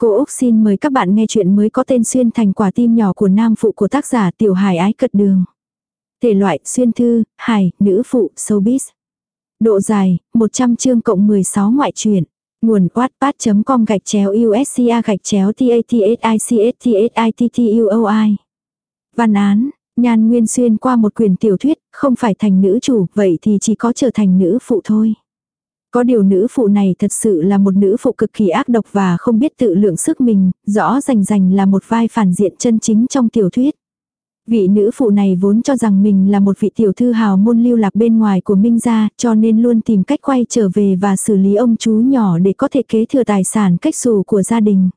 Cô Úc xin mời các bạn nghe chuyện mới có tên xuyên thành quả tim nhỏ của nam phụ của tác giả Tiểu Hải Ái Cật Đường. Thể loại xuyên thư, hài, nữ phụ, showbiz. Độ dài, 100 chương cộng 16 ngoại truyện. Nguồn wattpad.com gạch chéo USCA gạch chéo TATSICSTSITTUOI. Văn án, Nhan Nguyên xuyên qua một quyển tiểu thuyết, không phải thành nữ chủ, vậy thì chỉ có trở thành nữ phụ thôi. Có điều nữ phụ này thật sự là một nữ phụ cực kỳ ác độc và không biết tự lượng sức mình, rõ rành rành là một vai phản diện chân chính trong tiểu thuyết. Vị nữ phụ này vốn cho rằng mình là một vị tiểu thư hào môn lưu lạc bên ngoài của Minh gia, cho nên luôn tìm cách quay trở về và xử lý ông chú nhỏ để có thể kế thừa tài sản cách xù của gia đình.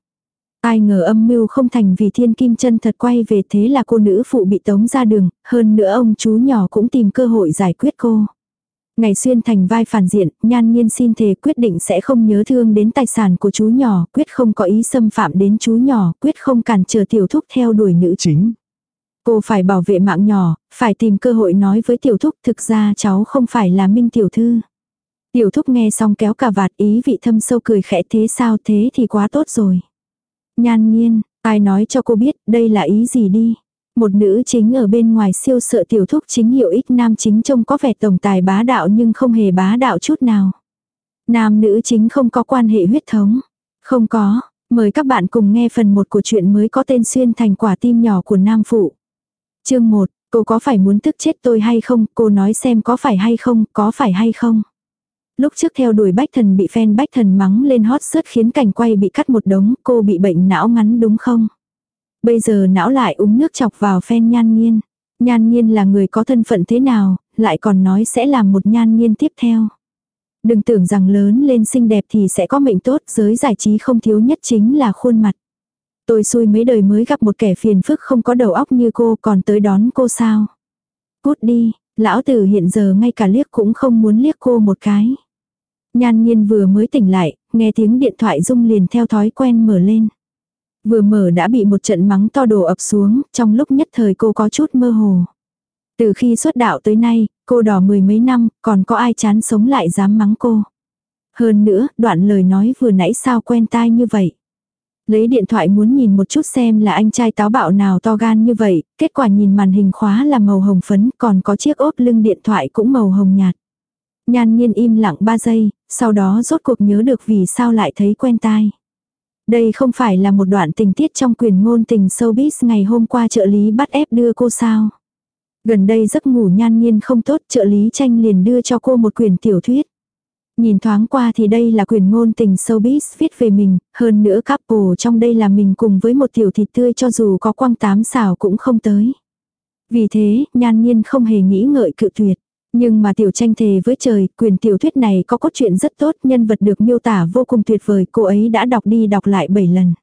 Ai ngờ âm mưu không thành vì thiên kim chân thật quay về thế là cô nữ phụ bị tống ra đường, hơn nữa ông chú nhỏ cũng tìm cơ hội giải quyết cô. Ngày xuyên thành vai phản diện, nhan nhiên xin thề quyết định sẽ không nhớ thương đến tài sản của chú nhỏ, quyết không có ý xâm phạm đến chú nhỏ, quyết không cản trở tiểu thúc theo đuổi nữ chính. Cô phải bảo vệ mạng nhỏ, phải tìm cơ hội nói với tiểu thúc thực ra cháu không phải là minh tiểu thư. Tiểu thúc nghe xong kéo cả vạt ý vị thâm sâu cười khẽ thế sao thế thì quá tốt rồi. Nhan nhiên, ai nói cho cô biết đây là ý gì đi. Một nữ chính ở bên ngoài siêu sợ tiểu thúc chính hiệu ích nam chính trông có vẻ tổng tài bá đạo nhưng không hề bá đạo chút nào. Nam nữ chính không có quan hệ huyết thống. Không có, mời các bạn cùng nghe phần 1 của chuyện mới có tên xuyên thành quả tim nhỏ của nam phụ. Chương 1, cô có phải muốn tức chết tôi hay không, cô nói xem có phải hay không, có phải hay không. Lúc trước theo đuổi bách thần bị fan bách thần mắng lên hot search khiến cảnh quay bị cắt một đống, cô bị bệnh não ngắn đúng không? Bây giờ não lại uống nước chọc vào phen nhan nghiên. Nhan nghiên là người có thân phận thế nào, lại còn nói sẽ làm một nhan nghiên tiếp theo. Đừng tưởng rằng lớn lên xinh đẹp thì sẽ có mệnh tốt, giới giải trí không thiếu nhất chính là khuôn mặt. Tôi xui mấy đời mới gặp một kẻ phiền phức không có đầu óc như cô còn tới đón cô sao. Cút đi, lão tử hiện giờ ngay cả liếc cũng không muốn liếc cô một cái. Nhan nhiên vừa mới tỉnh lại, nghe tiếng điện thoại rung liền theo thói quen mở lên. Vừa mở đã bị một trận mắng to đổ ập xuống, trong lúc nhất thời cô có chút mơ hồ. Từ khi xuất đạo tới nay, cô đỏ mười mấy năm, còn có ai chán sống lại dám mắng cô. Hơn nữa, đoạn lời nói vừa nãy sao quen tai như vậy. Lấy điện thoại muốn nhìn một chút xem là anh trai táo bạo nào to gan như vậy, kết quả nhìn màn hình khóa là màu hồng phấn, còn có chiếc ốp lưng điện thoại cũng màu hồng nhạt. Nhan nhiên im lặng 3 giây, sau đó rốt cuộc nhớ được vì sao lại thấy quen tai. Đây không phải là một đoạn tình tiết trong quyền ngôn tình showbiz ngày hôm qua trợ lý bắt ép đưa cô sao. Gần đây giấc ngủ nhan nhiên không tốt trợ lý tranh liền đưa cho cô một quyển tiểu thuyết. Nhìn thoáng qua thì đây là quyền ngôn tình showbiz viết về mình, hơn nữa couple trong đây là mình cùng với một tiểu thịt tươi cho dù có quăng tám xảo cũng không tới. Vì thế, nhan nhiên không hề nghĩ ngợi cự tuyệt. Nhưng mà tiểu tranh thề với trời, quyền tiểu thuyết này có cốt truyện rất tốt, nhân vật được miêu tả vô cùng tuyệt vời, cô ấy đã đọc đi đọc lại 7 lần.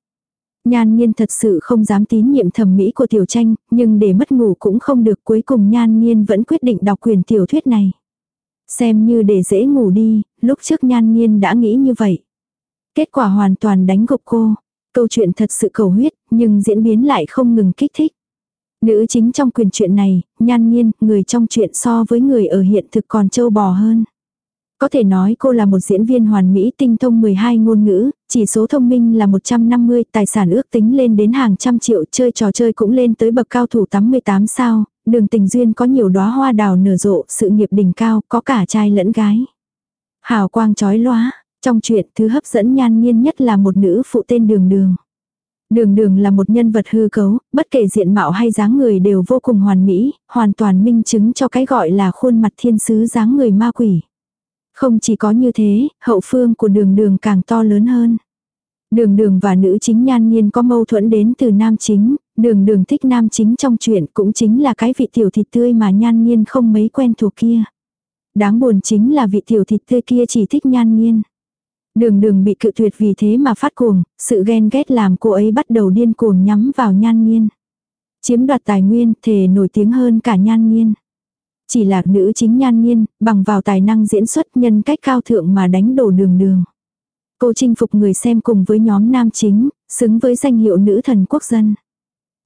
Nhan nhiên thật sự không dám tín nhiệm thẩm mỹ của tiểu tranh, nhưng để mất ngủ cũng không được cuối cùng nhan nhiên vẫn quyết định đọc quyền tiểu thuyết này. Xem như để dễ ngủ đi, lúc trước nhan nhiên đã nghĩ như vậy. Kết quả hoàn toàn đánh gục cô. Câu chuyện thật sự cầu huyết, nhưng diễn biến lại không ngừng kích thích. Nữ chính trong quyền chuyện này, nhan nhiên, người trong chuyện so với người ở hiện thực còn trâu bò hơn. Có thể nói cô là một diễn viên hoàn mỹ tinh thông 12 ngôn ngữ, chỉ số thông minh là 150, tài sản ước tính lên đến hàng trăm triệu, chơi trò chơi cũng lên tới bậc cao thủ 88 sao, đường tình duyên có nhiều đóa hoa đào nở rộ, sự nghiệp đỉnh cao, có cả trai lẫn gái. Hào quang chói lóa, trong chuyện thứ hấp dẫn nhan nhiên nhất là một nữ phụ tên đường đường. Đường đường là một nhân vật hư cấu, bất kể diện mạo hay dáng người đều vô cùng hoàn mỹ, hoàn toàn minh chứng cho cái gọi là khuôn mặt thiên sứ dáng người ma quỷ. Không chỉ có như thế, hậu phương của đường đường càng to lớn hơn. Đường đường và nữ chính nhan nhiên có mâu thuẫn đến từ nam chính, đường đường thích nam chính trong chuyện cũng chính là cái vị tiểu thịt tươi mà nhan nhiên không mấy quen thuộc kia. Đáng buồn chính là vị tiểu thịt tươi kia chỉ thích nhan nhiên. Đường đường bị cự tuyệt vì thế mà phát cuồng, sự ghen ghét làm cô ấy bắt đầu điên cuồng nhắm vào nhan nhiên. Chiếm đoạt tài nguyên thề nổi tiếng hơn cả nhan nhiên. Chỉ là nữ chính nhan nhiên, bằng vào tài năng diễn xuất nhân cách cao thượng mà đánh đổ đường đường. Cô chinh phục người xem cùng với nhóm nam chính, xứng với danh hiệu nữ thần quốc dân.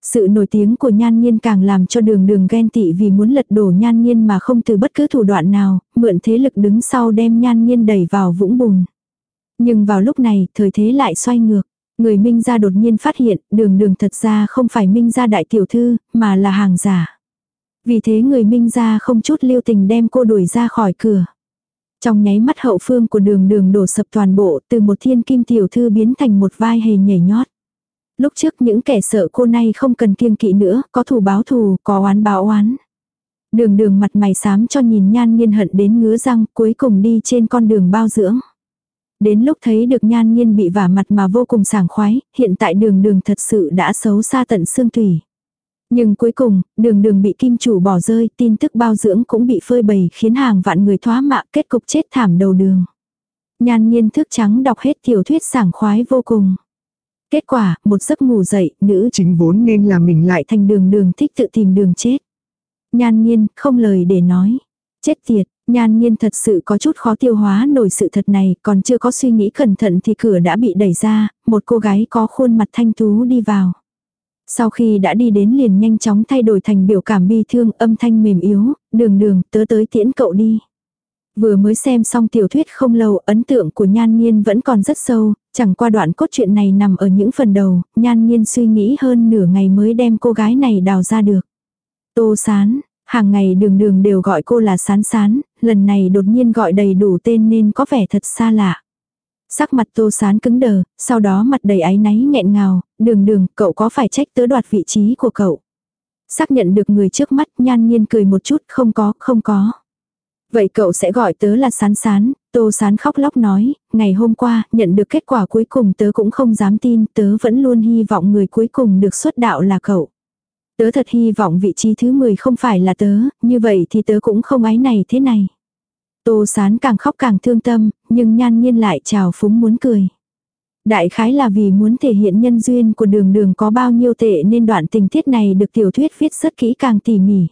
Sự nổi tiếng của nhan nhiên càng làm cho đường đường ghen tị vì muốn lật đổ nhan nhiên mà không từ bất cứ thủ đoạn nào, mượn thế lực đứng sau đem nhan nhiên đẩy vào vũng bùn. Nhưng vào lúc này, thời thế lại xoay ngược. Người Minh gia đột nhiên phát hiện, đường đường thật ra không phải Minh gia đại tiểu thư, mà là hàng giả. Vì thế người Minh gia không chút lưu tình đem cô đuổi ra khỏi cửa. Trong nháy mắt hậu phương của đường đường đổ sập toàn bộ từ một thiên kim tiểu thư biến thành một vai hề nhảy nhót. Lúc trước những kẻ sợ cô nay không cần kiêng kỵ nữa, có thù báo thù, có oán báo oán. Đường đường mặt mày xám cho nhìn nhan nghiên hận đến ngứa răng cuối cùng đi trên con đường bao dưỡng. Đến lúc thấy được nhan nhiên bị vả mặt mà vô cùng sảng khoái, hiện tại đường đường thật sự đã xấu xa tận xương tủy. Nhưng cuối cùng, đường đường bị kim chủ bỏ rơi, tin tức bao dưỡng cũng bị phơi bày khiến hàng vạn người thoá mạ kết cục chết thảm đầu đường. Nhan nhiên thức trắng đọc hết tiểu thuyết sảng khoái vô cùng. Kết quả, một giấc ngủ dậy, nữ chính vốn nên là mình lại thành đường đường thích tự tìm đường chết. Nhan nhiên, không lời để nói. Chết tiệt, nhan nhiên thật sự có chút khó tiêu hóa nổi sự thật này, còn chưa có suy nghĩ cẩn thận thì cửa đã bị đẩy ra, một cô gái có khuôn mặt thanh tú đi vào. Sau khi đã đi đến liền nhanh chóng thay đổi thành biểu cảm bi thương âm thanh mềm yếu, đường đường tớ tới tiễn cậu đi. Vừa mới xem xong tiểu thuyết không lâu ấn tượng của nhan nhiên vẫn còn rất sâu, chẳng qua đoạn cốt truyện này nằm ở những phần đầu, nhan nhiên suy nghĩ hơn nửa ngày mới đem cô gái này đào ra được. Tô sán, hàng ngày đường đường đều gọi cô là sán sán, lần này đột nhiên gọi đầy đủ tên nên có vẻ thật xa lạ. Sắc mặt tô sán cứng đờ, sau đó mặt đầy áy náy nghẹn ngào, đường đường, cậu có phải trách tớ đoạt vị trí của cậu? Xác nhận được người trước mắt nhan nhiên cười một chút, không có, không có. Vậy cậu sẽ gọi tớ là sán sán, tô sán khóc lóc nói, ngày hôm qua, nhận được kết quả cuối cùng tớ cũng không dám tin, tớ vẫn luôn hy vọng người cuối cùng được xuất đạo là cậu. Tớ thật hy vọng vị trí thứ 10 không phải là tớ, như vậy thì tớ cũng không ái này thế này. Tô sán càng khóc càng thương tâm, nhưng nhan nhiên lại trào phúng muốn cười. Đại khái là vì muốn thể hiện nhân duyên của đường đường có bao nhiêu tệ nên đoạn tình tiết này được tiểu thuyết viết rất kỹ càng tỉ mỉ.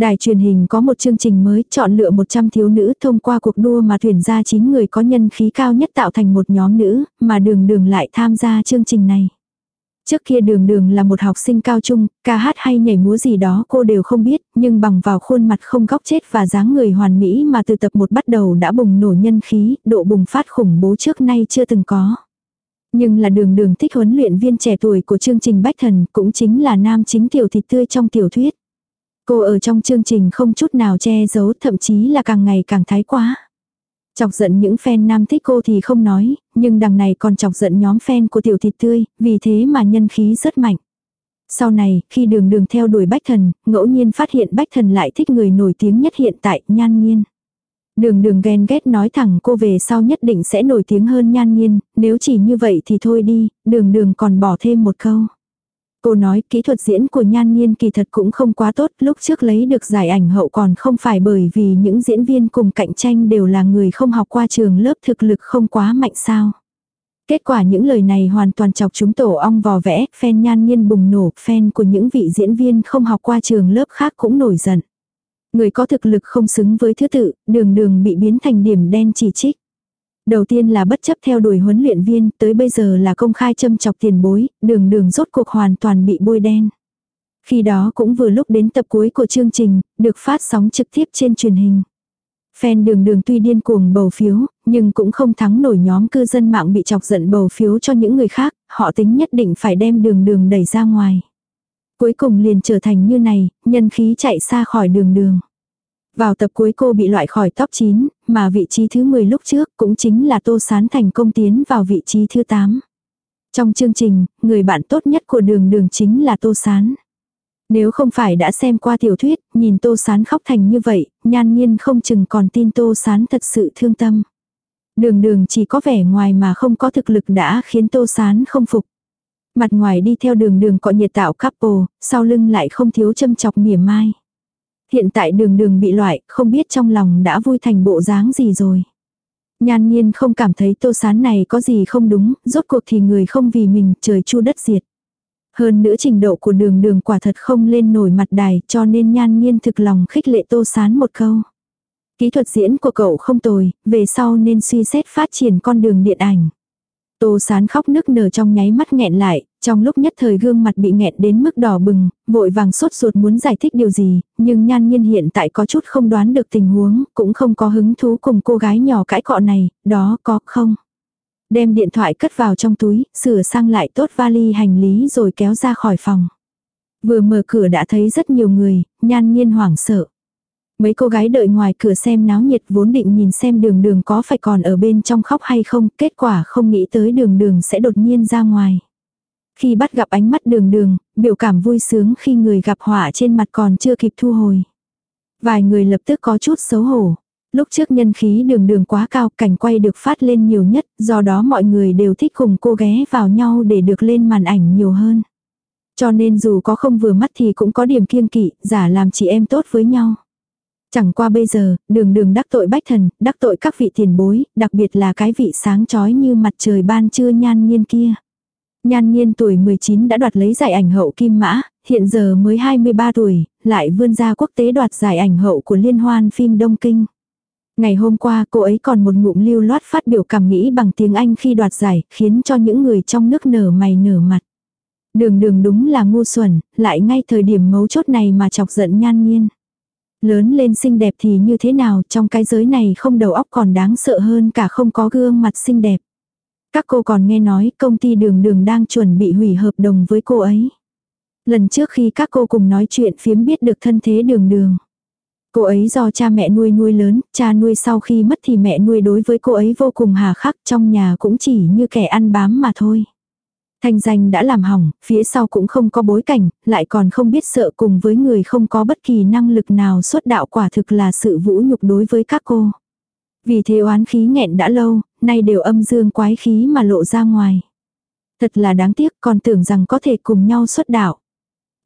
Đài truyền hình có một chương trình mới chọn lựa 100 thiếu nữ thông qua cuộc đua mà tuyển ra 9 người có nhân khí cao nhất tạo thành một nhóm nữ, mà đường đường lại tham gia chương trình này. Trước kia đường đường là một học sinh cao trung, ca hát hay nhảy múa gì đó cô đều không biết, nhưng bằng vào khuôn mặt không góc chết và dáng người hoàn mỹ mà từ tập một bắt đầu đã bùng nổ nhân khí, độ bùng phát khủng bố trước nay chưa từng có. Nhưng là đường đường thích huấn luyện viên trẻ tuổi của chương trình Bách Thần cũng chính là nam chính tiểu thịt tươi trong tiểu thuyết. Cô ở trong chương trình không chút nào che giấu thậm chí là càng ngày càng thái quá. Chọc giận những fan nam thích cô thì không nói, nhưng đằng này còn chọc giận nhóm fan của tiểu thịt tươi, vì thế mà nhân khí rất mạnh. Sau này, khi đường đường theo đuổi Bách Thần, ngẫu nhiên phát hiện Bách Thần lại thích người nổi tiếng nhất hiện tại, Nhan Nhiên. Đường đường ghen ghét nói thẳng cô về sau nhất định sẽ nổi tiếng hơn Nhan Nhiên, nếu chỉ như vậy thì thôi đi, đường đường còn bỏ thêm một câu. Cô nói kỹ thuật diễn của Nhan Nhiên kỳ thật cũng không quá tốt, lúc trước lấy được giải ảnh hậu còn không phải bởi vì những diễn viên cùng cạnh tranh đều là người không học qua trường lớp thực lực không quá mạnh sao. Kết quả những lời này hoàn toàn chọc chúng tổ ong vò vẽ, fan Nhan Nhiên bùng nổ, fan của những vị diễn viên không học qua trường lớp khác cũng nổi giận. Người có thực lực không xứng với thứ tự, đường đường bị biến thành điểm đen chỉ trích. Đầu tiên là bất chấp theo đuổi huấn luyện viên, tới bây giờ là công khai châm chọc tiền bối, đường đường rốt cuộc hoàn toàn bị bôi đen. Khi đó cũng vừa lúc đến tập cuối của chương trình, được phát sóng trực tiếp trên truyền hình. Fan đường đường tuy điên cuồng bầu phiếu, nhưng cũng không thắng nổi nhóm cư dân mạng bị chọc giận bầu phiếu cho những người khác, họ tính nhất định phải đem đường đường đẩy ra ngoài. Cuối cùng liền trở thành như này, nhân khí chạy xa khỏi đường đường. Vào tập cuối cô bị loại khỏi top 9, mà vị trí thứ 10 lúc trước cũng chính là Tô Sán thành công tiến vào vị trí thứ 8. Trong chương trình, người bạn tốt nhất của đường đường chính là Tô Sán. Nếu không phải đã xem qua tiểu thuyết, nhìn Tô Sán khóc thành như vậy, nhan nhiên không chừng còn tin Tô Sán thật sự thương tâm. Đường đường chỉ có vẻ ngoài mà không có thực lực đã khiến Tô Sán không phục. Mặt ngoài đi theo đường đường cọ nhiệt tạo couple, sau lưng lại không thiếu châm chọc mỉa mai. Hiện tại đường đường bị loại, không biết trong lòng đã vui thành bộ dáng gì rồi. Nhan nhiên không cảm thấy tô sán này có gì không đúng, rốt cuộc thì người không vì mình, trời chu đất diệt. Hơn nữa trình độ của đường đường quả thật không lên nổi mặt đài cho nên nhan nhiên thực lòng khích lệ tô sán một câu. Kỹ thuật diễn của cậu không tồi, về sau nên suy xét phát triển con đường điện ảnh. Tô sán khóc nức nở trong nháy mắt nghẹn lại, trong lúc nhất thời gương mặt bị nghẹn đến mức đỏ bừng, vội vàng sốt ruột muốn giải thích điều gì, nhưng nhan nhiên hiện tại có chút không đoán được tình huống, cũng không có hứng thú cùng cô gái nhỏ cãi cọ này, đó có không? Đem điện thoại cất vào trong túi, sửa sang lại tốt vali hành lý rồi kéo ra khỏi phòng. Vừa mở cửa đã thấy rất nhiều người, nhan nhiên hoảng sợ. Mấy cô gái đợi ngoài cửa xem náo nhiệt vốn định nhìn xem đường đường có phải còn ở bên trong khóc hay không, kết quả không nghĩ tới đường đường sẽ đột nhiên ra ngoài. Khi bắt gặp ánh mắt đường đường, biểu cảm vui sướng khi người gặp họa trên mặt còn chưa kịp thu hồi. Vài người lập tức có chút xấu hổ. Lúc trước nhân khí đường đường quá cao, cảnh quay được phát lên nhiều nhất, do đó mọi người đều thích cùng cô ghé vào nhau để được lên màn ảnh nhiều hơn. Cho nên dù có không vừa mắt thì cũng có điểm kiêng kỵ, giả làm chị em tốt với nhau. Chẳng qua bây giờ, đường đường đắc tội bách thần, đắc tội các vị tiền bối, đặc biệt là cái vị sáng chói như mặt trời ban trưa nhan nhiên kia. Nhan nhiên tuổi 19 đã đoạt lấy giải ảnh hậu kim mã, hiện giờ mới 23 tuổi, lại vươn ra quốc tế đoạt giải ảnh hậu của liên hoan phim Đông Kinh. Ngày hôm qua cô ấy còn một ngụm lưu loát phát biểu cảm nghĩ bằng tiếng Anh khi đoạt giải, khiến cho những người trong nước nở mày nở mặt. Đường đường đúng là ngu xuẩn, lại ngay thời điểm mấu chốt này mà chọc giận nhan nhiên. Lớn lên xinh đẹp thì như thế nào trong cái giới này không đầu óc còn đáng sợ hơn cả không có gương mặt xinh đẹp. Các cô còn nghe nói công ty đường đường đang chuẩn bị hủy hợp đồng với cô ấy. Lần trước khi các cô cùng nói chuyện phiếm biết được thân thế đường đường. Cô ấy do cha mẹ nuôi nuôi lớn, cha nuôi sau khi mất thì mẹ nuôi đối với cô ấy vô cùng hà khắc trong nhà cũng chỉ như kẻ ăn bám mà thôi. Thanh danh đã làm hỏng, phía sau cũng không có bối cảnh, lại còn không biết sợ cùng với người không có bất kỳ năng lực nào xuất đạo quả thực là sự vũ nhục đối với các cô. Vì thế oán khí nghẹn đã lâu, nay đều âm dương quái khí mà lộ ra ngoài. Thật là đáng tiếc còn tưởng rằng có thể cùng nhau xuất đạo.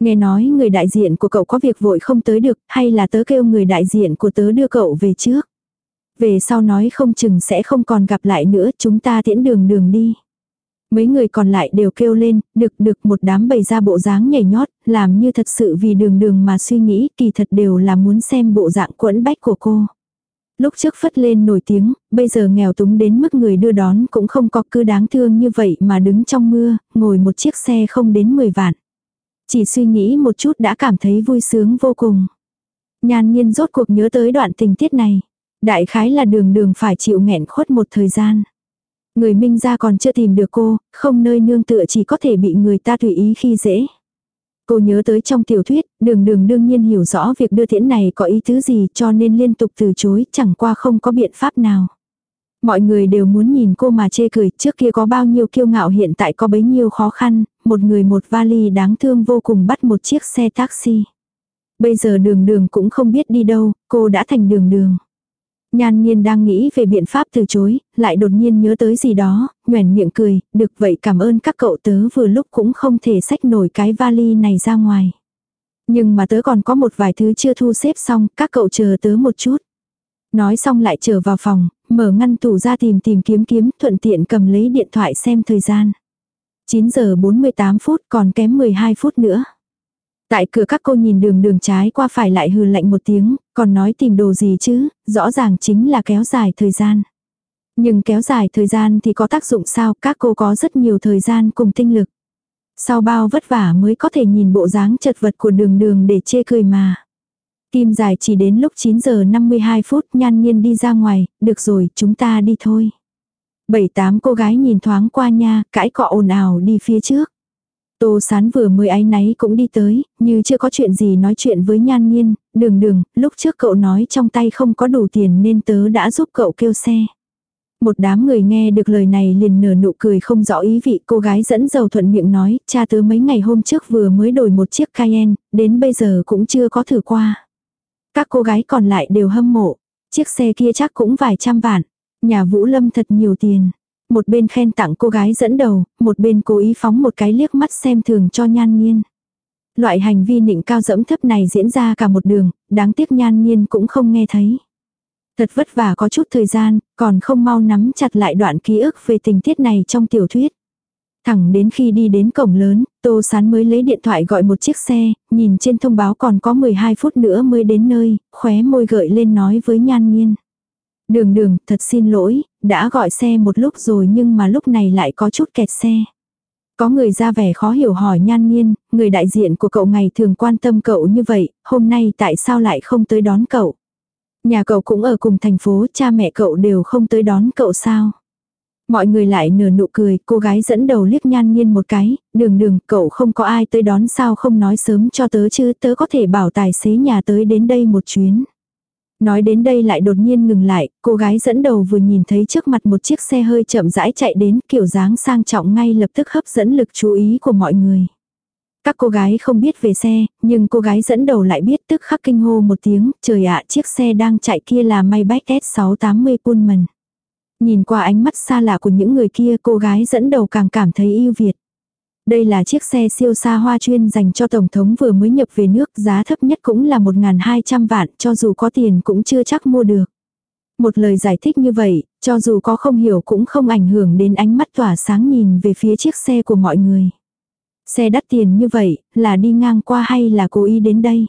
Nghe nói người đại diện của cậu có việc vội không tới được, hay là tớ kêu người đại diện của tớ đưa cậu về trước. Về sau nói không chừng sẽ không còn gặp lại nữa, chúng ta tiễn đường đường đi. Mấy người còn lại đều kêu lên, được được một đám bày ra bộ dáng nhảy nhót, làm như thật sự vì đường đường mà suy nghĩ, kỳ thật đều là muốn xem bộ dạng quẫn bách của cô. Lúc trước phất lên nổi tiếng, bây giờ nghèo túng đến mức người đưa đón cũng không có cứ đáng thương như vậy mà đứng trong mưa, ngồi một chiếc xe không đến 10 vạn. Chỉ suy nghĩ một chút đã cảm thấy vui sướng vô cùng. Nhan nhiên rốt cuộc nhớ tới đoạn tình tiết này. Đại khái là đường đường phải chịu nghẹn khuất một thời gian. Người minh ra còn chưa tìm được cô, không nơi nương tựa chỉ có thể bị người ta tùy ý khi dễ. Cô nhớ tới trong tiểu thuyết, đường đường đương nhiên hiểu rõ việc đưa tiễn này có ý tứ gì cho nên liên tục từ chối, chẳng qua không có biện pháp nào. Mọi người đều muốn nhìn cô mà chê cười, trước kia có bao nhiêu kiêu ngạo hiện tại có bấy nhiêu khó khăn, một người một vali đáng thương vô cùng bắt một chiếc xe taxi. Bây giờ đường đường cũng không biết đi đâu, cô đã thành đường đường. Nhan nhiên đang nghĩ về biện pháp từ chối, lại đột nhiên nhớ tới gì đó, nhoẻn miệng cười, được vậy cảm ơn các cậu tớ vừa lúc cũng không thể xách nổi cái vali này ra ngoài. Nhưng mà tớ còn có một vài thứ chưa thu xếp xong, các cậu chờ tớ một chút. Nói xong lại trở vào phòng, mở ngăn tủ ra tìm tìm kiếm kiếm, thuận tiện cầm lấy điện thoại xem thời gian. 9 giờ 48 phút còn kém 12 phút nữa. Tại cửa các cô nhìn đường đường trái qua phải lại hừ lạnh một tiếng, còn nói tìm đồ gì chứ, rõ ràng chính là kéo dài thời gian. Nhưng kéo dài thời gian thì có tác dụng sao, các cô có rất nhiều thời gian cùng tinh lực. Sau bao vất vả mới có thể nhìn bộ dáng chật vật của đường đường để chê cười mà. Kim dài chỉ đến lúc 9 giờ 52 phút nhan nhiên đi ra ngoài, được rồi, chúng ta đi thôi. Bảy tám cô gái nhìn thoáng qua nha, cãi cọ ồn ào đi phía trước. Tô sán vừa mới áy náy cũng đi tới, như chưa có chuyện gì nói chuyện với nhan nhiên, đường đường, lúc trước cậu nói trong tay không có đủ tiền nên tớ đã giúp cậu kêu xe. Một đám người nghe được lời này liền nở nụ cười không rõ ý vị cô gái dẫn dầu thuận miệng nói, cha tớ mấy ngày hôm trước vừa mới đổi một chiếc Cayenne, đến bây giờ cũng chưa có thử qua. Các cô gái còn lại đều hâm mộ, chiếc xe kia chắc cũng vài trăm vạn, nhà Vũ Lâm thật nhiều tiền một bên khen tặng cô gái dẫn đầu, một bên cố ý phóng một cái liếc mắt xem thường cho nhan nhiên. Loại hành vi nịnh cao dẫm thấp này diễn ra cả một đường, đáng tiếc nhan nhiên cũng không nghe thấy. Thật vất vả có chút thời gian, còn không mau nắm chặt lại đoạn ký ức về tình tiết này trong tiểu thuyết. Thẳng đến khi đi đến cổng lớn, Tô Sán mới lấy điện thoại gọi một chiếc xe, nhìn trên thông báo còn có 12 phút nữa mới đến nơi, khóe môi gợi lên nói với nhan nhiên. Đường đường, thật xin lỗi, đã gọi xe một lúc rồi nhưng mà lúc này lại có chút kẹt xe. Có người ra vẻ khó hiểu hỏi nhan nhiên, người đại diện của cậu ngày thường quan tâm cậu như vậy, hôm nay tại sao lại không tới đón cậu? Nhà cậu cũng ở cùng thành phố, cha mẹ cậu đều không tới đón cậu sao? Mọi người lại nửa nụ cười, cô gái dẫn đầu liếc nhan nhiên một cái, đường đường, cậu không có ai tới đón sao không nói sớm cho tớ chứ, tớ có thể bảo tài xế nhà tới đến đây một chuyến. Nói đến đây lại đột nhiên ngừng lại, cô gái dẫn đầu vừa nhìn thấy trước mặt một chiếc xe hơi chậm rãi chạy đến kiểu dáng sang trọng ngay lập tức hấp dẫn lực chú ý của mọi người. Các cô gái không biết về xe, nhưng cô gái dẫn đầu lại biết tức khắc kinh hô một tiếng, trời ạ chiếc xe đang chạy kia là Maybach S680 Pullman. Nhìn qua ánh mắt xa lạ của những người kia cô gái dẫn đầu càng cảm thấy yêu Việt. Đây là chiếc xe siêu xa hoa chuyên dành cho Tổng thống vừa mới nhập về nước giá thấp nhất cũng là 1.200 vạn cho dù có tiền cũng chưa chắc mua được. Một lời giải thích như vậy, cho dù có không hiểu cũng không ảnh hưởng đến ánh mắt tỏa sáng nhìn về phía chiếc xe của mọi người. Xe đắt tiền như vậy, là đi ngang qua hay là cố ý đến đây?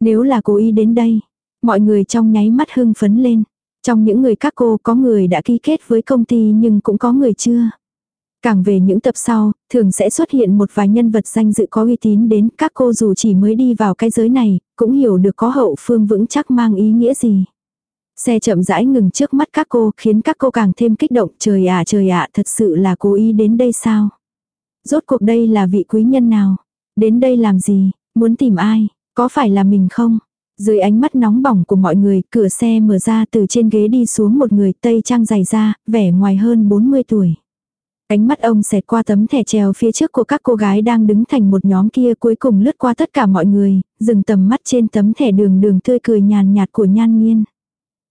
Nếu là cố ý đến đây, mọi người trong nháy mắt hưng phấn lên. Trong những người các cô có người đã ký kết với công ty nhưng cũng có người chưa. Càng về những tập sau, thường sẽ xuất hiện một vài nhân vật danh dự có uy tín đến các cô dù chỉ mới đi vào cái giới này, cũng hiểu được có hậu phương vững chắc mang ý nghĩa gì. Xe chậm rãi ngừng trước mắt các cô khiến các cô càng thêm kích động trời ạ trời ạ thật sự là cố ý đến đây sao. Rốt cuộc đây là vị quý nhân nào? Đến đây làm gì? Muốn tìm ai? Có phải là mình không? Dưới ánh mắt nóng bỏng của mọi người, cửa xe mở ra từ trên ghế đi xuống một người tây trang dày da, vẻ ngoài hơn 40 tuổi. Ánh mắt ông xẹt qua tấm thẻ treo phía trước của các cô gái đang đứng thành một nhóm kia cuối cùng lướt qua tất cả mọi người, dừng tầm mắt trên tấm thẻ đường đường tươi cười nhàn nhạt của nhan nghiên.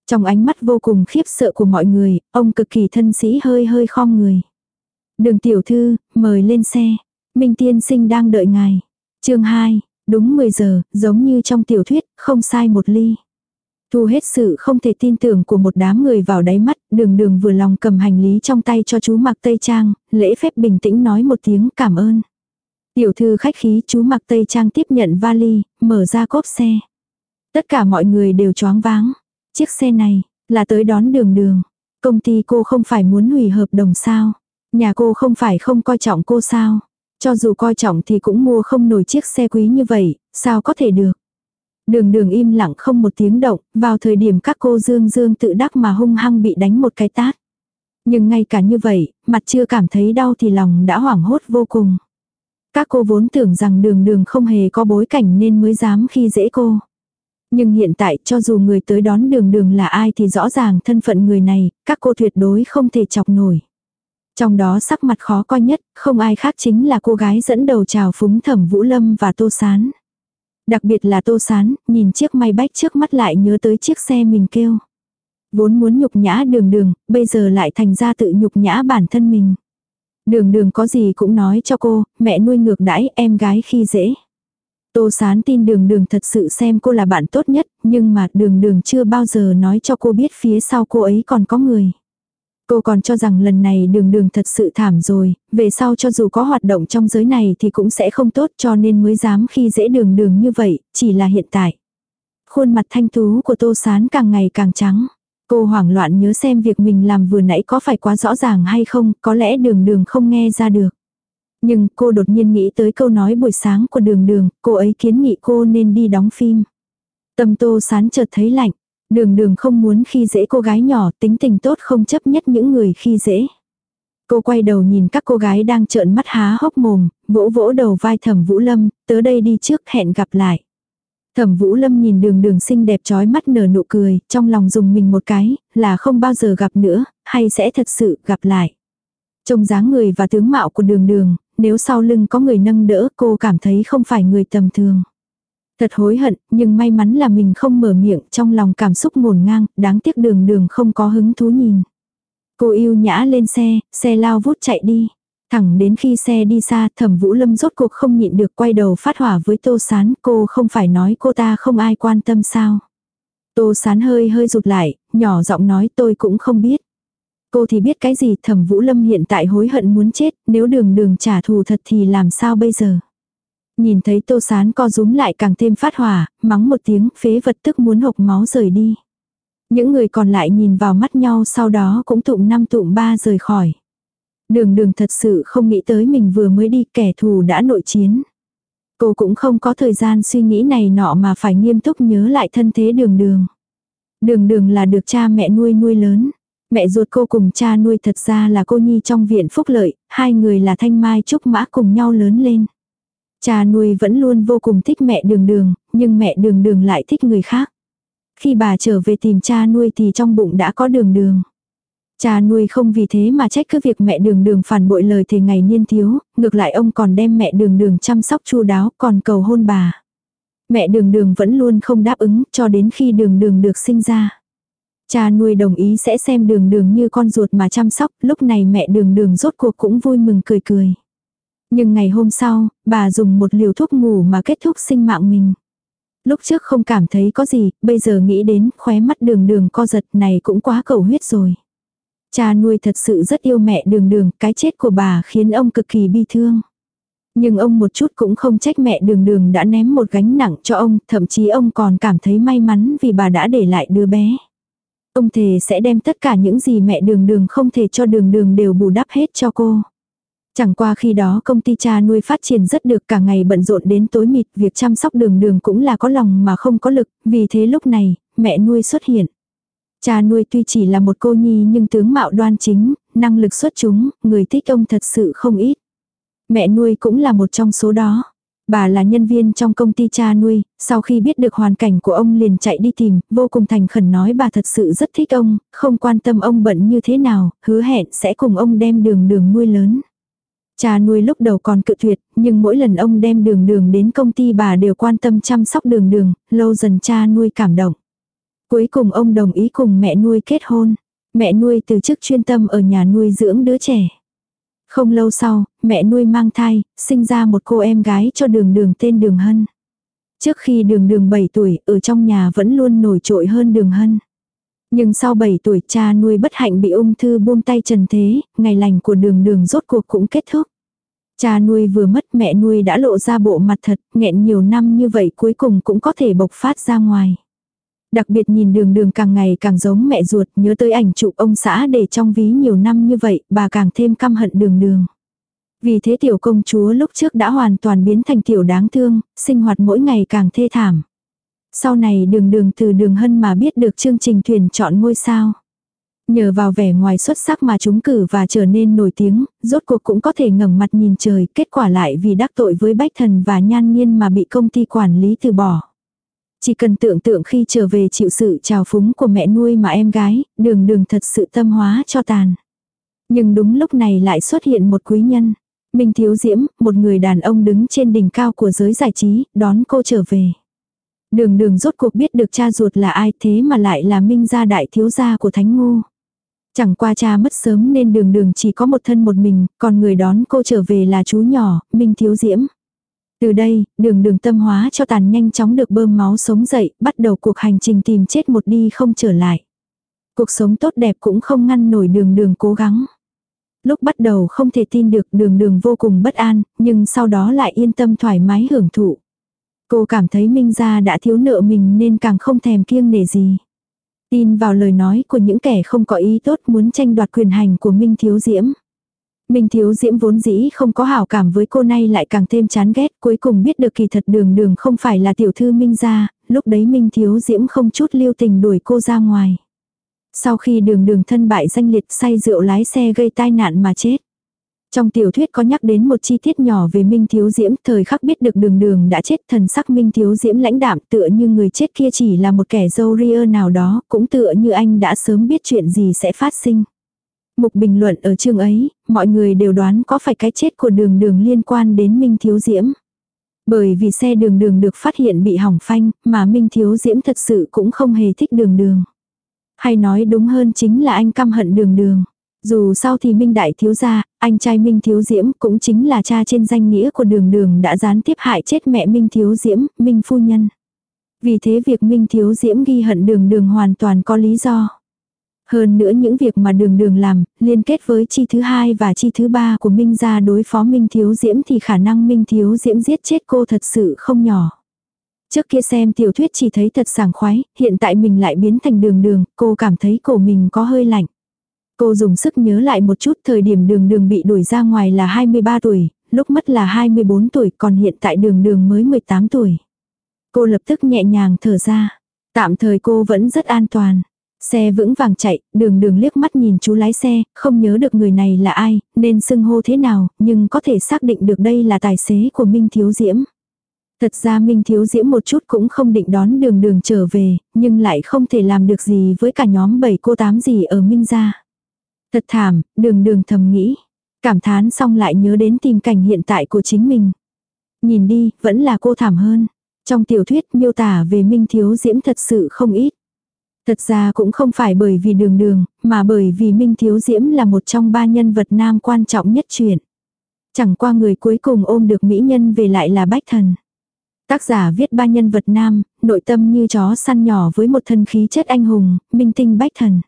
Trong ánh mắt vô cùng khiếp sợ của mọi người, ông cực kỳ thân sĩ hơi hơi khom người. Đường tiểu thư, mời lên xe. Minh tiên sinh đang đợi ngài. chương 2, đúng 10 giờ, giống như trong tiểu thuyết, không sai một ly. Thu hết sự không thể tin tưởng của một đám người vào đáy mắt, đường đường vừa lòng cầm hành lý trong tay cho chú mặc tây trang, lễ phép bình tĩnh nói một tiếng cảm ơn. Tiểu thư khách khí chú mặc tây trang tiếp nhận vali, mở ra cốp xe. Tất cả mọi người đều choáng váng. Chiếc xe này, là tới đón đường đường. Công ty cô không phải muốn hủy hợp đồng sao. Nhà cô không phải không coi trọng cô sao. Cho dù coi trọng thì cũng mua không nổi chiếc xe quý như vậy, sao có thể được. Đường đường im lặng không một tiếng động, vào thời điểm các cô dương dương tự đắc mà hung hăng bị đánh một cái tát. Nhưng ngay cả như vậy, mặt chưa cảm thấy đau thì lòng đã hoảng hốt vô cùng. Các cô vốn tưởng rằng đường đường không hề có bối cảnh nên mới dám khi dễ cô. Nhưng hiện tại cho dù người tới đón đường đường là ai thì rõ ràng thân phận người này, các cô tuyệt đối không thể chọc nổi. Trong đó sắc mặt khó coi nhất, không ai khác chính là cô gái dẫn đầu chào phúng thẩm Vũ Lâm và Tô Sán. Đặc biệt là Tô Sán, nhìn chiếc may bách trước mắt lại nhớ tới chiếc xe mình kêu. Vốn muốn nhục nhã đường đường, bây giờ lại thành ra tự nhục nhã bản thân mình. Đường đường có gì cũng nói cho cô, mẹ nuôi ngược đãi em gái khi dễ. Tô Sán tin đường đường thật sự xem cô là bạn tốt nhất, nhưng mà đường đường chưa bao giờ nói cho cô biết phía sau cô ấy còn có người. Cô còn cho rằng lần này đường đường thật sự thảm rồi, về sau cho dù có hoạt động trong giới này thì cũng sẽ không tốt cho nên mới dám khi dễ đường đường như vậy, chỉ là hiện tại. Khuôn mặt thanh tú của tô sán càng ngày càng trắng. Cô hoảng loạn nhớ xem việc mình làm vừa nãy có phải quá rõ ràng hay không, có lẽ đường đường không nghe ra được. Nhưng cô đột nhiên nghĩ tới câu nói buổi sáng của đường đường, cô ấy kiến nghị cô nên đi đóng phim. Tâm tô sán chợt thấy lạnh, Đường đường không muốn khi dễ cô gái nhỏ tính tình tốt không chấp nhất những người khi dễ. Cô quay đầu nhìn các cô gái đang trợn mắt há hốc mồm, vỗ vỗ đầu vai thẩm Vũ Lâm, tớ đây đi trước hẹn gặp lại. Thẩm Vũ Lâm nhìn đường đường xinh đẹp trói mắt nở nụ cười, trong lòng dùng mình một cái, là không bao giờ gặp nữa, hay sẽ thật sự gặp lại. Trông dáng người và tướng mạo của đường đường, nếu sau lưng có người nâng đỡ cô cảm thấy không phải người tầm thường. Thật hối hận, nhưng may mắn là mình không mở miệng trong lòng cảm xúc ngổn ngang, đáng tiếc đường đường không có hứng thú nhìn. Cô yêu nhã lên xe, xe lao vút chạy đi. Thẳng đến khi xe đi xa thẩm vũ lâm rốt cuộc không nhịn được quay đầu phát hỏa với tô sán cô không phải nói cô ta không ai quan tâm sao. Tô sán hơi hơi rụt lại, nhỏ giọng nói tôi cũng không biết. Cô thì biết cái gì thẩm vũ lâm hiện tại hối hận muốn chết nếu đường đường trả thù thật thì làm sao bây giờ. Nhìn thấy tô sán co rúm lại càng thêm phát hỏa, mắng một tiếng phế vật tức muốn hộc máu rời đi. Những người còn lại nhìn vào mắt nhau sau đó cũng tụm năm tụm ba rời khỏi. Đường đường thật sự không nghĩ tới mình vừa mới đi kẻ thù đã nội chiến. Cô cũng không có thời gian suy nghĩ này nọ mà phải nghiêm túc nhớ lại thân thế đường đường. Đường đường là được cha mẹ nuôi nuôi lớn. Mẹ ruột cô cùng cha nuôi thật ra là cô nhi trong viện phúc lợi, hai người là thanh mai trúc mã cùng nhau lớn lên. Cha nuôi vẫn luôn vô cùng thích mẹ đường đường, nhưng mẹ đường đường lại thích người khác. Khi bà trở về tìm cha nuôi thì trong bụng đã có đường đường. Cha nuôi không vì thế mà trách cứ việc mẹ đường đường phản bội lời thề ngày niên thiếu, ngược lại ông còn đem mẹ đường đường chăm sóc chu đáo còn cầu hôn bà. Mẹ đường đường vẫn luôn không đáp ứng cho đến khi đường đường được sinh ra. Cha nuôi đồng ý sẽ xem đường đường như con ruột mà chăm sóc, lúc này mẹ đường đường rốt cuộc cũng vui mừng cười cười. Nhưng ngày hôm sau, bà dùng một liều thuốc ngủ mà kết thúc sinh mạng mình. Lúc trước không cảm thấy có gì, bây giờ nghĩ đến khóe mắt đường đường co giật này cũng quá cầu huyết rồi. Cha nuôi thật sự rất yêu mẹ đường đường, cái chết của bà khiến ông cực kỳ bi thương. Nhưng ông một chút cũng không trách mẹ đường đường đã ném một gánh nặng cho ông, thậm chí ông còn cảm thấy may mắn vì bà đã để lại đứa bé. Ông thề sẽ đem tất cả những gì mẹ đường đường không thể cho đường đường đều bù đắp hết cho cô. Chẳng qua khi đó công ty cha nuôi phát triển rất được cả ngày bận rộn đến tối mịt, việc chăm sóc đường đường cũng là có lòng mà không có lực, vì thế lúc này, mẹ nuôi xuất hiện. Cha nuôi tuy chỉ là một cô nhi nhưng tướng mạo đoan chính, năng lực xuất chúng, người thích ông thật sự không ít. Mẹ nuôi cũng là một trong số đó. Bà là nhân viên trong công ty cha nuôi, sau khi biết được hoàn cảnh của ông liền chạy đi tìm, vô cùng thành khẩn nói bà thật sự rất thích ông, không quan tâm ông bận như thế nào, hứa hẹn sẽ cùng ông đem đường đường nuôi lớn. Cha nuôi lúc đầu còn cự tuyệt, nhưng mỗi lần ông đem đường đường đến công ty bà đều quan tâm chăm sóc đường đường, lâu dần cha nuôi cảm động. Cuối cùng ông đồng ý cùng mẹ nuôi kết hôn. Mẹ nuôi từ chức chuyên tâm ở nhà nuôi dưỡng đứa trẻ. Không lâu sau, mẹ nuôi mang thai, sinh ra một cô em gái cho đường đường tên Đường Hân. Trước khi đường đường 7 tuổi, ở trong nhà vẫn luôn nổi trội hơn đường Hân. Nhưng sau 7 tuổi cha nuôi bất hạnh bị ung thư buông tay trần thế, ngày lành của đường đường rốt cuộc cũng kết thúc. Cha nuôi vừa mất mẹ nuôi đã lộ ra bộ mặt thật, nghẹn nhiều năm như vậy cuối cùng cũng có thể bộc phát ra ngoài. Đặc biệt nhìn đường đường càng ngày càng giống mẹ ruột, nhớ tới ảnh chụp ông xã để trong ví nhiều năm như vậy, bà càng thêm căm hận đường đường. Vì thế tiểu công chúa lúc trước đã hoàn toàn biến thành tiểu đáng thương, sinh hoạt mỗi ngày càng thê thảm. Sau này đường đường từ đường hân mà biết được chương trình tuyển chọn ngôi sao. Nhờ vào vẻ ngoài xuất sắc mà chúng cử và trở nên nổi tiếng, rốt cuộc cũng có thể ngẩng mặt nhìn trời, kết quả lại vì đắc tội với bách thần và nhan nhiên mà bị công ty quản lý từ bỏ. Chỉ cần tưởng tượng khi trở về chịu sự trào phúng của mẹ nuôi mà em gái, đường đường thật sự tâm hóa cho tàn. Nhưng đúng lúc này lại xuất hiện một quý nhân. Minh Thiếu Diễm, một người đàn ông đứng trên đỉnh cao của giới giải trí, đón cô trở về. Đường đường rốt cuộc biết được cha ruột là ai thế mà lại là Minh gia đại thiếu gia của Thánh Ngu. Chẳng qua cha mất sớm nên đường đường chỉ có một thân một mình, còn người đón cô trở về là chú nhỏ, Minh Thiếu Diễm. Từ đây, đường đường tâm hóa cho tàn nhanh chóng được bơm máu sống dậy, bắt đầu cuộc hành trình tìm chết một đi không trở lại. Cuộc sống tốt đẹp cũng không ngăn nổi đường đường cố gắng. Lúc bắt đầu không thể tin được đường đường vô cùng bất an, nhưng sau đó lại yên tâm thoải mái hưởng thụ. Cô cảm thấy Minh Gia đã thiếu nợ mình nên càng không thèm kiêng nể gì. Tin vào lời nói của những kẻ không có ý tốt muốn tranh đoạt quyền hành của Minh Thiếu Diễm. Minh Thiếu Diễm vốn dĩ không có hảo cảm với cô nay lại càng thêm chán ghét, cuối cùng biết được kỳ thật đường đường không phải là tiểu thư Minh gia, lúc đấy Minh Thiếu Diễm không chút lưu tình đuổi cô ra ngoài. Sau khi đường đường thân bại danh liệt say rượu lái xe gây tai nạn mà chết. Trong tiểu thuyết có nhắc đến một chi tiết nhỏ về Minh Thiếu Diễm, thời khắc biết được đường đường đã chết thần sắc Minh Thiếu Diễm lãnh đạm tựa như người chết kia chỉ là một kẻ dâu ria nào đó, cũng tựa như anh đã sớm biết chuyện gì sẽ phát sinh. Mục bình luận ở chương ấy, mọi người đều đoán có phải cái chết của đường đường liên quan đến Minh Thiếu Diễm. Bởi vì xe đường đường được phát hiện bị hỏng phanh, mà Minh Thiếu Diễm thật sự cũng không hề thích đường đường. Hay nói đúng hơn chính là anh căm hận đường đường. Dù sau thì Minh Đại Thiếu Gia, anh trai Minh Thiếu Diễm cũng chính là cha trên danh nghĩa của đường đường đã gián tiếp hại chết mẹ Minh Thiếu Diễm, Minh Phu Nhân. Vì thế việc Minh Thiếu Diễm ghi hận đường đường hoàn toàn có lý do. Hơn nữa những việc mà đường đường làm, liên kết với chi thứ hai và chi thứ ba của Minh gia đối phó Minh Thiếu Diễm thì khả năng Minh Thiếu Diễm giết chết cô thật sự không nhỏ. Trước kia xem tiểu thuyết chỉ thấy thật sảng khoái, hiện tại mình lại biến thành đường đường, cô cảm thấy cổ mình có hơi lạnh. Cô dùng sức nhớ lại một chút thời điểm đường đường bị đuổi ra ngoài là 23 tuổi, lúc mất là 24 tuổi còn hiện tại đường đường mới 18 tuổi. Cô lập tức nhẹ nhàng thở ra. Tạm thời cô vẫn rất an toàn. Xe vững vàng chạy, đường đường liếc mắt nhìn chú lái xe, không nhớ được người này là ai, nên xưng hô thế nào, nhưng có thể xác định được đây là tài xế của Minh Thiếu Diễm. Thật ra Minh Thiếu Diễm một chút cũng không định đón đường đường trở về, nhưng lại không thể làm được gì với cả nhóm bảy cô tám gì ở Minh gia. Thật thảm, đường đường thầm nghĩ. Cảm thán xong lại nhớ đến tình cảnh hiện tại của chính mình. Nhìn đi, vẫn là cô thảm hơn. Trong tiểu thuyết miêu tả về Minh Thiếu Diễm thật sự không ít. Thật ra cũng không phải bởi vì đường đường, mà bởi vì Minh Thiếu Diễm là một trong ba nhân vật nam quan trọng nhất truyện. Chẳng qua người cuối cùng ôm được mỹ nhân về lại là Bách Thần. Tác giả viết ba nhân vật nam, nội tâm như chó săn nhỏ với một thân khí chất anh hùng, minh tinh Bách Thần.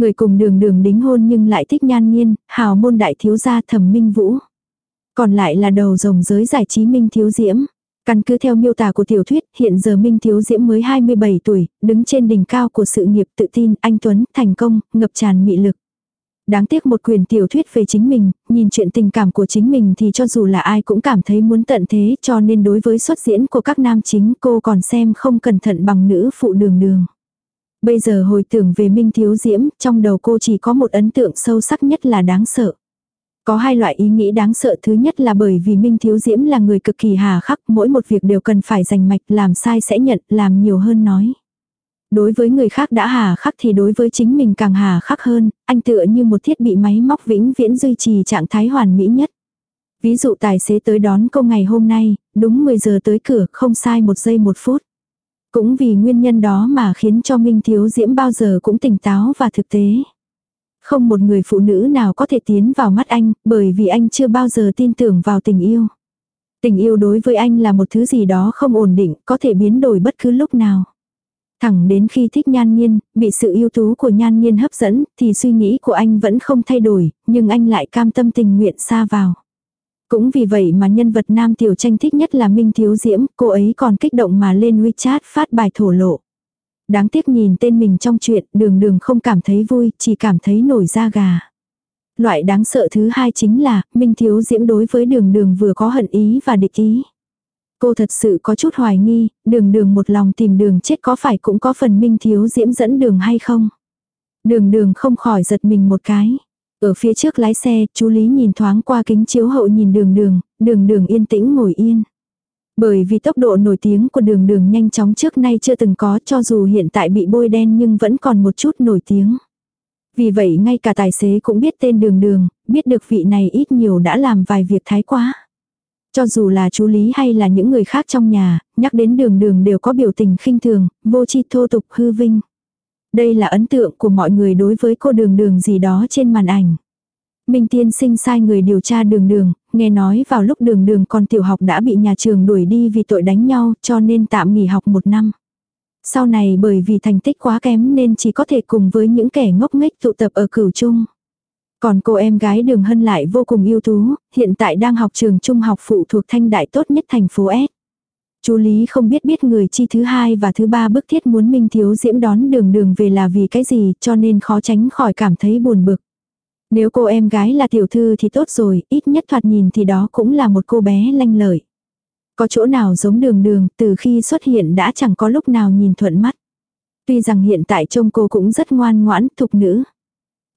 Người cùng đường đường đính hôn nhưng lại thích nhan nhiên, hào môn đại thiếu gia thẩm minh vũ. Còn lại là đầu rồng giới giải trí minh thiếu diễm. Căn cứ theo miêu tả của tiểu thuyết, hiện giờ Minh Thiếu Diễm mới 27 tuổi, đứng trên đỉnh cao của sự nghiệp tự tin, anh Tuấn, thành công, ngập tràn mị lực. Đáng tiếc một quyền tiểu thuyết về chính mình, nhìn chuyện tình cảm của chính mình thì cho dù là ai cũng cảm thấy muốn tận thế cho nên đối với xuất diễn của các nam chính cô còn xem không cẩn thận bằng nữ phụ đường đường. Bây giờ hồi tưởng về Minh Thiếu Diễm, trong đầu cô chỉ có một ấn tượng sâu sắc nhất là đáng sợ. Có hai loại ý nghĩ đáng sợ thứ nhất là bởi vì Minh Thiếu Diễm là người cực kỳ hà khắc, mỗi một việc đều cần phải giành mạch, làm sai sẽ nhận, làm nhiều hơn nói. Đối với người khác đã hà khắc thì đối với chính mình càng hà khắc hơn, anh tựa như một thiết bị máy móc vĩnh viễn duy trì trạng thái hoàn mỹ nhất. Ví dụ tài xế tới đón cô ngày hôm nay, đúng 10 giờ tới cửa, không sai một giây một phút. Cũng vì nguyên nhân đó mà khiến cho Minh Thiếu Diễm bao giờ cũng tỉnh táo và thực tế. Không một người phụ nữ nào có thể tiến vào mắt anh, bởi vì anh chưa bao giờ tin tưởng vào tình yêu. Tình yêu đối với anh là một thứ gì đó không ổn định, có thể biến đổi bất cứ lúc nào. Thẳng đến khi thích nhan nhiên, bị sự ưu tú của nhan nhiên hấp dẫn, thì suy nghĩ của anh vẫn không thay đổi, nhưng anh lại cam tâm tình nguyện xa vào. Cũng vì vậy mà nhân vật nam tiểu tranh thích nhất là Minh Thiếu Diễm, cô ấy còn kích động mà lên WeChat phát bài thổ lộ. Đáng tiếc nhìn tên mình trong chuyện, đường đường không cảm thấy vui, chỉ cảm thấy nổi da gà. Loại đáng sợ thứ hai chính là, Minh Thiếu Diễm đối với đường đường vừa có hận ý và địch ý. Cô thật sự có chút hoài nghi, đường đường một lòng tìm đường chết có phải cũng có phần Minh Thiếu Diễm dẫn đường hay không? Đường đường không khỏi giật mình một cái. Ở phía trước lái xe, chú Lý nhìn thoáng qua kính chiếu hậu nhìn đường đường, đường đường yên tĩnh ngồi yên. Bởi vì tốc độ nổi tiếng của đường đường nhanh chóng trước nay chưa từng có cho dù hiện tại bị bôi đen nhưng vẫn còn một chút nổi tiếng. Vì vậy ngay cả tài xế cũng biết tên đường đường, biết được vị này ít nhiều đã làm vài việc thái quá. Cho dù là chú Lý hay là những người khác trong nhà, nhắc đến đường đường đều có biểu tình khinh thường, vô chi thô tục hư vinh. Đây là ấn tượng của mọi người đối với cô đường đường gì đó trên màn ảnh. Minh tiên sinh sai người điều tra đường đường, nghe nói vào lúc đường đường còn tiểu học đã bị nhà trường đuổi đi vì tội đánh nhau cho nên tạm nghỉ học một năm. Sau này bởi vì thành tích quá kém nên chỉ có thể cùng với những kẻ ngốc nghếch tụ tập ở cửu trung. Còn cô em gái đường hân lại vô cùng ưu tú, hiện tại đang học trường trung học phụ thuộc thanh đại tốt nhất thành phố S. Chú Lý không biết biết người chi thứ hai và thứ ba bức thiết muốn Minh Thiếu Diễm đón đường đường về là vì cái gì cho nên khó tránh khỏi cảm thấy buồn bực. Nếu cô em gái là tiểu thư thì tốt rồi, ít nhất thoạt nhìn thì đó cũng là một cô bé lanh lợi. Có chỗ nào giống đường đường, từ khi xuất hiện đã chẳng có lúc nào nhìn thuận mắt. Tuy rằng hiện tại trông cô cũng rất ngoan ngoãn, thục nữ.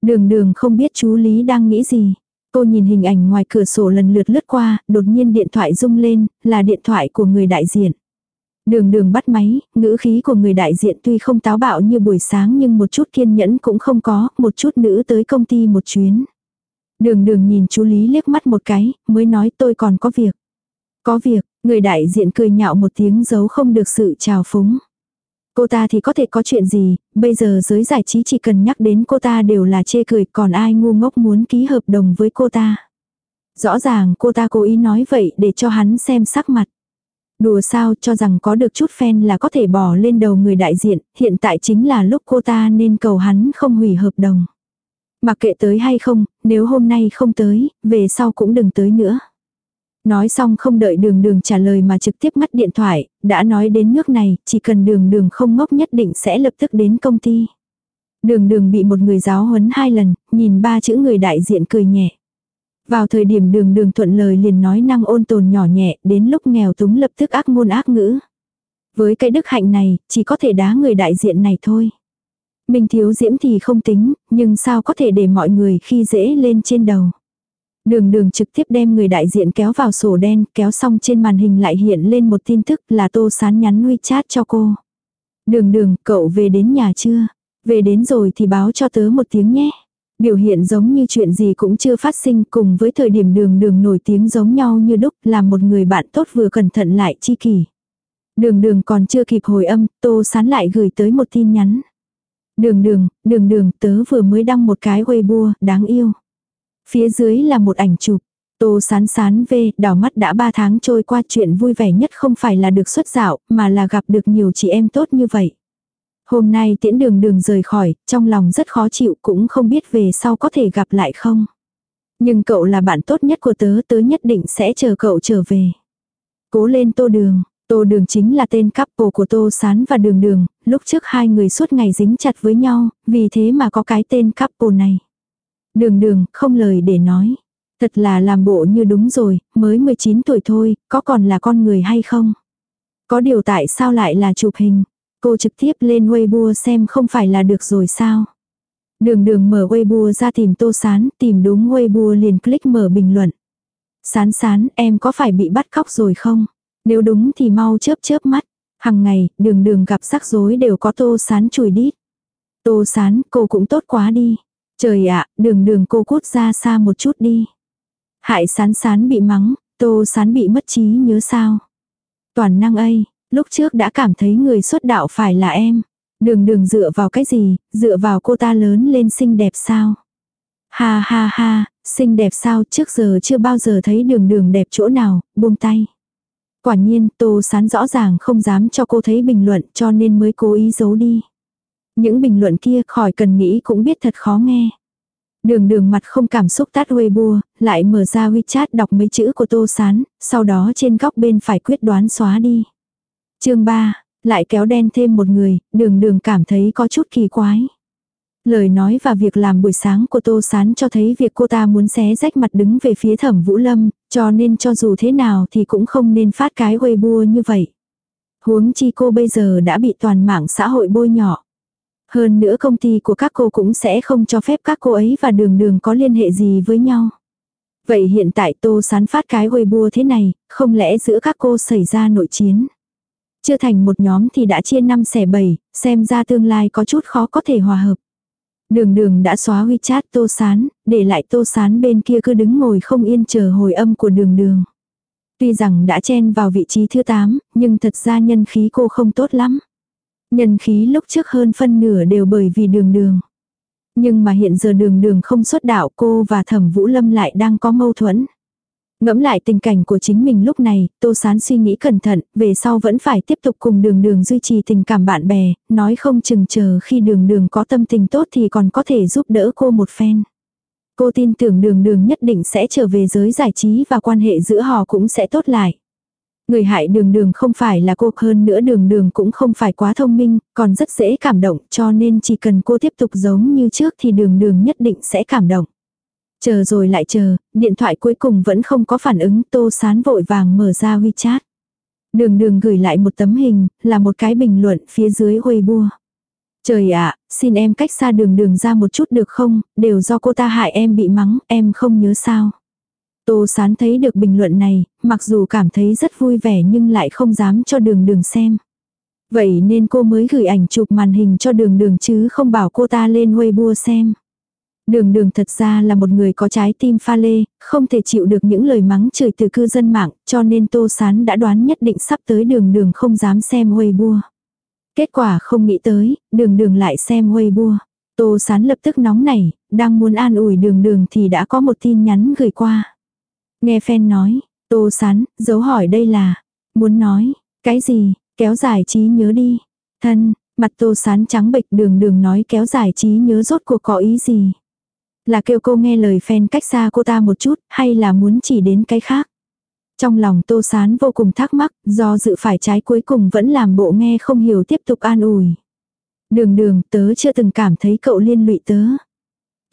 Đường đường không biết chú Lý đang nghĩ gì. Cô nhìn hình ảnh ngoài cửa sổ lần lượt lướt qua, đột nhiên điện thoại rung lên, là điện thoại của người đại diện. Đường đường bắt máy, ngữ khí của người đại diện tuy không táo bạo như buổi sáng nhưng một chút kiên nhẫn cũng không có, một chút nữ tới công ty một chuyến. Đường đường nhìn chú Lý liếc mắt một cái, mới nói tôi còn có việc. Có việc, người đại diện cười nhạo một tiếng giấu không được sự trào phúng. Cô ta thì có thể có chuyện gì, bây giờ giới giải trí chỉ cần nhắc đến cô ta đều là chê cười còn ai ngu ngốc muốn ký hợp đồng với cô ta. Rõ ràng cô ta cố ý nói vậy để cho hắn xem sắc mặt. Đùa sao cho rằng có được chút fan là có thể bỏ lên đầu người đại diện, hiện tại chính là lúc cô ta nên cầu hắn không hủy hợp đồng. Mặc kệ tới hay không, nếu hôm nay không tới, về sau cũng đừng tới nữa. Nói xong không đợi đường đường trả lời mà trực tiếp ngắt điện thoại, đã nói đến nước này, chỉ cần đường đường không ngốc nhất định sẽ lập tức đến công ty. Đường đường bị một người giáo huấn hai lần, nhìn ba chữ người đại diện cười nhẹ. Vào thời điểm đường đường thuận lời liền nói năng ôn tồn nhỏ nhẹ, đến lúc nghèo túng lập tức ác ngôn ác ngữ. Với cái đức hạnh này, chỉ có thể đá người đại diện này thôi. mình thiếu diễm thì không tính, nhưng sao có thể để mọi người khi dễ lên trên đầu. Đường đường trực tiếp đem người đại diện kéo vào sổ đen, kéo xong trên màn hình lại hiện lên một tin tức là tô sán nhắn WeChat cho cô. Đường đường, cậu về đến nhà chưa? Về đến rồi thì báo cho tớ một tiếng nhé. Biểu hiện giống như chuyện gì cũng chưa phát sinh cùng với thời điểm đường đường nổi tiếng giống nhau như đúc là một người bạn tốt vừa cẩn thận lại chi kỷ. Đường đường còn chưa kịp hồi âm, tô sán lại gửi tới một tin nhắn. Đường đường, đường đường, tớ vừa mới đăng một cái Weibo, đáng yêu. Phía dưới là một ảnh chụp. Tô sán sán về, đảo mắt đã ba tháng trôi qua chuyện vui vẻ nhất không phải là được xuất dạo, mà là gặp được nhiều chị em tốt như vậy. Hôm nay tiễn đường đường rời khỏi, trong lòng rất khó chịu cũng không biết về sau có thể gặp lại không. Nhưng cậu là bạn tốt nhất của tớ, tớ nhất định sẽ chờ cậu trở về. Cố lên tô đường, tô đường chính là tên couple của tô sán và đường đường, lúc trước hai người suốt ngày dính chặt với nhau, vì thế mà có cái tên couple này. Đường đường, không lời để nói. Thật là làm bộ như đúng rồi, mới 19 tuổi thôi, có còn là con người hay không? Có điều tại sao lại là chụp hình? Cô trực tiếp lên Weibo xem không phải là được rồi sao? Đường đường mở Weibo ra tìm tô sán, tìm đúng Weibo liền click mở bình luận. Sán sán, em có phải bị bắt cóc rồi không? Nếu đúng thì mau chớp chớp mắt. Hằng ngày, đường đường gặp rắc rối đều có tô sán chùi đít. Tô sán, cô cũng tốt quá đi. Trời ạ, đường đường cô cút ra xa một chút đi. Hại sán sán bị mắng, tô sán bị mất trí nhớ sao. Toàn năng ấy, lúc trước đã cảm thấy người xuất đạo phải là em. Đường đường dựa vào cái gì, dựa vào cô ta lớn lên xinh đẹp sao. Ha ha ha, xinh đẹp sao trước giờ chưa bao giờ thấy đường đường đẹp chỗ nào, buông tay. Quả nhiên, Tô Sán rõ ràng không dám cho cô thấy bình luận cho nên mới cố ý giấu đi. Những bình luận kia khỏi cần nghĩ cũng biết thật khó nghe. Đường đường mặt không cảm xúc tát Weibo, lại mở ra WeChat đọc mấy chữ của Tô Sán, sau đó trên góc bên phải quyết đoán xóa đi. chương 3, lại kéo đen thêm một người, đường đường cảm thấy có chút kỳ quái. Lời nói và việc làm buổi sáng của Tô Sán cho thấy việc cô ta muốn xé rách mặt đứng về phía thẩm Vũ Lâm, cho nên cho dù thế nào thì cũng không nên phát cái Weibo như vậy. Huống chi cô bây giờ đã bị toàn mạng xã hội bôi nhỏ. Hơn nữa công ty của các cô cũng sẽ không cho phép các cô ấy và đường đường có liên hệ gì với nhau. Vậy hiện tại tô sán phát cái Weibo thế này, không lẽ giữa các cô xảy ra nội chiến? Chưa thành một nhóm thì đã chia năm xẻ bảy, xem ra tương lai có chút khó có thể hòa hợp. Đường đường đã xóa WeChat tô sán, để lại tô sán bên kia cứ đứng ngồi không yên chờ hồi âm của đường đường. Tuy rằng đã chen vào vị trí thứ 8, nhưng thật ra nhân khí cô không tốt lắm. Nhân khí lúc trước hơn phân nửa đều bởi vì đường đường. Nhưng mà hiện giờ đường đường không xuất đạo cô và thẩm vũ lâm lại đang có mâu thuẫn. Ngẫm lại tình cảnh của chính mình lúc này, Tô Sán suy nghĩ cẩn thận, về sau vẫn phải tiếp tục cùng đường đường duy trì tình cảm bạn bè, nói không chừng chờ khi đường đường có tâm tình tốt thì còn có thể giúp đỡ cô một phen. Cô tin tưởng đường đường nhất định sẽ trở về giới giải trí và quan hệ giữa họ cũng sẽ tốt lại. Người hại đường đường không phải là cô hơn nữa đường đường cũng không phải quá thông minh, còn rất dễ cảm động cho nên chỉ cần cô tiếp tục giống như trước thì đường đường nhất định sẽ cảm động. Chờ rồi lại chờ, điện thoại cuối cùng vẫn không có phản ứng tô sán vội vàng mở ra WeChat. Đường đường gửi lại một tấm hình, là một cái bình luận phía dưới Weibo. Trời ạ, xin em cách xa đường đường ra một chút được không, đều do cô ta hại em bị mắng, em không nhớ sao. Tô sán thấy được bình luận này, mặc dù cảm thấy rất vui vẻ nhưng lại không dám cho đường đường xem. Vậy nên cô mới gửi ảnh chụp màn hình cho đường đường chứ không bảo cô ta lên Weibo xem. Đường đường thật ra là một người có trái tim pha lê, không thể chịu được những lời mắng chửi từ cư dân mạng, cho nên Tô Sán đã đoán nhất định sắp tới đường đường không dám xem Weibo. Kết quả không nghĩ tới, đường đường lại xem Weibo. Tô Sán lập tức nóng nảy, đang muốn an ủi đường đường thì đã có một tin nhắn gửi qua. Nghe fan nói, Tô Sán, dấu hỏi đây là, muốn nói, cái gì, kéo dài trí nhớ đi. Thân, mặt Tô Sán trắng bệch đường đường nói kéo dài trí nhớ rốt cuộc có ý gì. Là kêu cô nghe lời fan cách xa cô ta một chút, hay là muốn chỉ đến cái khác. Trong lòng Tô Sán vô cùng thắc mắc, do dự phải trái cuối cùng vẫn làm bộ nghe không hiểu tiếp tục an ủi. Đường đường, tớ chưa từng cảm thấy cậu liên lụy tớ.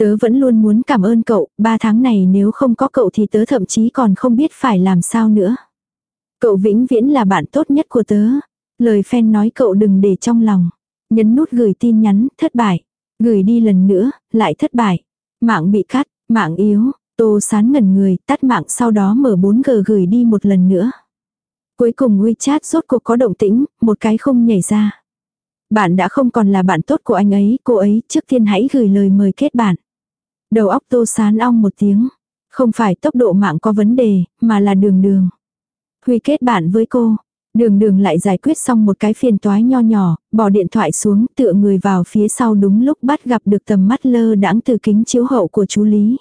Tớ vẫn luôn muốn cảm ơn cậu, ba tháng này nếu không có cậu thì tớ thậm chí còn không biết phải làm sao nữa. Cậu vĩnh viễn là bạn tốt nhất của tớ. Lời fan nói cậu đừng để trong lòng. Nhấn nút gửi tin nhắn, thất bại. Gửi đi lần nữa, lại thất bại. Mạng bị cắt, mạng yếu, tô sán ngẩn người, tắt mạng sau đó mở 4G gửi đi một lần nữa. Cuối cùng WeChat rốt cuộc có động tĩnh, một cái không nhảy ra. Bạn đã không còn là bạn tốt của anh ấy, cô ấy trước tiên hãy gửi lời mời kết bạn. Đầu óc tô sán ong một tiếng. Không phải tốc độ mạng có vấn đề, mà là đường đường. Huy kết bạn với cô. Đường đường lại giải quyết xong một cái phiền toái nho nhỏ, bỏ điện thoại xuống tựa người vào phía sau đúng lúc bắt gặp được tầm mắt lơ đãng từ kính chiếu hậu của chú Lý.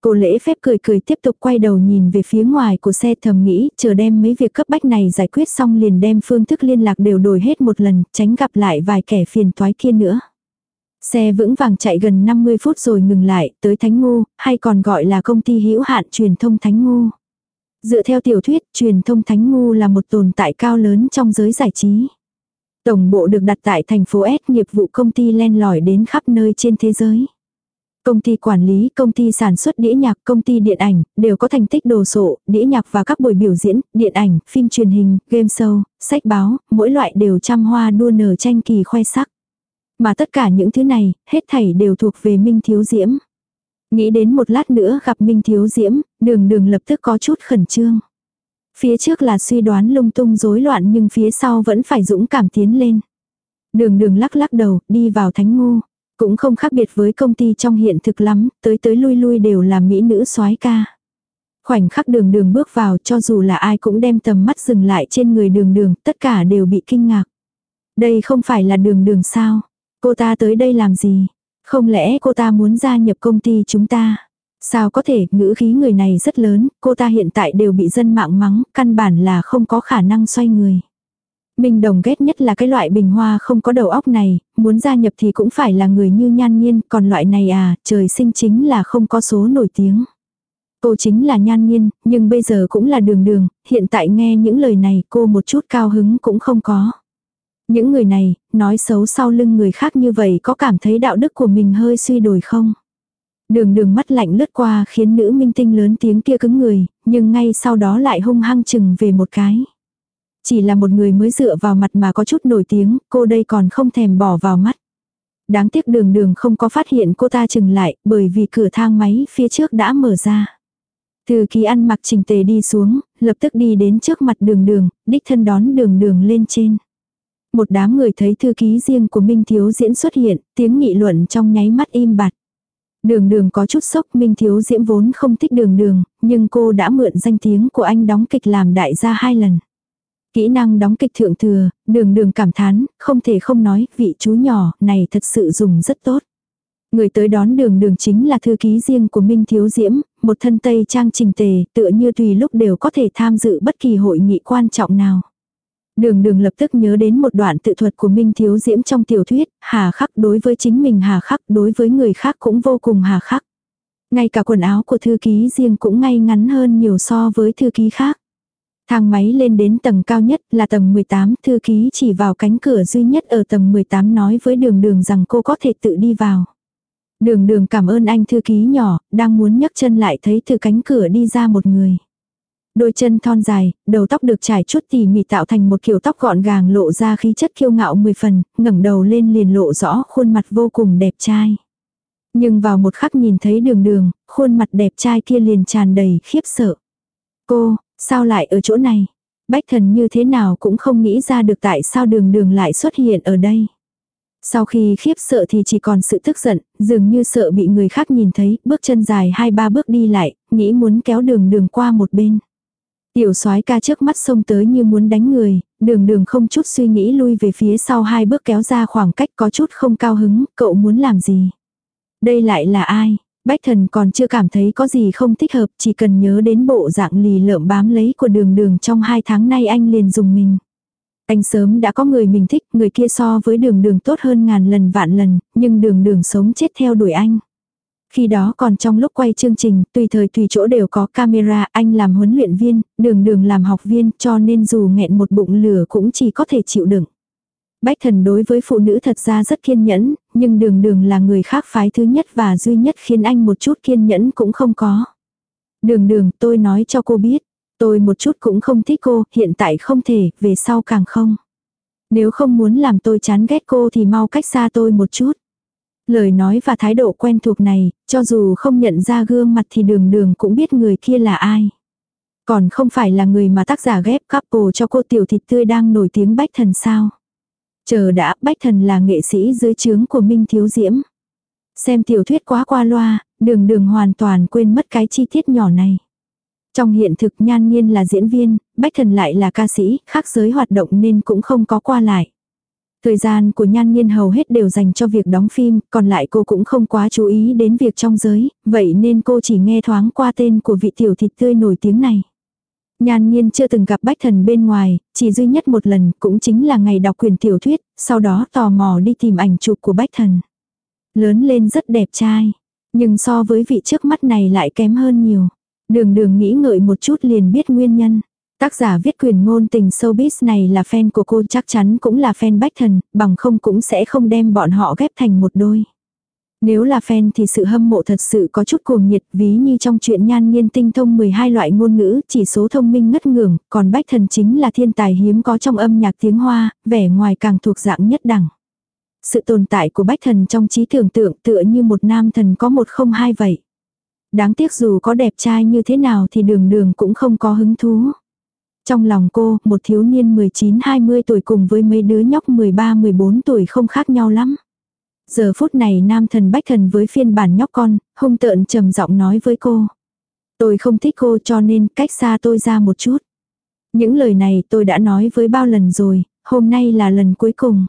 Cô lễ phép cười cười tiếp tục quay đầu nhìn về phía ngoài của xe thầm nghĩ chờ đem mấy việc cấp bách này giải quyết xong liền đem phương thức liên lạc đều đổi hết một lần, tránh gặp lại vài kẻ phiền toái kia nữa. Xe vững vàng chạy gần 50 phút rồi ngừng lại, tới Thánh Ngu, hay còn gọi là công ty hữu hạn truyền thông Thánh Ngu. Dựa theo tiểu thuyết, truyền thông Thánh Ngu là một tồn tại cao lớn trong giới giải trí. Tổng bộ được đặt tại thành phố S nghiệp vụ công ty len lỏi đến khắp nơi trên thế giới. Công ty quản lý, công ty sản xuất đĩa nhạc, công ty điện ảnh, đều có thành tích đồ sộ, đĩa nhạc và các buổi biểu diễn, điện ảnh, phim truyền hình, game show, sách báo, mỗi loại đều trăm hoa đua nở tranh kỳ khoe sắc. Mà tất cả những thứ này, hết thảy đều thuộc về Minh Thiếu Diễm. Nghĩ đến một lát nữa gặp Minh Thiếu Diễm, đường đường lập tức có chút khẩn trương. Phía trước là suy đoán lung tung rối loạn nhưng phía sau vẫn phải dũng cảm tiến lên. Đường đường lắc lắc đầu, đi vào thánh ngu. Cũng không khác biệt với công ty trong hiện thực lắm, tới tới lui lui đều là mỹ nữ soái ca. Khoảnh khắc đường đường bước vào cho dù là ai cũng đem tầm mắt dừng lại trên người đường đường, tất cả đều bị kinh ngạc. Đây không phải là đường đường sao? Cô ta tới đây làm gì? Không lẽ cô ta muốn gia nhập công ty chúng ta? Sao có thể, ngữ khí người này rất lớn, cô ta hiện tại đều bị dân mạng mắng, căn bản là không có khả năng xoay người. Minh Đồng ghét nhất là cái loại bình hoa không có đầu óc này, muốn gia nhập thì cũng phải là người như nhan nhiên, còn loại này à, trời sinh chính là không có số nổi tiếng. Cô chính là nhan nhiên, nhưng bây giờ cũng là đường đường, hiện tại nghe những lời này cô một chút cao hứng cũng không có. Những người này, nói xấu sau lưng người khác như vậy có cảm thấy đạo đức của mình hơi suy đổi không? Đường đường mắt lạnh lướt qua khiến nữ minh tinh lớn tiếng kia cứng người, nhưng ngay sau đó lại hung hăng chừng về một cái. Chỉ là một người mới dựa vào mặt mà có chút nổi tiếng, cô đây còn không thèm bỏ vào mắt. Đáng tiếc đường đường không có phát hiện cô ta chừng lại, bởi vì cửa thang máy phía trước đã mở ra. Từ kỳ ăn mặc trình tề đi xuống, lập tức đi đến trước mặt đường đường, đích thân đón đường đường lên trên. Một đám người thấy thư ký riêng của Minh Thiếu Diễn xuất hiện, tiếng nghị luận trong nháy mắt im bặt. Đường đường có chút sốc Minh Thiếu Diễm vốn không thích đường đường, nhưng cô đã mượn danh tiếng của anh đóng kịch làm đại gia hai lần. Kỹ năng đóng kịch thượng thừa, đường đường cảm thán, không thể không nói, vị chú nhỏ này thật sự dùng rất tốt. Người tới đón đường đường chính là thư ký riêng của Minh Thiếu Diễm, một thân tây trang trình tề, tựa như tùy lúc đều có thể tham dự bất kỳ hội nghị quan trọng nào. Đường đường lập tức nhớ đến một đoạn tự thuật của Minh Thiếu Diễm trong tiểu thuyết, hà khắc đối với chính mình hà khắc đối với người khác cũng vô cùng hà khắc. Ngay cả quần áo của thư ký riêng cũng ngay ngắn hơn nhiều so với thư ký khác. Thang máy lên đến tầng cao nhất là tầng 18, thư ký chỉ vào cánh cửa duy nhất ở tầng 18 nói với đường đường rằng cô có thể tự đi vào. Đường đường cảm ơn anh thư ký nhỏ, đang muốn nhấc chân lại thấy từ cánh cửa đi ra một người. Đôi chân thon dài, đầu tóc được trải chút tỉ mỉ tạo thành một kiểu tóc gọn gàng lộ ra khí chất kiêu ngạo mười phần, ngẩng đầu lên liền lộ rõ khuôn mặt vô cùng đẹp trai. Nhưng vào một khắc nhìn thấy đường đường, khuôn mặt đẹp trai kia liền tràn đầy khiếp sợ. Cô, sao lại ở chỗ này? Bách thần như thế nào cũng không nghĩ ra được tại sao đường đường lại xuất hiện ở đây. Sau khi khiếp sợ thì chỉ còn sự tức giận, dường như sợ bị người khác nhìn thấy, bước chân dài hai ba bước đi lại, nghĩ muốn kéo đường đường qua một bên. Tiểu soái ca trước mắt xông tới như muốn đánh người, đường đường không chút suy nghĩ lui về phía sau hai bước kéo ra khoảng cách có chút không cao hứng, cậu muốn làm gì? Đây lại là ai? Bách thần còn chưa cảm thấy có gì không thích hợp, chỉ cần nhớ đến bộ dạng lì lợm bám lấy của đường đường trong hai tháng nay anh liền dùng mình. Anh sớm đã có người mình thích, người kia so với đường đường tốt hơn ngàn lần vạn lần, nhưng đường đường sống chết theo đuổi anh. Khi đó còn trong lúc quay chương trình, tùy thời tùy chỗ đều có camera, anh làm huấn luyện viên, đường đường làm học viên, cho nên dù nghẹn một bụng lửa cũng chỉ có thể chịu đựng. Bách thần đối với phụ nữ thật ra rất kiên nhẫn, nhưng đường đường là người khác phái thứ nhất và duy nhất khiến anh một chút kiên nhẫn cũng không có. Đường đường tôi nói cho cô biết, tôi một chút cũng không thích cô, hiện tại không thể, về sau càng không. Nếu không muốn làm tôi chán ghét cô thì mau cách xa tôi một chút. Lời nói và thái độ quen thuộc này, cho dù không nhận ra gương mặt thì đường đường cũng biết người kia là ai. Còn không phải là người mà tác giả ghép couple cho cô tiểu thịt tươi đang nổi tiếng bách thần sao. Chờ đã, bách thần là nghệ sĩ dưới trướng của Minh Thiếu Diễm. Xem tiểu thuyết quá qua loa, đường đường hoàn toàn quên mất cái chi tiết nhỏ này. Trong hiện thực nhan nhiên là diễn viên, bách thần lại là ca sĩ, khác giới hoạt động nên cũng không có qua lại. Thời gian của nhan nhiên hầu hết đều dành cho việc đóng phim, còn lại cô cũng không quá chú ý đến việc trong giới, vậy nên cô chỉ nghe thoáng qua tên của vị tiểu thịt tươi nổi tiếng này. Nhan nhiên chưa từng gặp bách thần bên ngoài, chỉ duy nhất một lần cũng chính là ngày đọc quyền tiểu thuyết, sau đó tò mò đi tìm ảnh chụp của bách thần. Lớn lên rất đẹp trai, nhưng so với vị trước mắt này lại kém hơn nhiều. Đường đường nghĩ ngợi một chút liền biết nguyên nhân. Tác giả viết quyền ngôn tình showbiz này là fan của cô chắc chắn cũng là fan bách thần, bằng không cũng sẽ không đem bọn họ ghép thành một đôi. Nếu là fan thì sự hâm mộ thật sự có chút cuồng nhiệt ví như trong chuyện nhan nghiên tinh thông 12 loại ngôn ngữ, chỉ số thông minh ngất ngưỡng, còn bách thần chính là thiên tài hiếm có trong âm nhạc tiếng Hoa, vẻ ngoài càng thuộc dạng nhất đẳng. Sự tồn tại của bách thần trong trí tưởng tượng tựa như một nam thần có một không hai vậy. Đáng tiếc dù có đẹp trai như thế nào thì đường đường cũng không có hứng thú. Trong lòng cô, một thiếu niên 19-20 tuổi cùng với mấy đứa nhóc 13-14 tuổi không khác nhau lắm. Giờ phút này nam thần bách thần với phiên bản nhóc con, hung tợn trầm giọng nói với cô. Tôi không thích cô cho nên cách xa tôi ra một chút. Những lời này tôi đã nói với bao lần rồi, hôm nay là lần cuối cùng.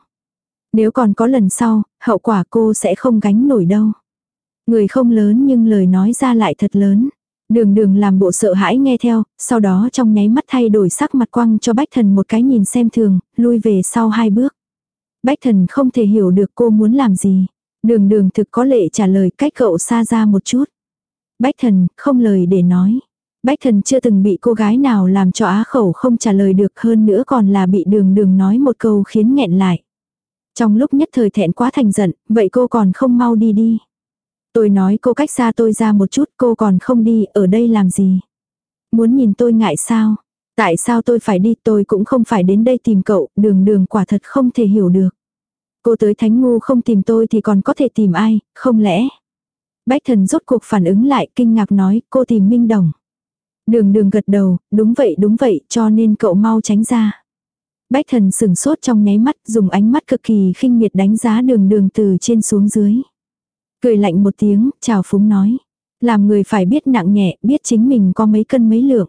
Nếu còn có lần sau, hậu quả cô sẽ không gánh nổi đâu. Người không lớn nhưng lời nói ra lại thật lớn. Đường đường làm bộ sợ hãi nghe theo, sau đó trong nháy mắt thay đổi sắc mặt quăng cho bách thần một cái nhìn xem thường, lui về sau hai bước. Bách thần không thể hiểu được cô muốn làm gì. Đường đường thực có lệ trả lời cách cậu xa ra một chút. Bách thần, không lời để nói. Bách thần chưa từng bị cô gái nào làm cho á khẩu không trả lời được hơn nữa còn là bị đường đường nói một câu khiến nghẹn lại. Trong lúc nhất thời thẹn quá thành giận, vậy cô còn không mau đi đi. Tôi nói cô cách xa tôi ra một chút cô còn không đi ở đây làm gì. Muốn nhìn tôi ngại sao? Tại sao tôi phải đi tôi cũng không phải đến đây tìm cậu, đường đường quả thật không thể hiểu được. Cô tới thánh ngu không tìm tôi thì còn có thể tìm ai, không lẽ? Bách thần rốt cuộc phản ứng lại kinh ngạc nói cô tìm Minh Đồng. Đường đường gật đầu, đúng vậy đúng vậy cho nên cậu mau tránh ra. Bách thần sừng sốt trong nháy mắt dùng ánh mắt cực kỳ khinh miệt đánh giá đường đường từ trên xuống dưới. Cười lạnh một tiếng, chào phúng nói. Làm người phải biết nặng nhẹ, biết chính mình có mấy cân mấy lượng.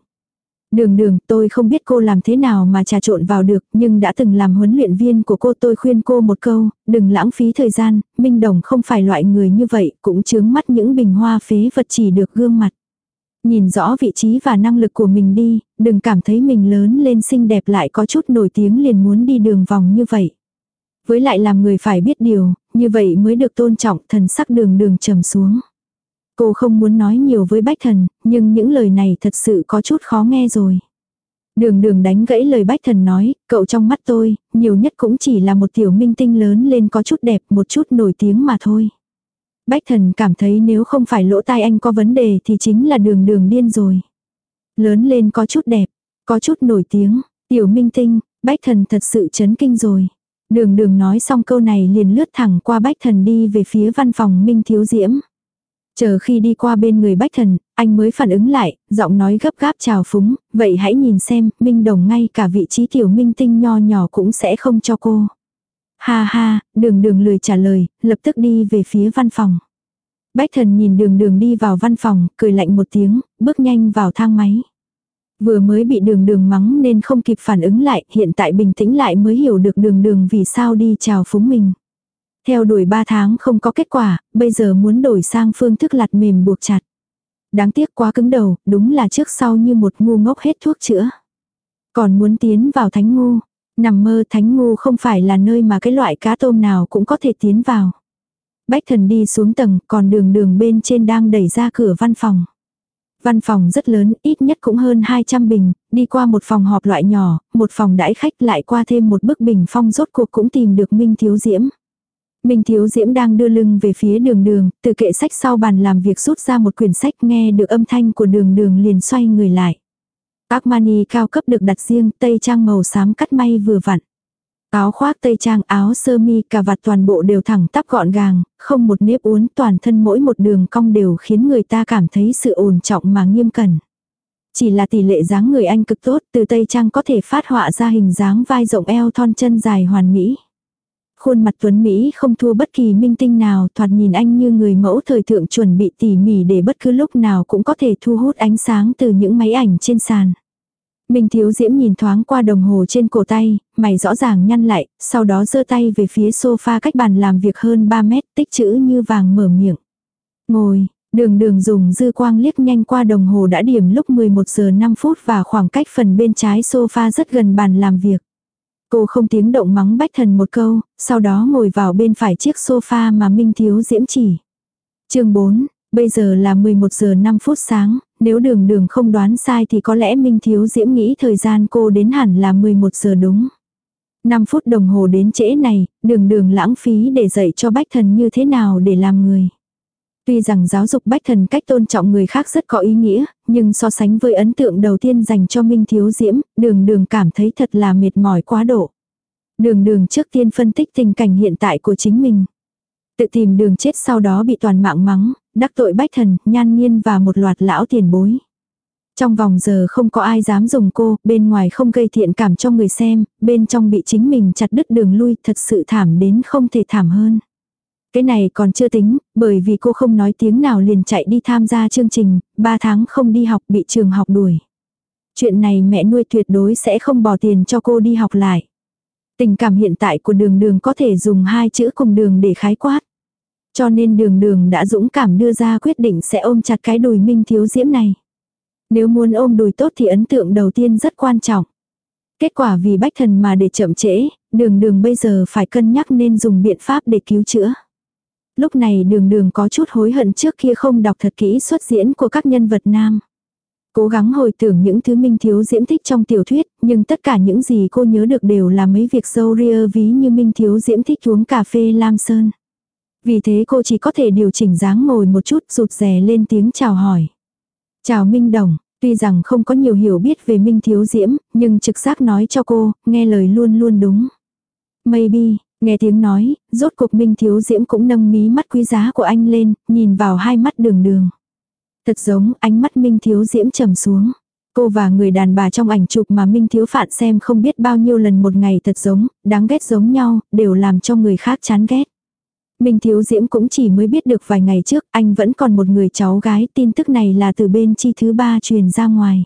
Đường đường, tôi không biết cô làm thế nào mà trà trộn vào được, nhưng đã từng làm huấn luyện viên của cô tôi khuyên cô một câu, đừng lãng phí thời gian, Minh Đồng không phải loại người như vậy, cũng chướng mắt những bình hoa phế vật chỉ được gương mặt. Nhìn rõ vị trí và năng lực của mình đi, đừng cảm thấy mình lớn lên xinh đẹp lại có chút nổi tiếng liền muốn đi đường vòng như vậy. Với lại làm người phải biết điều, như vậy mới được tôn trọng thần sắc đường đường trầm xuống. Cô không muốn nói nhiều với bách thần, nhưng những lời này thật sự có chút khó nghe rồi. Đường đường đánh gãy lời bách thần nói, cậu trong mắt tôi, nhiều nhất cũng chỉ là một tiểu minh tinh lớn lên có chút đẹp, một chút nổi tiếng mà thôi. Bách thần cảm thấy nếu không phải lỗ tai anh có vấn đề thì chính là đường đường điên rồi. Lớn lên có chút đẹp, có chút nổi tiếng, tiểu minh tinh, bách thần thật sự chấn kinh rồi. Đường đường nói xong câu này liền lướt thẳng qua bách thần đi về phía văn phòng Minh Thiếu Diễm. Chờ khi đi qua bên người bách thần, anh mới phản ứng lại, giọng nói gấp gáp chào phúng, vậy hãy nhìn xem, Minh Đồng ngay cả vị trí tiểu minh tinh nho nhỏ cũng sẽ không cho cô. Ha ha, đường đường lười trả lời, lập tức đi về phía văn phòng. Bách thần nhìn đường đường đi vào văn phòng, cười lạnh một tiếng, bước nhanh vào thang máy. Vừa mới bị đường đường mắng nên không kịp phản ứng lại, hiện tại bình tĩnh lại mới hiểu được đường đường vì sao đi chào phúng mình. Theo đuổi 3 tháng không có kết quả, bây giờ muốn đổi sang phương thức lặt mềm buộc chặt. Đáng tiếc quá cứng đầu, đúng là trước sau như một ngu ngốc hết thuốc chữa. Còn muốn tiến vào thánh ngu, nằm mơ thánh ngu không phải là nơi mà cái loại cá tôm nào cũng có thể tiến vào. Bách thần đi xuống tầng, còn đường đường bên trên đang đẩy ra cửa văn phòng. Văn phòng rất lớn, ít nhất cũng hơn 200 bình, đi qua một phòng họp loại nhỏ, một phòng đãi khách lại qua thêm một bức bình phong rốt cuộc cũng tìm được Minh Thiếu Diễm. Minh Thiếu Diễm đang đưa lưng về phía đường đường, từ kệ sách sau bàn làm việc rút ra một quyển sách nghe được âm thanh của đường đường liền xoay người lại. Armani cao cấp được đặt riêng, tây trang màu xám cắt may vừa vặn. Áo khoác tây trang áo sơ mi cà vạt toàn bộ đều thẳng tắp gọn gàng, không một nếp uốn toàn thân mỗi một đường cong đều khiến người ta cảm thấy sự ổn trọng mà nghiêm cẩn. Chỉ là tỷ lệ dáng người anh cực tốt, từ tây trang có thể phát họa ra hình dáng vai rộng eo thon chân dài hoàn mỹ. Khuôn mặt tuấn Mỹ không thua bất kỳ minh tinh nào, thoạt nhìn anh như người mẫu thời thượng chuẩn bị tỉ mỉ để bất cứ lúc nào cũng có thể thu hút ánh sáng từ những máy ảnh trên sàn. Minh Thiếu Diễm nhìn thoáng qua đồng hồ trên cổ tay, mày rõ ràng nhăn lại, sau đó giơ tay về phía sofa cách bàn làm việc hơn 3 mét, tích chữ như vàng mở miệng. Ngồi, đường đường dùng dư quang liếc nhanh qua đồng hồ đã điểm lúc 11 giờ 5 phút và khoảng cách phần bên trái sofa rất gần bàn làm việc. Cô không tiếng động mắng bách thần một câu, sau đó ngồi vào bên phải chiếc sofa mà Minh Thiếu Diễm chỉ. chương 4, bây giờ là 11 giờ 5 phút sáng, nếu đường đường không đoán sai thì có lẽ Minh Thiếu Diễm nghĩ thời gian cô đến hẳn là 11 giờ đúng. 5 phút đồng hồ đến trễ này, đường đường lãng phí để dạy cho bách thần như thế nào để làm người. Tuy rằng giáo dục bách thần cách tôn trọng người khác rất có ý nghĩa, nhưng so sánh với ấn tượng đầu tiên dành cho Minh Thiếu Diễm, đường đường cảm thấy thật là mệt mỏi quá độ. Đường đường trước tiên phân tích tình cảnh hiện tại của chính mình. Tự tìm đường chết sau đó bị toàn mạng mắng, đắc tội bách thần, nhan nhiên và một loạt lão tiền bối. Trong vòng giờ không có ai dám dùng cô, bên ngoài không gây thiện cảm cho người xem, bên trong bị chính mình chặt đứt đường lui thật sự thảm đến không thể thảm hơn. Cái này còn chưa tính, bởi vì cô không nói tiếng nào liền chạy đi tham gia chương trình, 3 tháng không đi học bị trường học đuổi. Chuyện này mẹ nuôi tuyệt đối sẽ không bỏ tiền cho cô đi học lại. Tình cảm hiện tại của đường đường có thể dùng hai chữ cùng đường để khái quát. Cho nên đường đường đã dũng cảm đưa ra quyết định sẽ ôm chặt cái đùi minh thiếu diễm này. Nếu muốn ôm đùi tốt thì ấn tượng đầu tiên rất quan trọng. Kết quả vì bách thần mà để chậm trễ, đường đường bây giờ phải cân nhắc nên dùng biện pháp để cứu chữa. Lúc này đường đường có chút hối hận trước kia không đọc thật kỹ xuất diễn của các nhân vật nam. Cố gắng hồi tưởng những thứ Minh Thiếu Diễm thích trong tiểu thuyết, nhưng tất cả những gì cô nhớ được đều là mấy việc dâu ria ví như Minh Thiếu Diễm thích uống cà phê Lam Sơn. Vì thế cô chỉ có thể điều chỉnh dáng ngồi một chút rụt rè lên tiếng chào hỏi. Chào Minh Đồng, tuy rằng không có nhiều hiểu biết về Minh Thiếu Diễm, nhưng trực giác nói cho cô, nghe lời luôn luôn đúng. Maybe, nghe tiếng nói, rốt cuộc Minh Thiếu Diễm cũng nâng mí mắt quý giá của anh lên, nhìn vào hai mắt đường đường. Thật giống ánh mắt Minh Thiếu Diễm trầm xuống. Cô và người đàn bà trong ảnh chụp mà Minh Thiếu Phạn xem không biết bao nhiêu lần một ngày thật giống, đáng ghét giống nhau, đều làm cho người khác chán ghét. Minh Thiếu Diễm cũng chỉ mới biết được vài ngày trước, anh vẫn còn một người cháu gái, tin tức này là từ bên chi thứ ba truyền ra ngoài.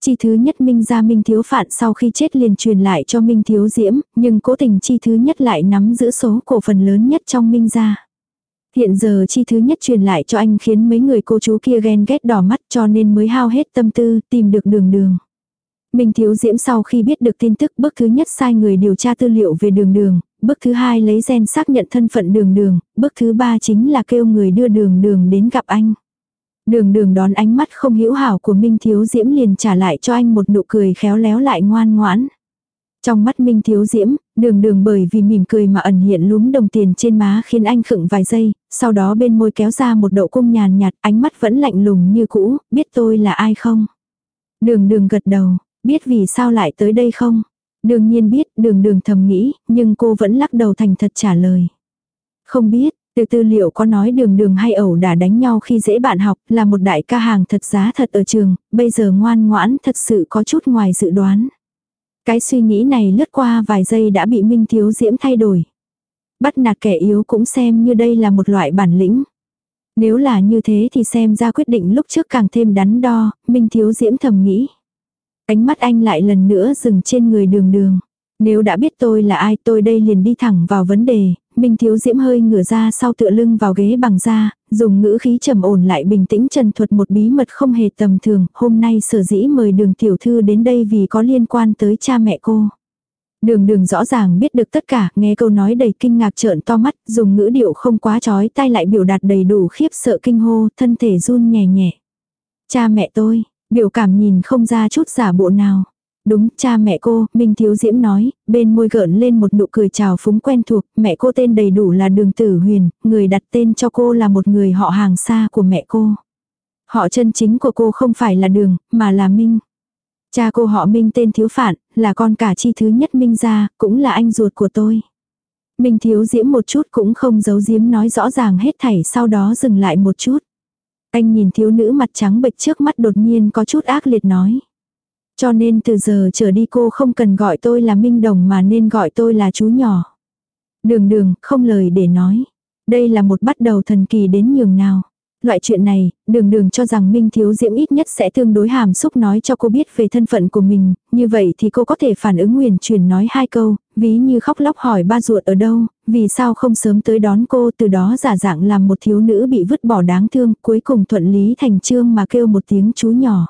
Chi thứ nhất Minh ra Minh Thiếu Phạn sau khi chết liền truyền lại cho Minh Thiếu Diễm, nhưng cố tình chi thứ nhất lại nắm giữ số cổ phần lớn nhất trong Minh gia. Hiện giờ chi thứ nhất truyền lại cho anh khiến mấy người cô chú kia ghen ghét đỏ mắt cho nên mới hao hết tâm tư tìm được đường đường. Minh Thiếu Diễm sau khi biết được tin tức bước thứ nhất sai người điều tra tư liệu về đường đường, bước thứ hai lấy gen xác nhận thân phận đường đường, bước thứ ba chính là kêu người đưa đường đường đến gặp anh. Đường đường đón ánh mắt không hiểu hảo của Minh Thiếu Diễm liền trả lại cho anh một nụ cười khéo léo lại ngoan ngoãn. Trong mắt Minh Thiếu Diễm, đường đường bởi vì mỉm cười mà ẩn hiện lúm đồng tiền trên má khiến anh khựng vài giây, sau đó bên môi kéo ra một đậu cung nhàn nhạt, ánh mắt vẫn lạnh lùng như cũ, biết tôi là ai không? Đường đường gật đầu, biết vì sao lại tới đây không? Đương nhiên biết, đường đường thầm nghĩ, nhưng cô vẫn lắc đầu thành thật trả lời. Không biết, từ tư liệu có nói đường đường hay ẩu đả đánh nhau khi dễ bạn học là một đại ca hàng thật giá thật ở trường, bây giờ ngoan ngoãn thật sự có chút ngoài dự đoán. Cái suy nghĩ này lướt qua vài giây đã bị Minh Thiếu Diễm thay đổi. Bắt nạt kẻ yếu cũng xem như đây là một loại bản lĩnh. Nếu là như thế thì xem ra quyết định lúc trước càng thêm đắn đo, Minh Thiếu Diễm thầm nghĩ. Ánh mắt anh lại lần nữa dừng trên người đường đường. Nếu đã biết tôi là ai tôi đây liền đi thẳng vào vấn đề, Minh Thiếu Diễm hơi ngửa ra sau tựa lưng vào ghế bằng da, dùng ngữ khí trầm ổn lại bình tĩnh trần thuật một bí mật không hề tầm thường, hôm nay sở dĩ mời đường tiểu thư đến đây vì có liên quan tới cha mẹ cô. Đường đường rõ ràng biết được tất cả, nghe câu nói đầy kinh ngạc trợn to mắt, dùng ngữ điệu không quá chói tay lại biểu đạt đầy đủ khiếp sợ kinh hô, thân thể run nhẹ nhẹ. Cha mẹ tôi, biểu cảm nhìn không ra chút giả bộ nào. Đúng, cha mẹ cô, Minh Thiếu Diễm nói, bên môi gợn lên một nụ cười chào phúng quen thuộc, mẹ cô tên đầy đủ là Đường Tử Huyền, người đặt tên cho cô là một người họ hàng xa của mẹ cô. Họ chân chính của cô không phải là Đường, mà là Minh. Cha cô họ Minh tên Thiếu phản là con cả chi thứ nhất Minh gia, cũng là anh ruột của tôi. Minh Thiếu Diễm một chút cũng không giấu giếm nói rõ ràng hết thảy sau đó dừng lại một chút. Anh nhìn thiếu nữ mặt trắng bệch trước mắt đột nhiên có chút ác liệt nói. Cho nên từ giờ trở đi cô không cần gọi tôi là Minh Đồng mà nên gọi tôi là chú nhỏ. Đường đường, không lời để nói. Đây là một bắt đầu thần kỳ đến nhường nào. Loại chuyện này, đường đường cho rằng Minh Thiếu Diễm ít nhất sẽ tương đối hàm xúc nói cho cô biết về thân phận của mình, như vậy thì cô có thể phản ứng nguyền truyền nói hai câu, ví như khóc lóc hỏi ba ruột ở đâu, vì sao không sớm tới đón cô từ đó giả dạng làm một thiếu nữ bị vứt bỏ đáng thương, cuối cùng thuận lý thành trương mà kêu một tiếng chú nhỏ.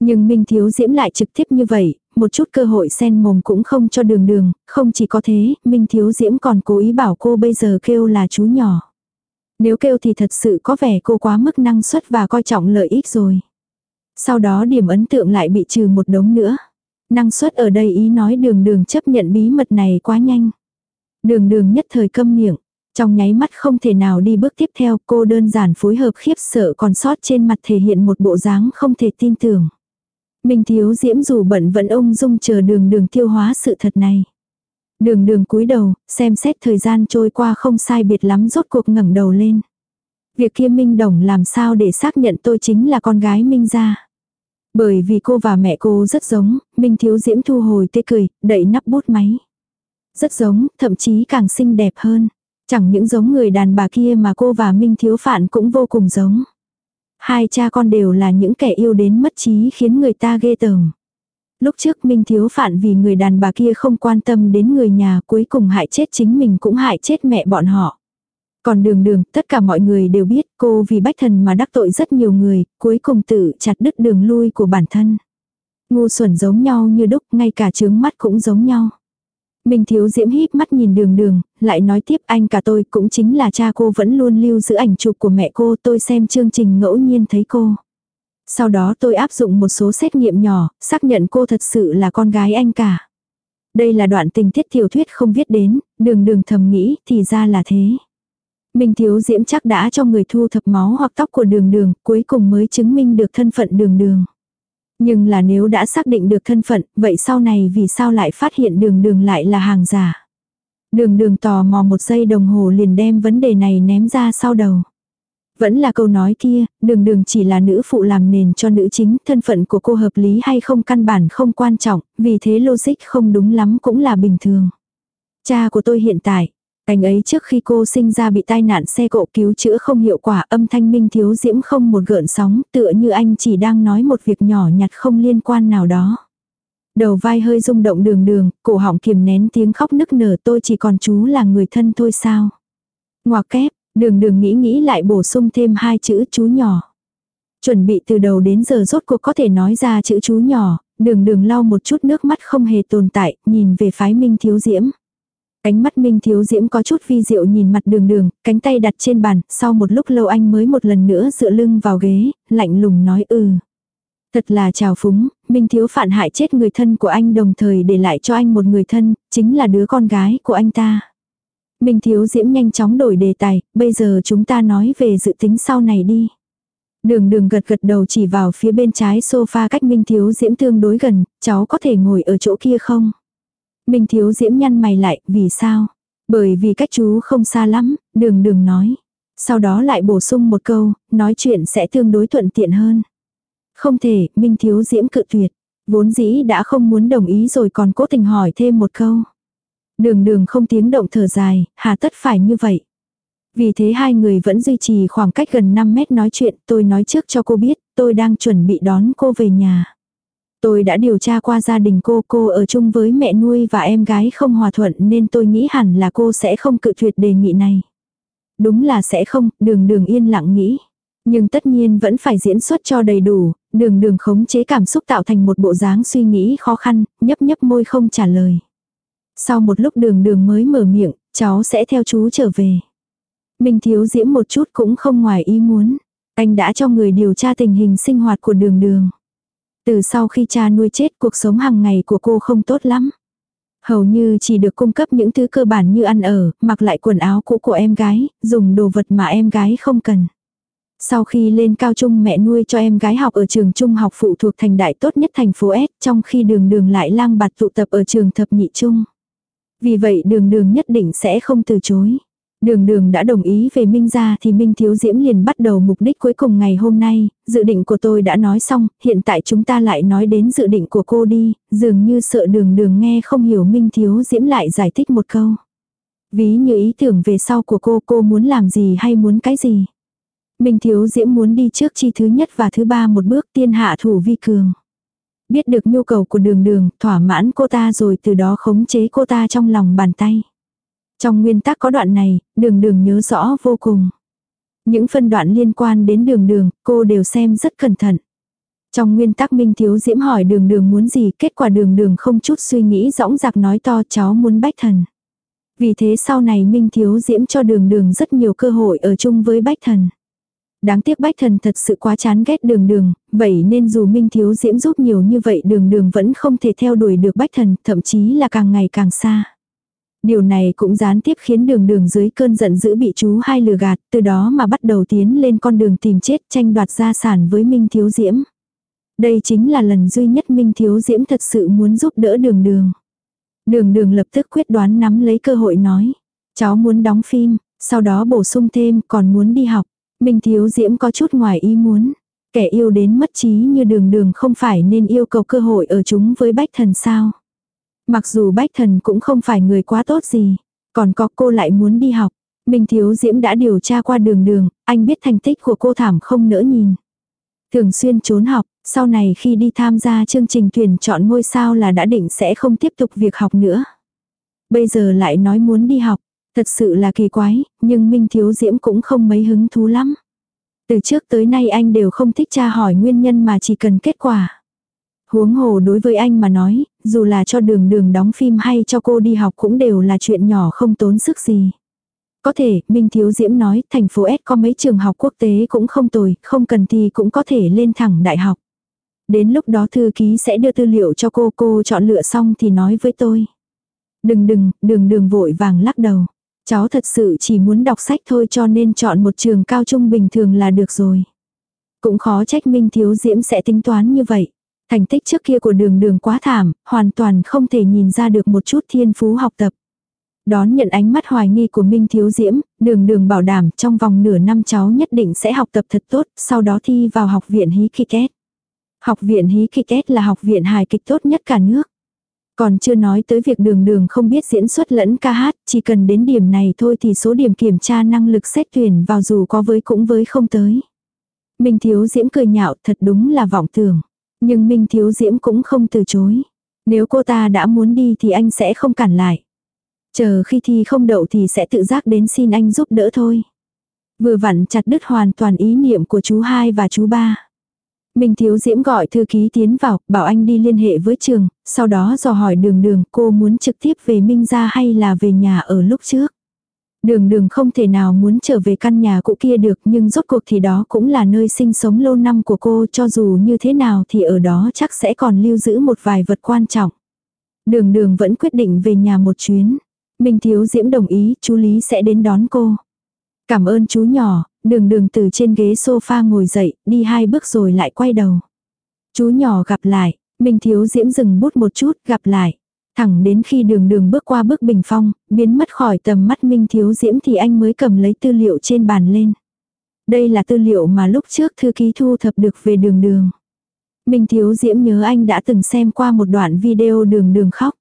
Nhưng Minh Thiếu Diễm lại trực tiếp như vậy, một chút cơ hội sen mồm cũng không cho đường đường, không chỉ có thế, Minh Thiếu Diễm còn cố ý bảo cô bây giờ kêu là chú nhỏ. Nếu kêu thì thật sự có vẻ cô quá mức năng suất và coi trọng lợi ích rồi. Sau đó điểm ấn tượng lại bị trừ một đống nữa. Năng suất ở đây ý nói đường đường chấp nhận bí mật này quá nhanh. Đường đường nhất thời câm miệng. Trong nháy mắt không thể nào đi bước tiếp theo cô đơn giản phối hợp khiếp sợ còn sót trên mặt thể hiện một bộ dáng không thể tin tưởng. Minh thiếu diễm dù bận vẫn ông dung chờ đường đường tiêu hóa sự thật này. Đường đường cúi đầu, xem xét thời gian trôi qua không sai biệt lắm rốt cuộc ngẩng đầu lên. Việc kia Minh Đồng làm sao để xác nhận tôi chính là con gái Minh gia. Bởi vì cô và mẹ cô rất giống, Minh Thiếu Diễm thu hồi tê cười, đẩy nắp bút máy. Rất giống, thậm chí càng xinh đẹp hơn. Chẳng những giống người đàn bà kia mà cô và Minh Thiếu Phạn cũng vô cùng giống. Hai cha con đều là những kẻ yêu đến mất trí khiến người ta ghê tởm. Lúc trước Minh Thiếu Phạn vì người đàn bà kia không quan tâm đến người nhà cuối cùng hại chết chính mình cũng hại chết mẹ bọn họ. Còn đường đường, tất cả mọi người đều biết cô vì bách thần mà đắc tội rất nhiều người, cuối cùng tự chặt đứt đường lui của bản thân. Ngu xuẩn giống nhau như đúc, ngay cả trướng mắt cũng giống nhau. Minh Thiếu Diễm híp mắt nhìn đường đường, lại nói tiếp anh cả tôi cũng chính là cha cô vẫn luôn lưu giữ ảnh chụp của mẹ cô tôi xem chương trình ngẫu nhiên thấy cô. Sau đó tôi áp dụng một số xét nghiệm nhỏ, xác nhận cô thật sự là con gái anh cả. Đây là đoạn tình tiết tiểu thuyết không viết đến, đường đường thầm nghĩ thì ra là thế. Minh Thiếu Diễm chắc đã cho người thu thập máu hoặc tóc của đường đường, cuối cùng mới chứng minh được thân phận đường đường. Nhưng là nếu đã xác định được thân phận, vậy sau này vì sao lại phát hiện đường đường lại là hàng giả? Đường đường tò mò một giây đồng hồ liền đem vấn đề này ném ra sau đầu. Vẫn là câu nói kia, đường đường chỉ là nữ phụ làm nền cho nữ chính, thân phận của cô hợp lý hay không căn bản không quan trọng, vì thế logic không đúng lắm cũng là bình thường. Cha của tôi hiện tại, anh ấy trước khi cô sinh ra bị tai nạn xe cộ cứu chữa không hiệu quả âm thanh minh thiếu diễm không một gợn sóng tựa như anh chỉ đang nói một việc nhỏ nhặt không liên quan nào đó. Đầu vai hơi rung động đường đường, cổ họng kiềm nén tiếng khóc nức nở tôi chỉ còn chú là người thân thôi sao. Ngoà kép, đường đường nghĩ nghĩ lại bổ sung thêm hai chữ chú nhỏ. Chuẩn bị từ đầu đến giờ rốt cuộc có thể nói ra chữ chú nhỏ, đường đường lau một chút nước mắt không hề tồn tại, nhìn về phái minh thiếu diễm. Cánh mắt Minh Thiếu Diễm có chút vi diệu nhìn mặt đường đường, cánh tay đặt trên bàn, sau một lúc lâu anh mới một lần nữa dựa lưng vào ghế, lạnh lùng nói ừ. Thật là trào phúng, Minh Thiếu phản hại chết người thân của anh đồng thời để lại cho anh một người thân, chính là đứa con gái của anh ta. Minh Thiếu Diễm nhanh chóng đổi đề tài, bây giờ chúng ta nói về dự tính sau này đi. Đường đường gật gật đầu chỉ vào phía bên trái sofa cách Minh Thiếu Diễm tương đối gần, cháu có thể ngồi ở chỗ kia không? Minh thiếu diễm nhăn mày lại, vì sao? Bởi vì cách chú không xa lắm, đường đường nói. Sau đó lại bổ sung một câu, nói chuyện sẽ tương đối thuận tiện hơn. Không thể, Minh thiếu diễm cự tuyệt. Vốn dĩ đã không muốn đồng ý rồi còn cố tình hỏi thêm một câu. Đường đường không tiếng động thở dài, hà tất phải như vậy. Vì thế hai người vẫn duy trì khoảng cách gần 5 mét nói chuyện, tôi nói trước cho cô biết, tôi đang chuẩn bị đón cô về nhà. Tôi đã điều tra qua gia đình cô, cô ở chung với mẹ nuôi và em gái không hòa thuận nên tôi nghĩ hẳn là cô sẽ không cự tuyệt đề nghị này. Đúng là sẽ không, đường đường yên lặng nghĩ. Nhưng tất nhiên vẫn phải diễn xuất cho đầy đủ, đường đường khống chế cảm xúc tạo thành một bộ dáng suy nghĩ khó khăn, nhấp nhấp môi không trả lời. Sau một lúc đường đường mới mở miệng, cháu sẽ theo chú trở về. Minh thiếu diễm một chút cũng không ngoài ý muốn. Anh đã cho người điều tra tình hình sinh hoạt của đường đường. Từ sau khi cha nuôi chết cuộc sống hàng ngày của cô không tốt lắm. Hầu như chỉ được cung cấp những thứ cơ bản như ăn ở, mặc lại quần áo cũ của em gái, dùng đồ vật mà em gái không cần. Sau khi lên cao trung mẹ nuôi cho em gái học ở trường trung học phụ thuộc thành đại tốt nhất thành phố S, trong khi đường đường lại lang bạt tụ tập ở trường thập nhị trung. Vì vậy đường đường nhất định sẽ không từ chối. Đường đường đã đồng ý về Minh ra thì Minh Thiếu Diễm liền bắt đầu mục đích cuối cùng ngày hôm nay, dự định của tôi đã nói xong, hiện tại chúng ta lại nói đến dự định của cô đi, dường như sợ đường đường nghe không hiểu Minh Thiếu Diễm lại giải thích một câu. Ví như ý tưởng về sau của cô, cô muốn làm gì hay muốn cái gì. Minh Thiếu Diễm muốn đi trước chi thứ nhất và thứ ba một bước tiên hạ thủ vi cường. Biết được nhu cầu của đường đường, thỏa mãn cô ta rồi từ đó khống chế cô ta trong lòng bàn tay. Trong nguyên tắc có đoạn này, đường đường nhớ rõ vô cùng. Những phân đoạn liên quan đến đường đường, cô đều xem rất cẩn thận. Trong nguyên tắc Minh Thiếu Diễm hỏi đường đường muốn gì, kết quả đường đường không chút suy nghĩ rõng rạc nói to cháu muốn bách thần. Vì thế sau này Minh Thiếu Diễm cho đường đường rất nhiều cơ hội ở chung với bách thần. Đáng tiếc bách thần thật sự quá chán ghét đường đường, vậy nên dù Minh Thiếu Diễm giúp nhiều như vậy đường đường vẫn không thể theo đuổi được bách thần, thậm chí là càng ngày càng xa. Điều này cũng gián tiếp khiến đường đường dưới cơn giận dữ bị chú hai lừa gạt, từ đó mà bắt đầu tiến lên con đường tìm chết tranh đoạt gia sản với Minh Thiếu Diễm. Đây chính là lần duy nhất Minh Thiếu Diễm thật sự muốn giúp đỡ đường đường. Đường đường lập tức quyết đoán nắm lấy cơ hội nói. Cháu muốn đóng phim, sau đó bổ sung thêm còn muốn đi học. Minh Thiếu Diễm có chút ngoài ý muốn. Kẻ yêu đến mất trí như đường đường không phải nên yêu cầu cơ hội ở chúng với bách thần sao. Mặc dù bách thần cũng không phải người quá tốt gì. Còn có cô lại muốn đi học. Minh Thiếu Diễm đã điều tra qua đường đường, anh biết thành tích của cô thảm không nỡ nhìn. Thường xuyên trốn học, sau này khi đi tham gia chương trình tuyển chọn ngôi sao là đã định sẽ không tiếp tục việc học nữa. Bây giờ lại nói muốn đi học, thật sự là kỳ quái, nhưng Minh Thiếu Diễm cũng không mấy hứng thú lắm. Từ trước tới nay anh đều không thích tra hỏi nguyên nhân mà chỉ cần kết quả. Huống hồ đối với anh mà nói, dù là cho đường đường đóng phim hay cho cô đi học cũng đều là chuyện nhỏ không tốn sức gì. Có thể, Minh Thiếu Diễm nói, thành phố S có mấy trường học quốc tế cũng không tồi, không cần thì cũng có thể lên thẳng đại học. Đến lúc đó thư ký sẽ đưa tư liệu cho cô, cô chọn lựa xong thì nói với tôi. Đừng đừng, đường đường vội vàng lắc đầu. Cháu thật sự chỉ muốn đọc sách thôi cho nên chọn một trường cao trung bình thường là được rồi. Cũng khó trách Minh Thiếu Diễm sẽ tính toán như vậy. Thành tích trước kia của đường đường quá thảm, hoàn toàn không thể nhìn ra được một chút thiên phú học tập. Đón nhận ánh mắt hoài nghi của Minh Thiếu Diễm, đường đường bảo đảm trong vòng nửa năm cháu nhất định sẽ học tập thật tốt, sau đó thi vào học viện hí kịch kết. Học viện hí kịch kết là học viện hài kịch tốt nhất cả nước. Còn chưa nói tới việc đường đường không biết diễn xuất lẫn ca hát, chỉ cần đến điểm này thôi thì số điểm kiểm tra năng lực xét tuyển vào dù có với cũng với không tới. Minh Thiếu Diễm cười nhạo thật đúng là vọng tưởng. Nhưng Minh Thiếu Diễm cũng không từ chối. Nếu cô ta đã muốn đi thì anh sẽ không cản lại. Chờ khi thi không đậu thì sẽ tự giác đến xin anh giúp đỡ thôi. Vừa vặn chặt đứt hoàn toàn ý niệm của chú hai và chú ba. Minh Thiếu Diễm gọi thư ký tiến vào, bảo anh đi liên hệ với trường, sau đó dò hỏi đường đường cô muốn trực tiếp về Minh ra hay là về nhà ở lúc trước. Đường đường không thể nào muốn trở về căn nhà cũ kia được nhưng rốt cuộc thì đó cũng là nơi sinh sống lâu năm của cô cho dù như thế nào thì ở đó chắc sẽ còn lưu giữ một vài vật quan trọng. Đường đường vẫn quyết định về nhà một chuyến. Minh Thiếu Diễm đồng ý chú Lý sẽ đến đón cô. Cảm ơn chú nhỏ, đường đường từ trên ghế sofa ngồi dậy, đi hai bước rồi lại quay đầu. Chú nhỏ gặp lại, Minh Thiếu Diễm dừng bút một chút, gặp lại. Thẳng đến khi đường đường bước qua bước bình phong, biến mất khỏi tầm mắt Minh Thiếu Diễm thì anh mới cầm lấy tư liệu trên bàn lên. Đây là tư liệu mà lúc trước thư ký thu thập được về đường đường. Minh Thiếu Diễm nhớ anh đã từng xem qua một đoạn video đường đường khóc.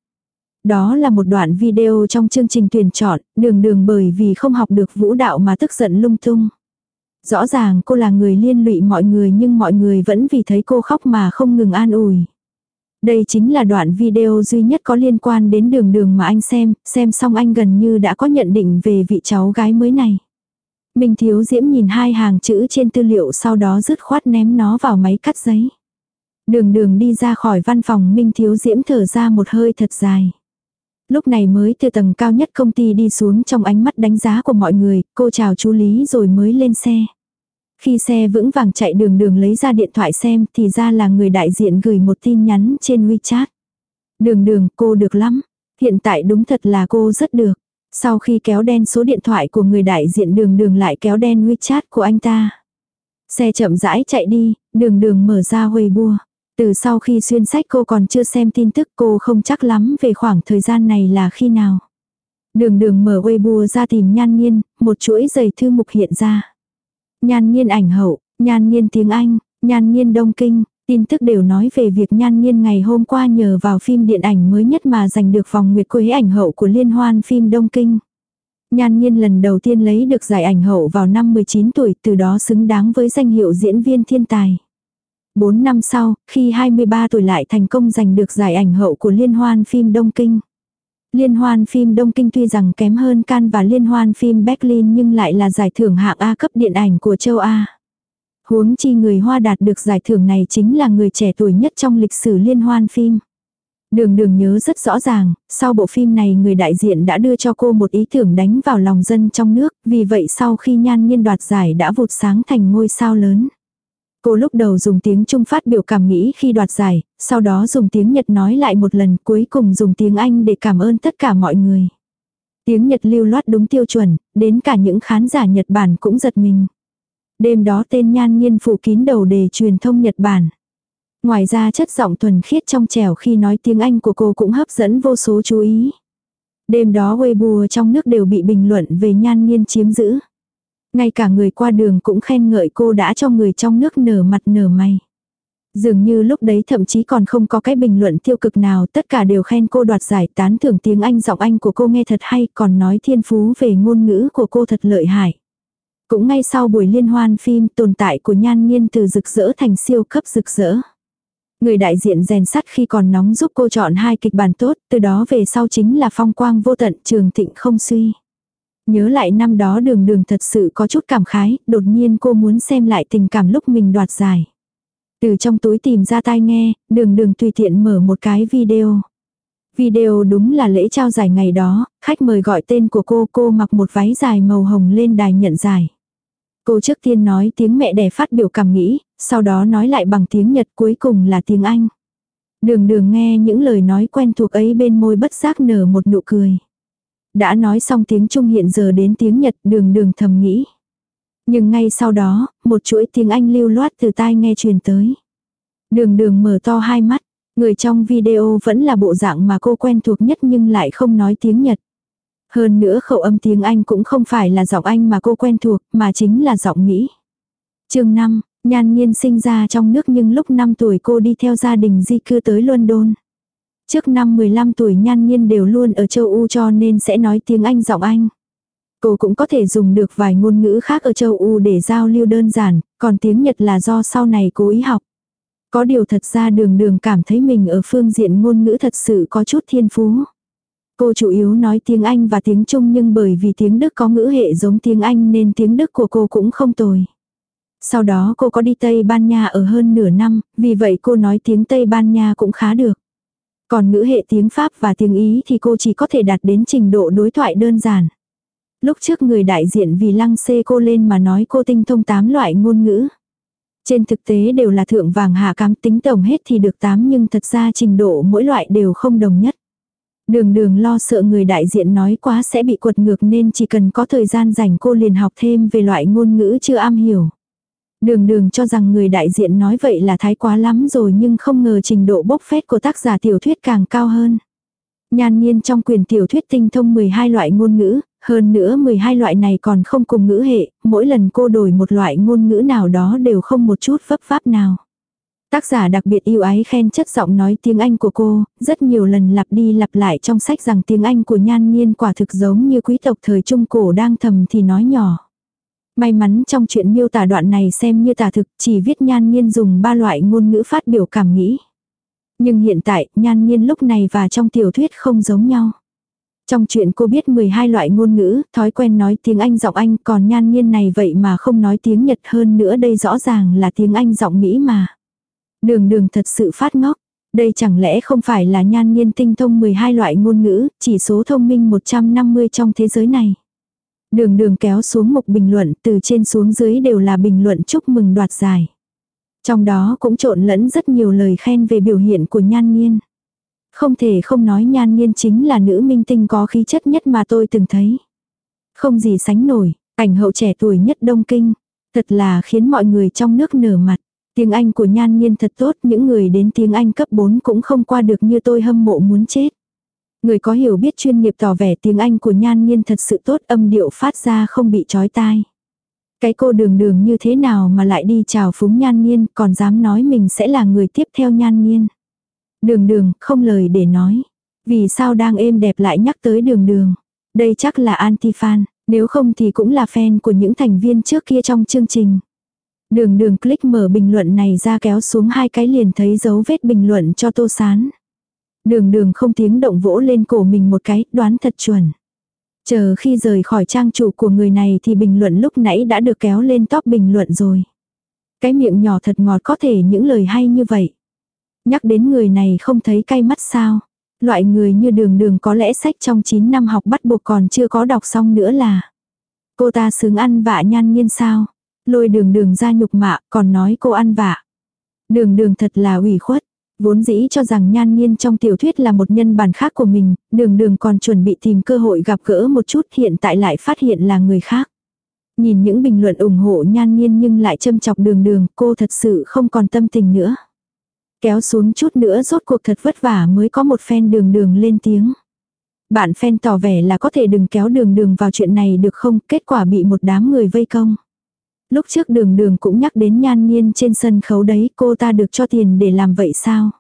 Đó là một đoạn video trong chương trình tuyển chọn, đường đường bởi vì không học được vũ đạo mà tức giận lung tung. Rõ ràng cô là người liên lụy mọi người nhưng mọi người vẫn vì thấy cô khóc mà không ngừng an ủi. Đây chính là đoạn video duy nhất có liên quan đến đường đường mà anh xem, xem xong anh gần như đã có nhận định về vị cháu gái mới này. Minh Thiếu Diễm nhìn hai hàng chữ trên tư liệu sau đó dứt khoát ném nó vào máy cắt giấy. Đường đường đi ra khỏi văn phòng Minh Thiếu Diễm thở ra một hơi thật dài. Lúc này mới từ tầng cao nhất công ty đi xuống trong ánh mắt đánh giá của mọi người, cô chào chú Lý rồi mới lên xe. Khi xe vững vàng chạy đường đường lấy ra điện thoại xem thì ra là người đại diện gửi một tin nhắn trên WeChat. Đường đường cô được lắm. Hiện tại đúng thật là cô rất được. Sau khi kéo đen số điện thoại của người đại diện đường đường lại kéo đen WeChat của anh ta. Xe chậm rãi chạy đi, đường đường mở ra Weibo. Từ sau khi xuyên sách cô còn chưa xem tin tức cô không chắc lắm về khoảng thời gian này là khi nào. Đường đường mở Weibo ra tìm nhan nhiên một chuỗi giày thư mục hiện ra. Nhan nghiên ảnh hậu, nhan nghiên tiếng Anh, nhan nghiên Đông Kinh, tin tức đều nói về việc nhan nghiên ngày hôm qua nhờ vào phim điện ảnh mới nhất mà giành được vòng nguyệt quế ảnh hậu của liên hoan phim Đông Kinh. Nhan nghiên lần đầu tiên lấy được giải ảnh hậu vào năm 19 tuổi từ đó xứng đáng với danh hiệu diễn viên thiên tài. 4 năm sau, khi 23 tuổi lại thành công giành được giải ảnh hậu của Liên hoan phim Đông Kinh. Liên hoan phim Đông Kinh tuy rằng kém hơn Cannes và Liên hoan phim Berlin nhưng lại là giải thưởng hạng A cấp điện ảnh của châu A. Huống chi người Hoa đạt được giải thưởng này chính là người trẻ tuổi nhất trong lịch sử liên hoan phim. Đường đường nhớ rất rõ ràng, sau bộ phim này người đại diện đã đưa cho cô một ý tưởng đánh vào lòng dân trong nước, vì vậy sau khi nhan nhiên đoạt giải đã vụt sáng thành ngôi sao lớn. Cô lúc đầu dùng tiếng Trung phát biểu cảm nghĩ khi đoạt giải, sau đó dùng tiếng Nhật nói lại một lần cuối cùng dùng tiếng Anh để cảm ơn tất cả mọi người. Tiếng Nhật lưu loát đúng tiêu chuẩn, đến cả những khán giả Nhật Bản cũng giật mình. Đêm đó tên nhan nhiên phủ kín đầu đề truyền thông Nhật Bản. Ngoài ra chất giọng thuần khiết trong trẻo khi nói tiếng Anh của cô cũng hấp dẫn vô số chú ý. Đêm đó Weibo trong nước đều bị bình luận về nhan nhiên chiếm giữ. Ngay cả người qua đường cũng khen ngợi cô đã cho người trong nước nở mặt nở mày. Dường như lúc đấy thậm chí còn không có cái bình luận tiêu cực nào, tất cả đều khen cô đoạt giải tán thưởng tiếng Anh giọng Anh của cô nghe thật hay, còn nói thiên phú về ngôn ngữ của cô thật lợi hại. Cũng ngay sau buổi liên hoan phim tồn tại của nhan nghiên từ rực rỡ thành siêu cấp rực rỡ. Người đại diện rèn sắt khi còn nóng giúp cô chọn hai kịch bản tốt, từ đó về sau chính là phong quang vô tận trường thịnh không suy. Nhớ lại năm đó đường đường thật sự có chút cảm khái, đột nhiên cô muốn xem lại tình cảm lúc mình đoạt giải. Từ trong túi tìm ra tai nghe, đường đường tùy tiện mở một cái video. Video đúng là lễ trao giải ngày đó, khách mời gọi tên của cô, cô mặc một váy dài màu hồng lên đài nhận giải. Cô trước tiên nói tiếng mẹ đẻ phát biểu cảm nghĩ, sau đó nói lại bằng tiếng Nhật cuối cùng là tiếng Anh. Đường đường nghe những lời nói quen thuộc ấy bên môi bất giác nở một nụ cười. Đã nói xong tiếng Trung hiện giờ đến tiếng Nhật đường đường thầm nghĩ. Nhưng ngay sau đó, một chuỗi tiếng Anh lưu loát từ tai nghe truyền tới. Đường đường mở to hai mắt, người trong video vẫn là bộ dạng mà cô quen thuộc nhất nhưng lại không nói tiếng Nhật. Hơn nữa khẩu âm tiếng Anh cũng không phải là giọng Anh mà cô quen thuộc, mà chính là giọng Mỹ. chương 5, Nhan Nhiên sinh ra trong nước nhưng lúc 5 tuổi cô đi theo gia đình di cư tới London. Trước năm 15 tuổi Nhan Nhiên đều luôn ở châu U cho nên sẽ nói tiếng Anh giọng Anh. Cô cũng có thể dùng được vài ngôn ngữ khác ở châu U để giao lưu đơn giản, còn tiếng Nhật là do sau này cố ý học. Có điều thật ra đường đường cảm thấy mình ở phương diện ngôn ngữ thật sự có chút thiên phú. Cô chủ yếu nói tiếng Anh và tiếng Trung nhưng bởi vì tiếng Đức có ngữ hệ giống tiếng Anh nên tiếng Đức của cô cũng không tồi. Sau đó cô có đi Tây Ban Nha ở hơn nửa năm, vì vậy cô nói tiếng Tây Ban Nha cũng khá được. Còn ngữ hệ tiếng Pháp và tiếng Ý thì cô chỉ có thể đạt đến trình độ đối thoại đơn giản. Lúc trước người đại diện vì lăng xê cô lên mà nói cô tinh thông 8 loại ngôn ngữ. Trên thực tế đều là thượng vàng hạ cám, tính tổng hết thì được 8 nhưng thật ra trình độ mỗi loại đều không đồng nhất. Đường đường lo sợ người đại diện nói quá sẽ bị quật ngược nên chỉ cần có thời gian dành cô liền học thêm về loại ngôn ngữ chưa am hiểu. Đường đường cho rằng người đại diện nói vậy là thái quá lắm rồi nhưng không ngờ trình độ bốc phét của tác giả tiểu thuyết càng cao hơn. Nhan nhiên trong quyền tiểu thuyết tinh thông 12 loại ngôn ngữ, hơn nữa 12 loại này còn không cùng ngữ hệ, mỗi lần cô đổi một loại ngôn ngữ nào đó đều không một chút vấp pháp nào. Tác giả đặc biệt yêu ái khen chất giọng nói tiếng Anh của cô, rất nhiều lần lặp đi lặp lại trong sách rằng tiếng Anh của nhan nhiên quả thực giống như quý tộc thời Trung Cổ đang thầm thì nói nhỏ. May mắn trong chuyện miêu tả đoạn này xem như tả thực, chỉ viết nhan nhiên dùng ba loại ngôn ngữ phát biểu cảm nghĩ. Nhưng hiện tại, nhan nhiên lúc này và trong tiểu thuyết không giống nhau. Trong chuyện cô biết 12 loại ngôn ngữ, thói quen nói tiếng Anh giọng Anh, còn nhan nhiên này vậy mà không nói tiếng Nhật hơn nữa đây rõ ràng là tiếng Anh giọng Mỹ mà. Đường đường thật sự phát ngốc. Đây chẳng lẽ không phải là nhan nhiên tinh thông 12 loại ngôn ngữ, chỉ số thông minh 150 trong thế giới này. Đường đường kéo xuống một bình luận từ trên xuống dưới đều là bình luận chúc mừng đoạt giải. Trong đó cũng trộn lẫn rất nhiều lời khen về biểu hiện của nhan nghiên. Không thể không nói nhan nghiên chính là nữ minh tinh có khí chất nhất mà tôi từng thấy. Không gì sánh nổi, ảnh hậu trẻ tuổi nhất Đông Kinh. Thật là khiến mọi người trong nước nở mặt. Tiếng Anh của nhan nghiên thật tốt, những người đến tiếng Anh cấp 4 cũng không qua được như tôi hâm mộ muốn chết. Người có hiểu biết chuyên nghiệp tỏ vẻ tiếng Anh của nhan nhiên thật sự tốt âm điệu phát ra không bị chói tai. Cái cô đường đường như thế nào mà lại đi chào phúng nhan nhiên còn dám nói mình sẽ là người tiếp theo nhan nhiên. Đường đường, không lời để nói. Vì sao đang êm đẹp lại nhắc tới đường đường. Đây chắc là anti-fan, nếu không thì cũng là fan của những thành viên trước kia trong chương trình. Đường đường click mở bình luận này ra kéo xuống hai cái liền thấy dấu vết bình luận cho tô sán. Đường đường không tiếng động vỗ lên cổ mình một cái, đoán thật chuẩn. Chờ khi rời khỏi trang chủ của người này thì bình luận lúc nãy đã được kéo lên top bình luận rồi. Cái miệng nhỏ thật ngọt có thể những lời hay như vậy. Nhắc đến người này không thấy cay mắt sao. Loại người như đường đường có lẽ sách trong 9 năm học bắt buộc còn chưa có đọc xong nữa là. Cô ta xứng ăn vạ nhan nhiên sao. Lôi đường đường ra nhục mạ còn nói cô ăn vạ. Đường đường thật là ủy khuất. Vốn dĩ cho rằng nhan nhiên trong tiểu thuyết là một nhân bản khác của mình, đường đường còn chuẩn bị tìm cơ hội gặp gỡ một chút hiện tại lại phát hiện là người khác. Nhìn những bình luận ủng hộ nhan nhiên nhưng lại châm chọc đường đường, cô thật sự không còn tâm tình nữa. Kéo xuống chút nữa rốt cuộc thật vất vả mới có một fan đường đường lên tiếng. Bạn fan tỏ vẻ là có thể đừng kéo đường đường vào chuyện này được không, kết quả bị một đám người vây công. Lúc trước đường đường cũng nhắc đến nhan nhiên trên sân khấu đấy, cô ta được cho tiền để làm vậy sao?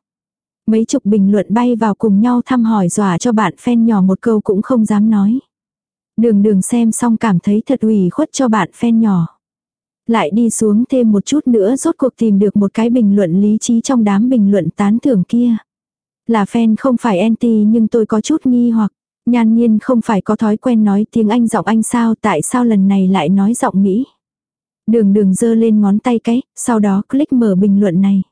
Mấy chục bình luận bay vào cùng nhau thăm hỏi dọa cho bạn fan nhỏ một câu cũng không dám nói. Đường đường xem xong cảm thấy thật ủy khuất cho bạn fan nhỏ. Lại đi xuống thêm một chút nữa rốt cuộc tìm được một cái bình luận lý trí trong đám bình luận tán thưởng kia. Là fan không phải anti nhưng tôi có chút nghi hoặc. Nhan nhiên không phải có thói quen nói tiếng Anh giọng Anh sao, tại sao lần này lại nói giọng Mỹ. Đường đường dơ lên ngón tay cái, sau đó click mở bình luận này.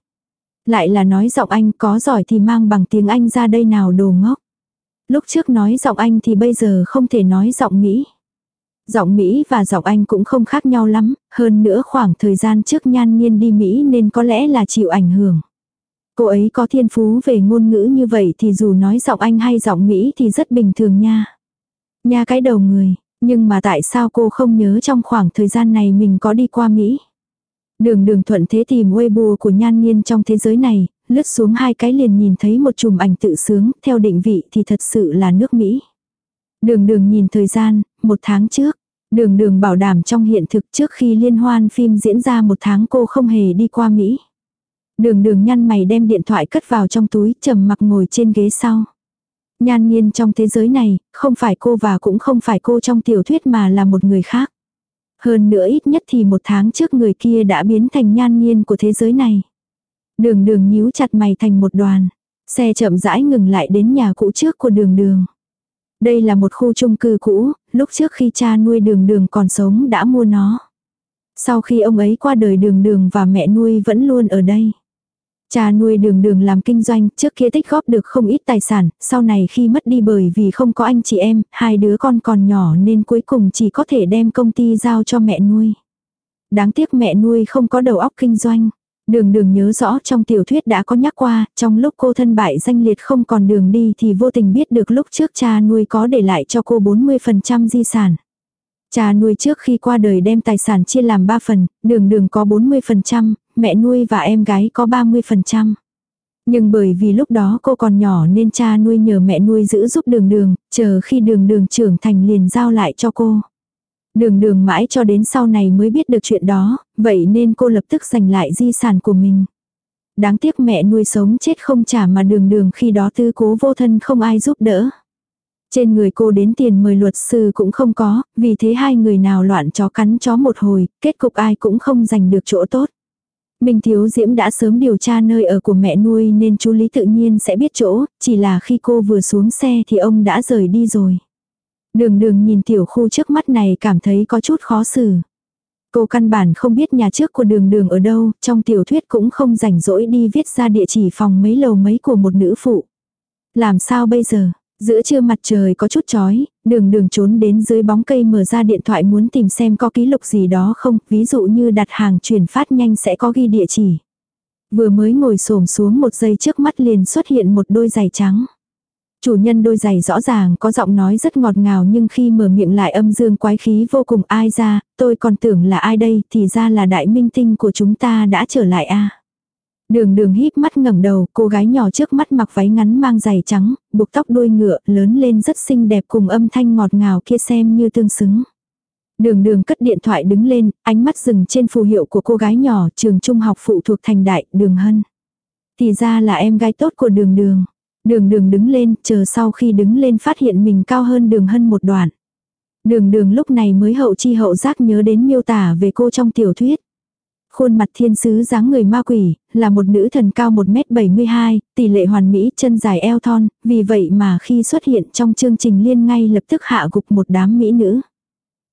Lại là nói giọng Anh có giỏi thì mang bằng tiếng Anh ra đây nào đồ ngốc. Lúc trước nói giọng Anh thì bây giờ không thể nói giọng Mỹ. Giọng Mỹ và giọng Anh cũng không khác nhau lắm, hơn nữa khoảng thời gian trước nhan nhiên đi Mỹ nên có lẽ là chịu ảnh hưởng. Cô ấy có thiên phú về ngôn ngữ như vậy thì dù nói giọng Anh hay giọng Mỹ thì rất bình thường nha. Nha cái đầu người, nhưng mà tại sao cô không nhớ trong khoảng thời gian này mình có đi qua Mỹ? Đường đường thuận thế tìm Weibo của nhan nhiên trong thế giới này, lướt xuống hai cái liền nhìn thấy một chùm ảnh tự sướng, theo định vị thì thật sự là nước Mỹ. Đường đường nhìn thời gian, một tháng trước. Đường đường bảo đảm trong hiện thực trước khi liên hoan phim diễn ra một tháng cô không hề đi qua Mỹ. Đường đường nhăn mày đem điện thoại cất vào trong túi trầm mặc ngồi trên ghế sau. Nhan nhiên trong thế giới này, không phải cô và cũng không phải cô trong tiểu thuyết mà là một người khác. Hơn nữa ít nhất thì một tháng trước người kia đã biến thành nhan nhiên của thế giới này. Đường đường nhíu chặt mày thành một đoàn. Xe chậm rãi ngừng lại đến nhà cũ trước của đường đường. Đây là một khu chung cư cũ, lúc trước khi cha nuôi đường đường còn sống đã mua nó. Sau khi ông ấy qua đời đường đường và mẹ nuôi vẫn luôn ở đây. Cha nuôi đường đường làm kinh doanh, trước kia tích góp được không ít tài sản, sau này khi mất đi bởi vì không có anh chị em, hai đứa con còn nhỏ nên cuối cùng chỉ có thể đem công ty giao cho mẹ nuôi. Đáng tiếc mẹ nuôi không có đầu óc kinh doanh. Đường đường nhớ rõ trong tiểu thuyết đã có nhắc qua, trong lúc cô thân bại danh liệt không còn đường đi thì vô tình biết được lúc trước cha nuôi có để lại cho cô 40% di sản. Cha nuôi trước khi qua đời đem tài sản chia làm 3 phần, đường đường có 40%, mẹ nuôi và em gái có 30%. Nhưng bởi vì lúc đó cô còn nhỏ nên cha nuôi nhờ mẹ nuôi giữ giúp đường đường, chờ khi đường đường trưởng thành liền giao lại cho cô. Đường đường mãi cho đến sau này mới biết được chuyện đó, vậy nên cô lập tức giành lại di sản của mình. Đáng tiếc mẹ nuôi sống chết không trả mà đường đường khi đó tư cố vô thân không ai giúp đỡ. Trên người cô đến tiền mời luật sư cũng không có, vì thế hai người nào loạn chó cắn chó một hồi, kết cục ai cũng không giành được chỗ tốt. Minh Thiếu Diễm đã sớm điều tra nơi ở của mẹ nuôi nên chú Lý tự nhiên sẽ biết chỗ, chỉ là khi cô vừa xuống xe thì ông đã rời đi rồi. Đường đường nhìn tiểu khu trước mắt này cảm thấy có chút khó xử. Cô căn bản không biết nhà trước của đường đường ở đâu, trong tiểu thuyết cũng không rảnh rỗi đi viết ra địa chỉ phòng mấy lầu mấy của một nữ phụ. Làm sao bây giờ? Giữa trưa mặt trời có chút chói, đường đường trốn đến dưới bóng cây mở ra điện thoại muốn tìm xem có ký lục gì đó không, ví dụ như đặt hàng chuyển phát nhanh sẽ có ghi địa chỉ. Vừa mới ngồi xổm xuống một giây trước mắt liền xuất hiện một đôi giày trắng. Chủ nhân đôi giày rõ ràng có giọng nói rất ngọt ngào nhưng khi mở miệng lại âm dương quái khí vô cùng ai ra, tôi còn tưởng là ai đây thì ra là đại minh tinh của chúng ta đã trở lại a Đường đường híp mắt ngẩng đầu, cô gái nhỏ trước mắt mặc váy ngắn mang giày trắng, buộc tóc đuôi ngựa, lớn lên rất xinh đẹp cùng âm thanh ngọt ngào kia xem như tương xứng. Đường đường cất điện thoại đứng lên, ánh mắt dừng trên phù hiệu của cô gái nhỏ trường trung học phụ thuộc thành đại, đường hân. Thì ra là em gái tốt của đường đường. Đường đường đứng lên, chờ sau khi đứng lên phát hiện mình cao hơn đường hân một đoạn. Đường đường lúc này mới hậu chi hậu giác nhớ đến miêu tả về cô trong tiểu thuyết. Khuôn mặt thiên sứ dáng người ma quỷ, là một nữ thần cao 1m72, tỷ lệ hoàn mỹ chân dài eo thon, vì vậy mà khi xuất hiện trong chương trình liên ngay lập tức hạ gục một đám mỹ nữ.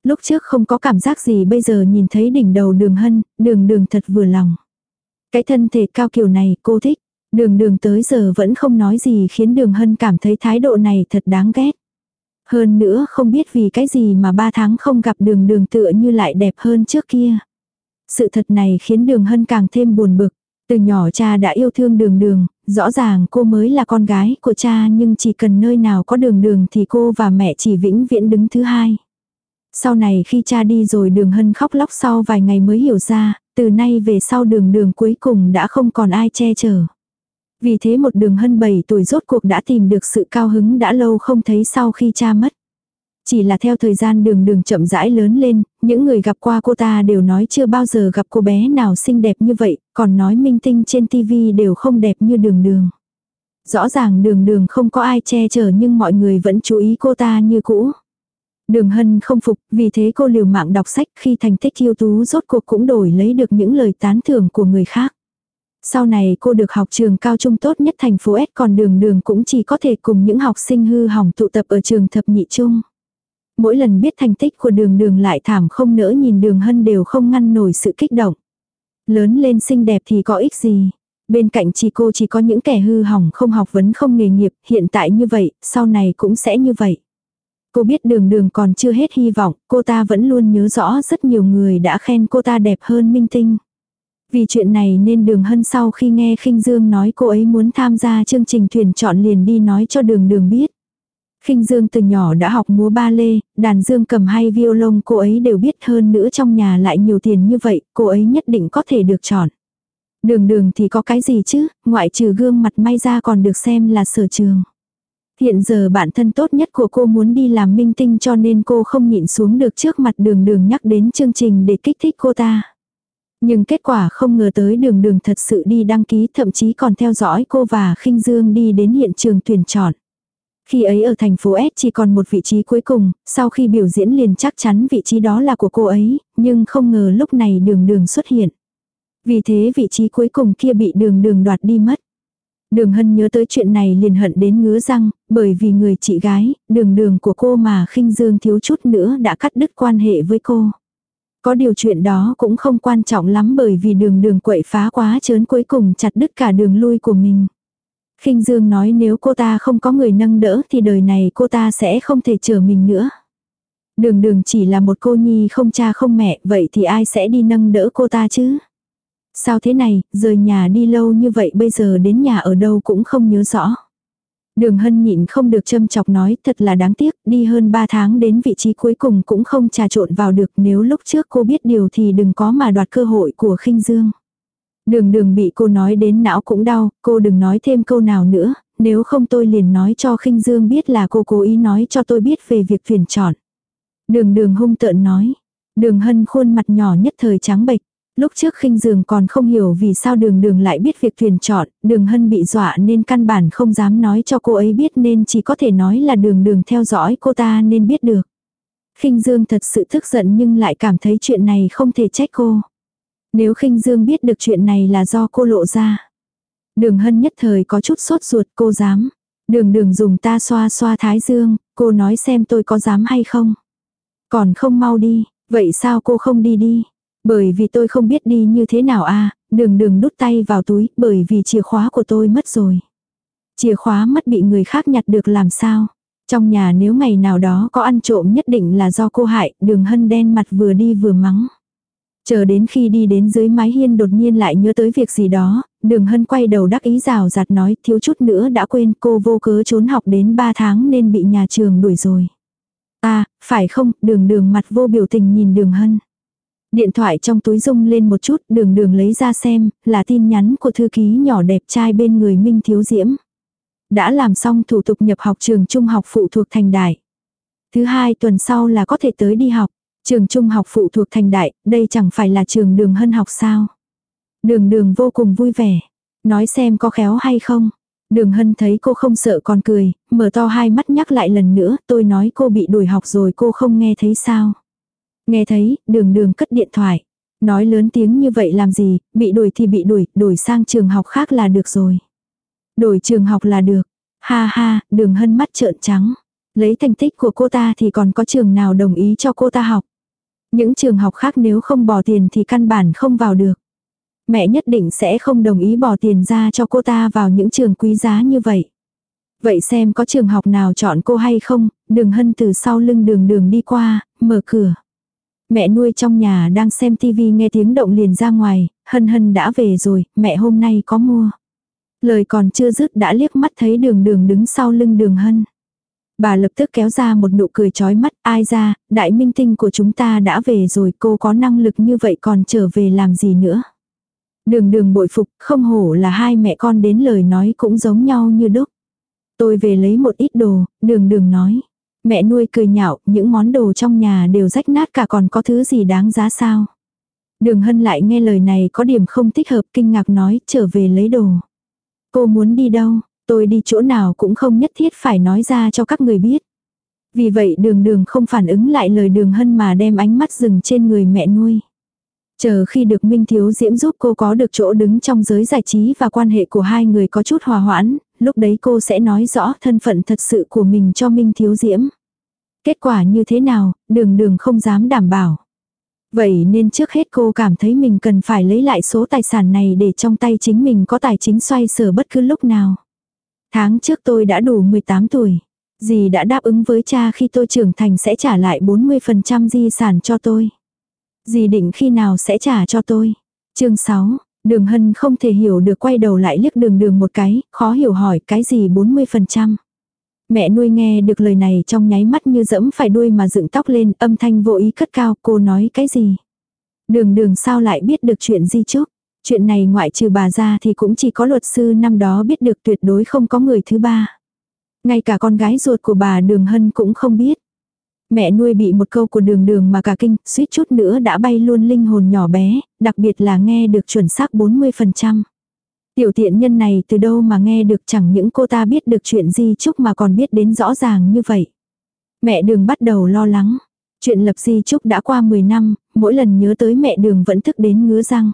Lúc trước không có cảm giác gì bây giờ nhìn thấy đỉnh đầu đường hân, đường đường thật vừa lòng. Cái thân thể cao kiểu này cô thích. Đường đường tới giờ vẫn không nói gì khiến đường hân cảm thấy thái độ này thật đáng ghét. Hơn nữa không biết vì cái gì mà ba tháng không gặp đường đường tựa như lại đẹp hơn trước kia. Sự thật này khiến đường hân càng thêm buồn bực. Từ nhỏ cha đã yêu thương đường đường, rõ ràng cô mới là con gái của cha nhưng chỉ cần nơi nào có đường đường thì cô và mẹ chỉ vĩnh viễn đứng thứ hai. Sau này khi cha đi rồi đường hân khóc lóc sau vài ngày mới hiểu ra, từ nay về sau đường đường cuối cùng đã không còn ai che chở. Vì thế một đường hân 7 tuổi rốt cuộc đã tìm được sự cao hứng đã lâu không thấy sau khi cha mất. Chỉ là theo thời gian đường đường chậm rãi lớn lên, những người gặp qua cô ta đều nói chưa bao giờ gặp cô bé nào xinh đẹp như vậy, còn nói minh tinh trên tivi đều không đẹp như đường đường. Rõ ràng đường đường không có ai che chở nhưng mọi người vẫn chú ý cô ta như cũ. Đường Hân không phục, vì thế cô liều mạng đọc sách khi thành tích yêu tú rốt cuộc cũng đổi lấy được những lời tán thưởng của người khác. Sau này cô được học trường cao trung tốt nhất thành phố S còn đường đường cũng chỉ có thể cùng những học sinh hư hỏng tụ tập ở trường thập nhị trung. Mỗi lần biết thành tích của đường đường lại thảm không nỡ nhìn đường hân đều không ngăn nổi sự kích động. Lớn lên xinh đẹp thì có ích gì. Bên cạnh chị cô chỉ có những kẻ hư hỏng không học vấn không nghề nghiệp, hiện tại như vậy, sau này cũng sẽ như vậy. Cô biết đường đường còn chưa hết hy vọng, cô ta vẫn luôn nhớ rõ rất nhiều người đã khen cô ta đẹp hơn minh tinh. Vì chuyện này nên đường hân sau khi nghe khinh Dương nói cô ấy muốn tham gia chương trình thuyền chọn liền đi nói cho đường đường biết khinh Dương từ nhỏ đã học múa ba lê, đàn dương cầm hay violon cô ấy đều biết hơn nữa trong nhà lại nhiều tiền như vậy, cô ấy nhất định có thể được chọn. Đường đường thì có cái gì chứ, ngoại trừ gương mặt may ra còn được xem là sở trường. Hiện giờ bạn thân tốt nhất của cô muốn đi làm minh tinh cho nên cô không nhịn xuống được trước mặt đường đường nhắc đến chương trình để kích thích cô ta. Nhưng kết quả không ngờ tới đường đường thật sự đi đăng ký thậm chí còn theo dõi cô và khinh Dương đi đến hiện trường tuyển chọn. Khi ấy ở thành phố S chỉ còn một vị trí cuối cùng, sau khi biểu diễn liền chắc chắn vị trí đó là của cô ấy, nhưng không ngờ lúc này đường đường xuất hiện. Vì thế vị trí cuối cùng kia bị đường đường đoạt đi mất. Đường hân nhớ tới chuyện này liền hận đến ngứa răng, bởi vì người chị gái, đường đường của cô mà khinh dương thiếu chút nữa đã cắt đứt quan hệ với cô. Có điều chuyện đó cũng không quan trọng lắm bởi vì đường đường quậy phá quá chớn cuối cùng chặt đứt cả đường lui của mình khinh Dương nói nếu cô ta không có người nâng đỡ thì đời này cô ta sẽ không thể chờ mình nữa. Đường đường chỉ là một cô nhi không cha không mẹ, vậy thì ai sẽ đi nâng đỡ cô ta chứ? Sao thế này, rời nhà đi lâu như vậy bây giờ đến nhà ở đâu cũng không nhớ rõ. Đường hân nhịn không được châm chọc nói thật là đáng tiếc, đi hơn 3 tháng đến vị trí cuối cùng cũng không trà trộn vào được nếu lúc trước cô biết điều thì đừng có mà đoạt cơ hội của khinh dương. Đường đường bị cô nói đến não cũng đau, cô đừng nói thêm câu nào nữa, nếu không tôi liền nói cho khinh dương biết là cô cố ý nói cho tôi biết về việc tuyển chọn. Đường đường hung tợn nói. Đường hân khuôn mặt nhỏ nhất thời trắng bệch. Lúc trước khinh dường còn không hiểu vì sao đường đường lại biết việc thuyền chọn, đường hân bị dọa nên căn bản không dám nói cho cô ấy biết nên chỉ có thể nói là đường đường theo dõi cô ta nên biết được. khinh dương thật sự tức giận nhưng lại cảm thấy chuyện này không thể trách cô. Nếu khinh dương biết được chuyện này là do cô lộ ra. Đường hân nhất thời có chút sốt ruột cô dám. Đường đường dùng ta xoa xoa thái dương, cô nói xem tôi có dám hay không. Còn không mau đi, vậy sao cô không đi đi? Bởi vì tôi không biết đi như thế nào a đường đường đút tay vào túi, bởi vì chìa khóa của tôi mất rồi. Chìa khóa mất bị người khác nhặt được làm sao? Trong nhà nếu ngày nào đó có ăn trộm nhất định là do cô hại, đường hân đen mặt vừa đi vừa mắng. Chờ đến khi đi đến dưới mái hiên đột nhiên lại nhớ tới việc gì đó, đường hân quay đầu đắc ý rào rạt nói thiếu chút nữa đã quên cô vô cớ trốn học đến 3 tháng nên bị nhà trường đuổi rồi. À, phải không, đường đường mặt vô biểu tình nhìn đường hân. Điện thoại trong túi rung lên một chút, đường đường lấy ra xem, là tin nhắn của thư ký nhỏ đẹp trai bên người Minh Thiếu Diễm. Đã làm xong thủ tục nhập học trường trung học phụ thuộc thành đại. Thứ hai tuần sau là có thể tới đi học. Trường trung học phụ thuộc thành đại, đây chẳng phải là trường đường hân học sao. Đường đường vô cùng vui vẻ. Nói xem có khéo hay không. Đường hân thấy cô không sợ còn cười, mở to hai mắt nhắc lại lần nữa, tôi nói cô bị đuổi học rồi cô không nghe thấy sao. Nghe thấy, đường đường cất điện thoại. Nói lớn tiếng như vậy làm gì, bị đuổi thì bị đuổi, đổi sang trường học khác là được rồi. Đổi trường học là được. Ha ha, đường hân mắt trợn trắng. Lấy thành tích của cô ta thì còn có trường nào đồng ý cho cô ta học. Những trường học khác nếu không bỏ tiền thì căn bản không vào được. Mẹ nhất định sẽ không đồng ý bỏ tiền ra cho cô ta vào những trường quý giá như vậy. Vậy xem có trường học nào chọn cô hay không, đường hân từ sau lưng đường đường đi qua, mở cửa. Mẹ nuôi trong nhà đang xem tivi nghe tiếng động liền ra ngoài, hân hân đã về rồi, mẹ hôm nay có mua. Lời còn chưa dứt đã liếc mắt thấy đường đường đứng sau lưng đường hân. Bà lập tức kéo ra một nụ cười chói mắt, ai ra, đại minh tinh của chúng ta đã về rồi, cô có năng lực như vậy còn trở về làm gì nữa. Đường đường bội phục, không hổ là hai mẹ con đến lời nói cũng giống nhau như đúc. Tôi về lấy một ít đồ, đường đường nói. Mẹ nuôi cười nhạo, những món đồ trong nhà đều rách nát cả còn có thứ gì đáng giá sao. Đường hân lại nghe lời này có điểm không thích hợp kinh ngạc nói trở về lấy đồ. Cô muốn đi đâu, tôi đi chỗ nào cũng không nhất thiết phải nói ra cho các người biết. Vì vậy đường đường không phản ứng lại lời đường hân mà đem ánh mắt dừng trên người mẹ nuôi. Chờ khi được Minh Thiếu Diễm giúp cô có được chỗ đứng trong giới giải trí và quan hệ của hai người có chút hòa hoãn, lúc đấy cô sẽ nói rõ thân phận thật sự của mình cho Minh Thiếu Diễm. Kết quả như thế nào, đường đường không dám đảm bảo. Vậy nên trước hết cô cảm thấy mình cần phải lấy lại số tài sản này để trong tay chính mình có tài chính xoay sở bất cứ lúc nào. Tháng trước tôi đã đủ 18 tuổi. Dì đã đáp ứng với cha khi tôi trưởng thành sẽ trả lại 40% di sản cho tôi. Dì định khi nào sẽ trả cho tôi. chương 6, đường hân không thể hiểu được quay đầu lại liếc đường đường một cái, khó hiểu hỏi cái gì 40%. Mẹ nuôi nghe được lời này trong nháy mắt như dẫm phải đuôi mà dựng tóc lên, âm thanh vô ý cất cao, cô nói cái gì. Đường đường sao lại biết được chuyện di chúc. Chuyện này ngoại trừ bà ra thì cũng chỉ có luật sư năm đó biết được tuyệt đối không có người thứ ba. Ngay cả con gái ruột của bà Đường Hân cũng không biết. Mẹ nuôi bị một câu của đường đường mà cả kinh, suýt chút nữa đã bay luôn linh hồn nhỏ bé, đặc biệt là nghe được chuẩn xác 40%. Tiểu tiện nhân này từ đâu mà nghe được chẳng những cô ta biết được chuyện di chúc mà còn biết đến rõ ràng như vậy. Mẹ đường bắt đầu lo lắng. Chuyện lập di chúc đã qua 10 năm, mỗi lần nhớ tới mẹ đường vẫn thức đến ngứa răng.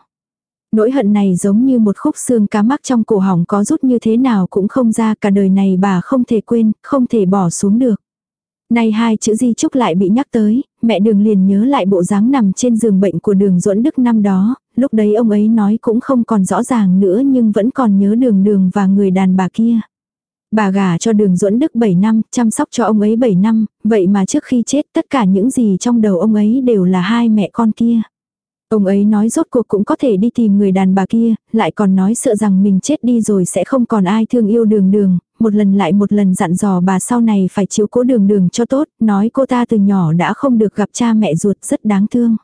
Nỗi hận này giống như một khúc xương cá mắc trong cổ họng có rút như thế nào cũng không ra cả đời này bà không thể quên, không thể bỏ xuống được. Nay hai chữ di chúc lại bị nhắc tới, mẹ đường liền nhớ lại bộ dáng nằm trên giường bệnh của đường duẫn đức năm đó, lúc đấy ông ấy nói cũng không còn rõ ràng nữa nhưng vẫn còn nhớ đường đường và người đàn bà kia. Bà gả cho đường duẫn đức 7 năm, chăm sóc cho ông ấy 7 năm, vậy mà trước khi chết tất cả những gì trong đầu ông ấy đều là hai mẹ con kia. Ông ấy nói rốt cuộc cũng có thể đi tìm người đàn bà kia, lại còn nói sợ rằng mình chết đi rồi sẽ không còn ai thương yêu đường đường, một lần lại một lần dặn dò bà sau này phải chiếu cố đường đường cho tốt, nói cô ta từ nhỏ đã không được gặp cha mẹ ruột rất đáng thương.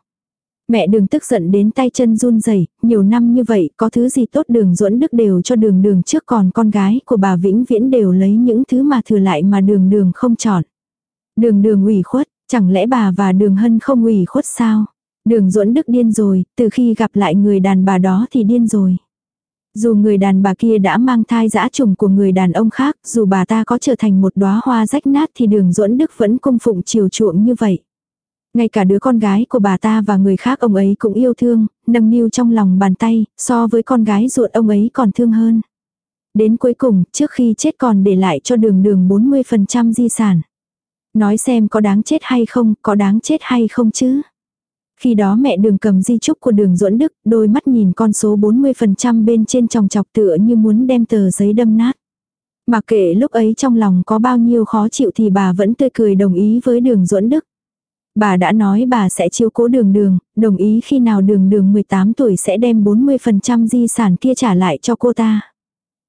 Mẹ đường tức giận đến tay chân run rẩy nhiều năm như vậy có thứ gì tốt đường duẫn đức đều cho đường đường trước còn con gái của bà vĩnh viễn đều lấy những thứ mà thừa lại mà đường đường không chọn. Đường đường ủy khuất, chẳng lẽ bà và đường hân không ủy khuất sao? Đường duẫn đức điên rồi, từ khi gặp lại người đàn bà đó thì điên rồi. Dù người đàn bà kia đã mang thai dã trùng của người đàn ông khác, dù bà ta có trở thành một đóa hoa rách nát thì đường duẫn đức vẫn cung phụng chiều chuộng như vậy. Ngay cả đứa con gái của bà ta và người khác ông ấy cũng yêu thương, nâng niu trong lòng bàn tay, so với con gái ruột ông ấy còn thương hơn. Đến cuối cùng, trước khi chết còn để lại cho đường đường 40% di sản. Nói xem có đáng chết hay không, có đáng chết hay không chứ. Khi đó mẹ đường cầm di trúc của đường duẫn đức, đôi mắt nhìn con số 40% bên trên tròng chọc tựa như muốn đem tờ giấy đâm nát. Mặc kệ lúc ấy trong lòng có bao nhiêu khó chịu thì bà vẫn tươi cười đồng ý với đường duẫn đức. Bà đã nói bà sẽ chiếu cố đường đường, đồng ý khi nào đường đường 18 tuổi sẽ đem 40% di sản kia trả lại cho cô ta.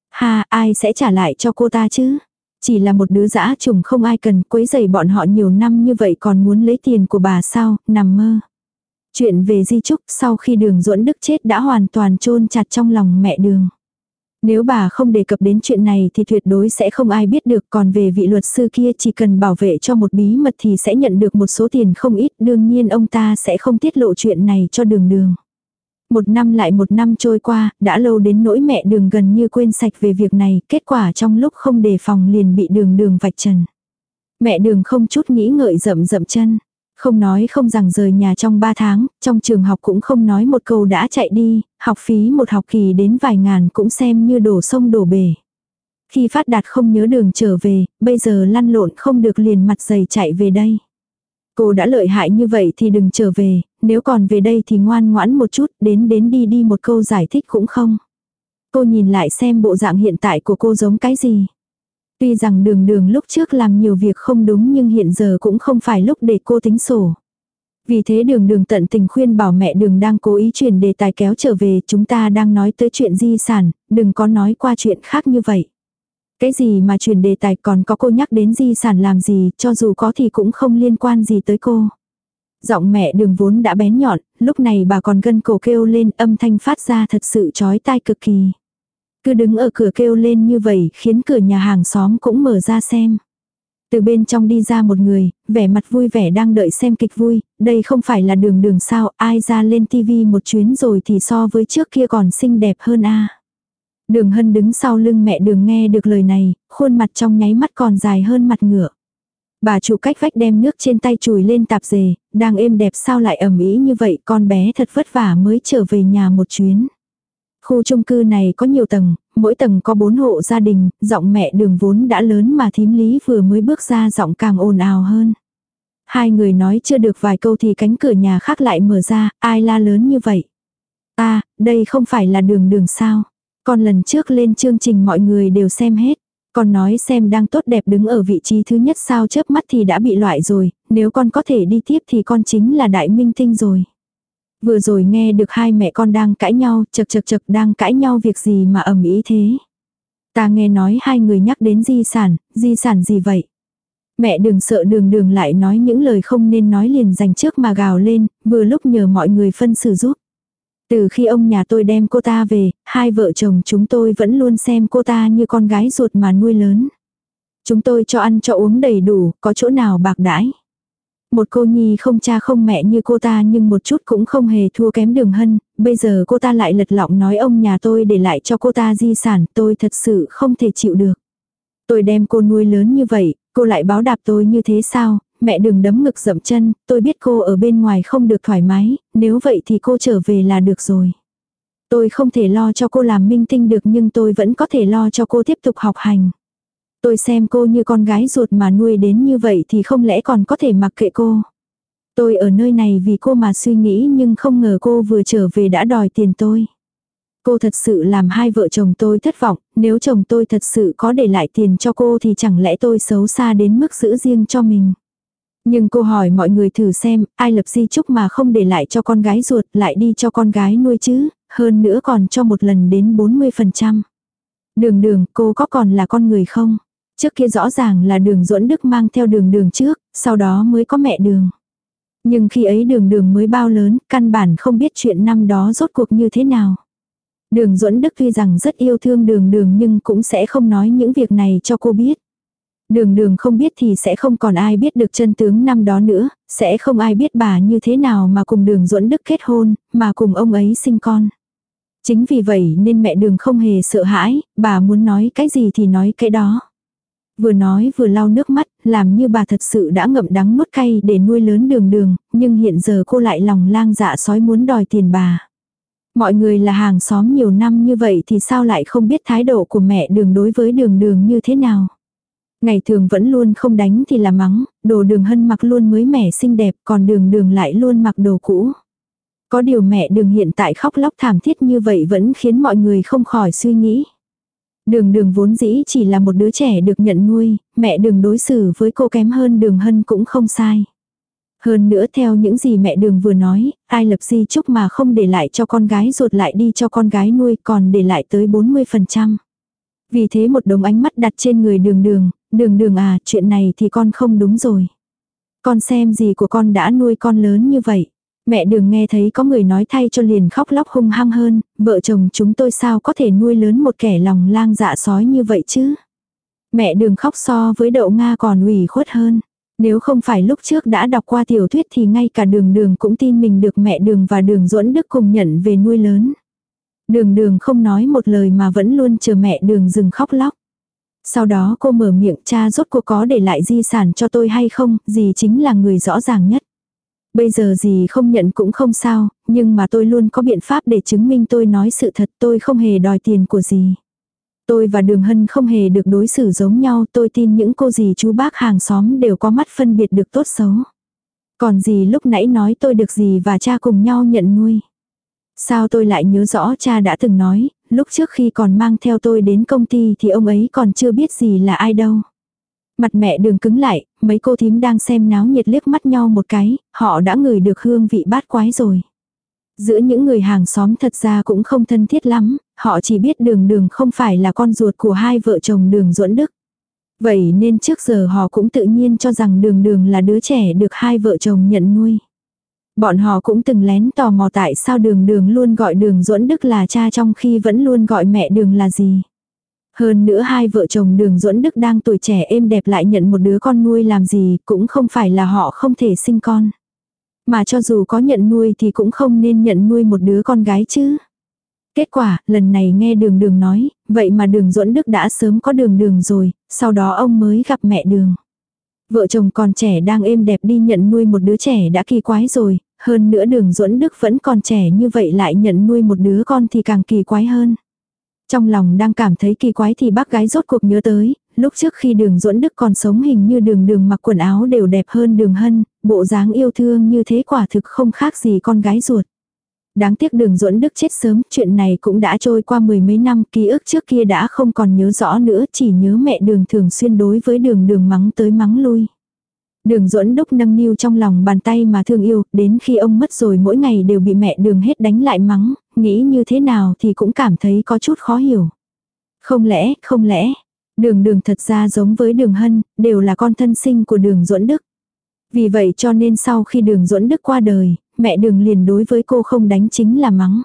Ha, ai sẽ trả lại cho cô ta chứ? Chỉ là một đứa dã trùng không ai cần quấy giày bọn họ nhiều năm như vậy còn muốn lấy tiền của bà sao, nằm mơ. Chuyện về di trúc sau khi đường duẫn đức chết đã hoàn toàn chôn chặt trong lòng mẹ đường. Nếu bà không đề cập đến chuyện này thì tuyệt đối sẽ không ai biết được còn về vị luật sư kia chỉ cần bảo vệ cho một bí mật thì sẽ nhận được một số tiền không ít đương nhiên ông ta sẽ không tiết lộ chuyện này cho đường đường. Một năm lại một năm trôi qua, đã lâu đến nỗi mẹ đường gần như quên sạch về việc này, kết quả trong lúc không đề phòng liền bị đường đường vạch trần. Mẹ đường không chút nghĩ ngợi rậm rậm chân. Không nói không rằng rời nhà trong 3 tháng, trong trường học cũng không nói một câu đã chạy đi, học phí một học kỳ đến vài ngàn cũng xem như đổ sông đổ bể. Khi phát đạt không nhớ đường trở về, bây giờ lăn lộn không được liền mặt dày chạy về đây. Cô đã lợi hại như vậy thì đừng trở về, nếu còn về đây thì ngoan ngoãn một chút, đến đến đi đi một câu giải thích cũng không. Cô nhìn lại xem bộ dạng hiện tại của cô giống cái gì. Tuy rằng đường đường lúc trước làm nhiều việc không đúng nhưng hiện giờ cũng không phải lúc để cô tính sổ. Vì thế đường đường tận tình khuyên bảo mẹ đường đang cố ý chuyển đề tài kéo trở về chúng ta đang nói tới chuyện di sản, đừng có nói qua chuyện khác như vậy. Cái gì mà chuyển đề tài còn có cô nhắc đến di sản làm gì cho dù có thì cũng không liên quan gì tới cô. Giọng mẹ đường vốn đã bén nhọn, lúc này bà còn gân cổ kêu lên âm thanh phát ra thật sự chói tai cực kỳ. Cứ đứng ở cửa kêu lên như vậy khiến cửa nhà hàng xóm cũng mở ra xem. Từ bên trong đi ra một người, vẻ mặt vui vẻ đang đợi xem kịch vui, đây không phải là đường đường sao, ai ra lên tivi một chuyến rồi thì so với trước kia còn xinh đẹp hơn a Đường hân đứng sau lưng mẹ đường nghe được lời này, khuôn mặt trong nháy mắt còn dài hơn mặt ngựa. Bà chủ cách vách đem nước trên tay chùi lên tạp dề, đang êm đẹp sao lại ẩm ý như vậy con bé thật vất vả mới trở về nhà một chuyến. Khu chung cư này có nhiều tầng, mỗi tầng có bốn hộ gia đình, giọng mẹ đường vốn đã lớn mà thím lý vừa mới bước ra giọng càng ồn ào hơn. Hai người nói chưa được vài câu thì cánh cửa nhà khác lại mở ra, ai la lớn như vậy. À, đây không phải là đường đường sao. Còn lần trước lên chương trình mọi người đều xem hết. Con nói xem đang tốt đẹp đứng ở vị trí thứ nhất sao chớp mắt thì đã bị loại rồi, nếu con có thể đi tiếp thì con chính là đại minh tinh rồi. Vừa rồi nghe được hai mẹ con đang cãi nhau, chật chật chật đang cãi nhau việc gì mà ầm ĩ thế. Ta nghe nói hai người nhắc đến di sản, di sản gì vậy? Mẹ đừng sợ đường đường lại nói những lời không nên nói liền dành trước mà gào lên, vừa lúc nhờ mọi người phân xử giúp. Từ khi ông nhà tôi đem cô ta về, hai vợ chồng chúng tôi vẫn luôn xem cô ta như con gái ruột mà nuôi lớn. Chúng tôi cho ăn cho uống đầy đủ, có chỗ nào bạc đãi. Một cô nhi không cha không mẹ như cô ta nhưng một chút cũng không hề thua kém đường hân, bây giờ cô ta lại lật lọng nói ông nhà tôi để lại cho cô ta di sản, tôi thật sự không thể chịu được. Tôi đem cô nuôi lớn như vậy, cô lại báo đạp tôi như thế sao, mẹ đừng đấm ngực dậm chân, tôi biết cô ở bên ngoài không được thoải mái, nếu vậy thì cô trở về là được rồi. Tôi không thể lo cho cô làm minh tinh được nhưng tôi vẫn có thể lo cho cô tiếp tục học hành. Tôi xem cô như con gái ruột mà nuôi đến như vậy thì không lẽ còn có thể mặc kệ cô. Tôi ở nơi này vì cô mà suy nghĩ nhưng không ngờ cô vừa trở về đã đòi tiền tôi. Cô thật sự làm hai vợ chồng tôi thất vọng, nếu chồng tôi thật sự có để lại tiền cho cô thì chẳng lẽ tôi xấu xa đến mức giữ riêng cho mình. Nhưng cô hỏi mọi người thử xem, ai lập di chúc mà không để lại cho con gái ruột lại đi cho con gái nuôi chứ, hơn nữa còn cho một lần đến 40%. Đường đường, cô có còn là con người không? Trước kia rõ ràng là đường duẫn đức mang theo đường đường trước, sau đó mới có mẹ đường. Nhưng khi ấy đường đường mới bao lớn, căn bản không biết chuyện năm đó rốt cuộc như thế nào. Đường duẫn đức tuy rằng rất yêu thương đường đường nhưng cũng sẽ không nói những việc này cho cô biết. Đường đường không biết thì sẽ không còn ai biết được chân tướng năm đó nữa, sẽ không ai biết bà như thế nào mà cùng đường duẫn đức kết hôn, mà cùng ông ấy sinh con. Chính vì vậy nên mẹ đường không hề sợ hãi, bà muốn nói cái gì thì nói cái đó. Vừa nói vừa lau nước mắt, làm như bà thật sự đã ngậm đắng nuốt cay để nuôi lớn đường đường, nhưng hiện giờ cô lại lòng lang dạ sói muốn đòi tiền bà. Mọi người là hàng xóm nhiều năm như vậy thì sao lại không biết thái độ của mẹ đường đối với đường đường như thế nào. Ngày thường vẫn luôn không đánh thì là mắng, đồ đường hân mặc luôn mới mẻ xinh đẹp còn đường đường lại luôn mặc đồ cũ. Có điều mẹ đường hiện tại khóc lóc thảm thiết như vậy vẫn khiến mọi người không khỏi suy nghĩ. Đường đường vốn dĩ chỉ là một đứa trẻ được nhận nuôi, mẹ đường đối xử với cô kém hơn đường hân cũng không sai. Hơn nữa theo những gì mẹ đường vừa nói, ai lập di chúc mà không để lại cho con gái ruột lại đi cho con gái nuôi còn để lại tới 40%. Vì thế một đống ánh mắt đặt trên người đường đường, đường đường à chuyện này thì con không đúng rồi. Con xem gì của con đã nuôi con lớn như vậy. Mẹ đường nghe thấy có người nói thay cho liền khóc lóc hung hăng hơn, vợ chồng chúng tôi sao có thể nuôi lớn một kẻ lòng lang dạ sói như vậy chứ. Mẹ đường khóc so với đậu Nga còn ủy khuất hơn. Nếu không phải lúc trước đã đọc qua tiểu thuyết thì ngay cả đường đường cũng tin mình được mẹ đường và đường duẫn đức cùng nhận về nuôi lớn. Đường đường không nói một lời mà vẫn luôn chờ mẹ đường dừng khóc lóc. Sau đó cô mở miệng cha rốt cuộc có để lại di sản cho tôi hay không, gì chính là người rõ ràng nhất. Bây giờ gì không nhận cũng không sao, nhưng mà tôi luôn có biện pháp để chứng minh tôi nói sự thật tôi không hề đòi tiền của gì. Tôi và Đường Hân không hề được đối xử giống nhau, tôi tin những cô dì chú bác hàng xóm đều có mắt phân biệt được tốt xấu. Còn gì lúc nãy nói tôi được gì và cha cùng nhau nhận nuôi. Sao tôi lại nhớ rõ cha đã từng nói, lúc trước khi còn mang theo tôi đến công ty thì ông ấy còn chưa biết gì là ai đâu. Mặt mẹ đường cứng lại, mấy cô thím đang xem náo nhiệt liếc mắt nhau một cái, họ đã ngửi được hương vị bát quái rồi. Giữa những người hàng xóm thật ra cũng không thân thiết lắm, họ chỉ biết đường đường không phải là con ruột của hai vợ chồng đường duẫn đức. Vậy nên trước giờ họ cũng tự nhiên cho rằng đường đường là đứa trẻ được hai vợ chồng nhận nuôi. Bọn họ cũng từng lén tò mò tại sao đường đường luôn gọi đường duẫn đức là cha trong khi vẫn luôn gọi mẹ đường là gì. Hơn nữa hai vợ chồng đường duẫn đức đang tuổi trẻ êm đẹp lại nhận một đứa con nuôi làm gì cũng không phải là họ không thể sinh con. Mà cho dù có nhận nuôi thì cũng không nên nhận nuôi một đứa con gái chứ. Kết quả, lần này nghe đường đường nói, vậy mà đường duẫn đức đã sớm có đường đường rồi, sau đó ông mới gặp mẹ đường. Vợ chồng còn trẻ đang êm đẹp đi nhận nuôi một đứa trẻ đã kỳ quái rồi, hơn nữa đường duẫn đức vẫn còn trẻ như vậy lại nhận nuôi một đứa con thì càng kỳ quái hơn. Trong lòng đang cảm thấy kỳ quái thì bác gái rốt cuộc nhớ tới, lúc trước khi đường duẫn đức còn sống hình như đường đường mặc quần áo đều đẹp hơn đường hân, bộ dáng yêu thương như thế quả thực không khác gì con gái ruột. Đáng tiếc đường duẫn đức chết sớm, chuyện này cũng đã trôi qua mười mấy năm, ký ức trước kia đã không còn nhớ rõ nữa, chỉ nhớ mẹ đường thường xuyên đối với đường đường mắng tới mắng lui. Đường duẫn đúc nâng niu trong lòng bàn tay mà thương yêu, đến khi ông mất rồi mỗi ngày đều bị mẹ đường hết đánh lại mắng, nghĩ như thế nào thì cũng cảm thấy có chút khó hiểu. Không lẽ, không lẽ, đường đường thật ra giống với đường hân, đều là con thân sinh của đường duẫn đức. Vì vậy cho nên sau khi đường duẫn đức qua đời, mẹ đường liền đối với cô không đánh chính là mắng.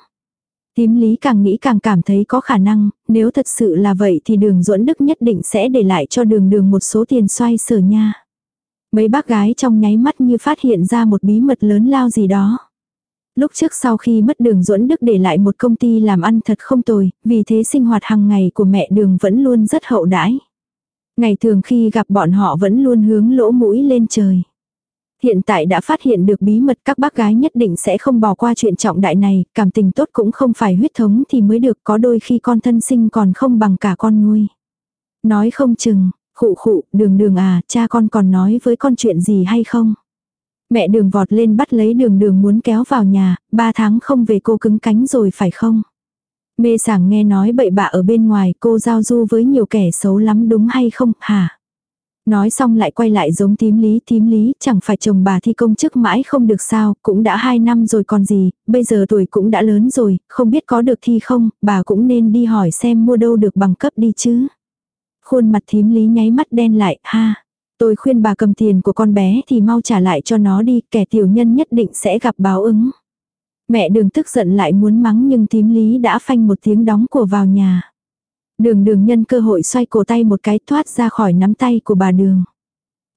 Tím lý càng nghĩ càng cảm thấy có khả năng, nếu thật sự là vậy thì đường duẫn đức nhất định sẽ để lại cho đường đường một số tiền xoay sở nha. Mấy bác gái trong nháy mắt như phát hiện ra một bí mật lớn lao gì đó. Lúc trước sau khi mất đường duẫn đức để lại một công ty làm ăn thật không tồi, vì thế sinh hoạt hàng ngày của mẹ đường vẫn luôn rất hậu đãi. Ngày thường khi gặp bọn họ vẫn luôn hướng lỗ mũi lên trời. Hiện tại đã phát hiện được bí mật các bác gái nhất định sẽ không bỏ qua chuyện trọng đại này, cảm tình tốt cũng không phải huyết thống thì mới được có đôi khi con thân sinh còn không bằng cả con nuôi. Nói không chừng, khụ khụ, đường đường à, cha con còn nói với con chuyện gì hay không? Mẹ đường vọt lên bắt lấy đường đường muốn kéo vào nhà, ba tháng không về cô cứng cánh rồi phải không? Mê sảng nghe nói bậy bạ ở bên ngoài cô giao du với nhiều kẻ xấu lắm đúng hay không, hả? Nói xong lại quay lại giống tím lý tím lý, chẳng phải chồng bà thi công chức mãi không được sao, cũng đã hai năm rồi còn gì, bây giờ tuổi cũng đã lớn rồi, không biết có được thi không, bà cũng nên đi hỏi xem mua đâu được bằng cấp đi chứ. Khuôn mặt thím lý nháy mắt đen lại, ha. Tôi khuyên bà cầm tiền của con bé thì mau trả lại cho nó đi, kẻ tiểu nhân nhất định sẽ gặp báo ứng. Mẹ đường tức giận lại muốn mắng nhưng tím lý đã phanh một tiếng đóng của vào nhà. Đường đường nhân cơ hội xoay cổ tay một cái thoát ra khỏi nắm tay của bà đường.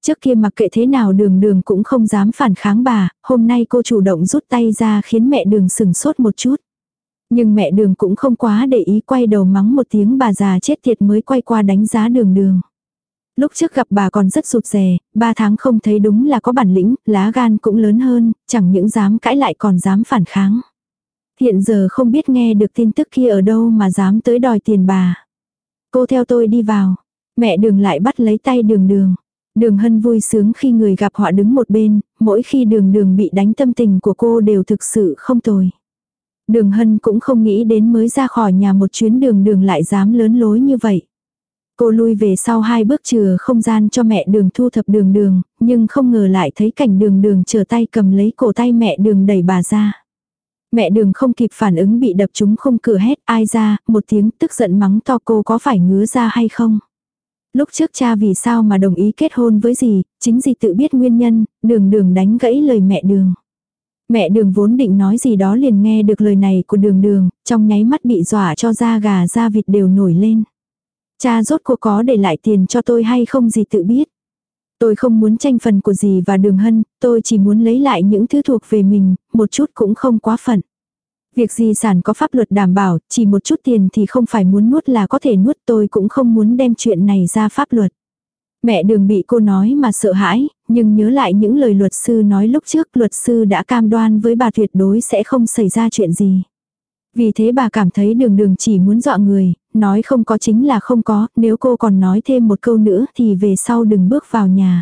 Trước kia mặc kệ thế nào đường đường cũng không dám phản kháng bà, hôm nay cô chủ động rút tay ra khiến mẹ đường sừng sốt một chút. Nhưng mẹ đường cũng không quá để ý quay đầu mắng một tiếng bà già chết tiệt mới quay qua đánh giá đường đường. Lúc trước gặp bà còn rất rụt rè, ba tháng không thấy đúng là có bản lĩnh, lá gan cũng lớn hơn, chẳng những dám cãi lại còn dám phản kháng. Hiện giờ không biết nghe được tin tức kia ở đâu mà dám tới đòi tiền bà. Cô theo tôi đi vào. Mẹ đường lại bắt lấy tay đường đường. Đường hân vui sướng khi người gặp họ đứng một bên, mỗi khi đường đường bị đánh tâm tình của cô đều thực sự không tồi. Đường hân cũng không nghĩ đến mới ra khỏi nhà một chuyến đường đường lại dám lớn lối như vậy. Cô lui về sau hai bước chừa không gian cho mẹ đường thu thập đường đường, nhưng không ngờ lại thấy cảnh đường đường trở tay cầm lấy cổ tay mẹ đường đẩy bà ra. Mẹ đường không kịp phản ứng bị đập chúng không cửa hét ai ra, một tiếng tức giận mắng to cô có phải ngứa ra hay không. Lúc trước cha vì sao mà đồng ý kết hôn với gì, chính gì tự biết nguyên nhân, đường đường đánh gãy lời mẹ đường. Mẹ đường vốn định nói gì đó liền nghe được lời này của đường đường, trong nháy mắt bị dọa cho da gà da vịt đều nổi lên. Cha rốt cuộc có để lại tiền cho tôi hay không gì tự biết. Tôi không muốn tranh phần của gì và đường hân, tôi chỉ muốn lấy lại những thứ thuộc về mình, một chút cũng không quá phận. Việc di sản có pháp luật đảm bảo, chỉ một chút tiền thì không phải muốn nuốt là có thể nuốt tôi cũng không muốn đem chuyện này ra pháp luật. Mẹ đường bị cô nói mà sợ hãi, nhưng nhớ lại những lời luật sư nói lúc trước luật sư đã cam đoan với bà tuyệt đối sẽ không xảy ra chuyện gì. Vì thế bà cảm thấy đường đường chỉ muốn dọa người, nói không có chính là không có, nếu cô còn nói thêm một câu nữa thì về sau đừng bước vào nhà.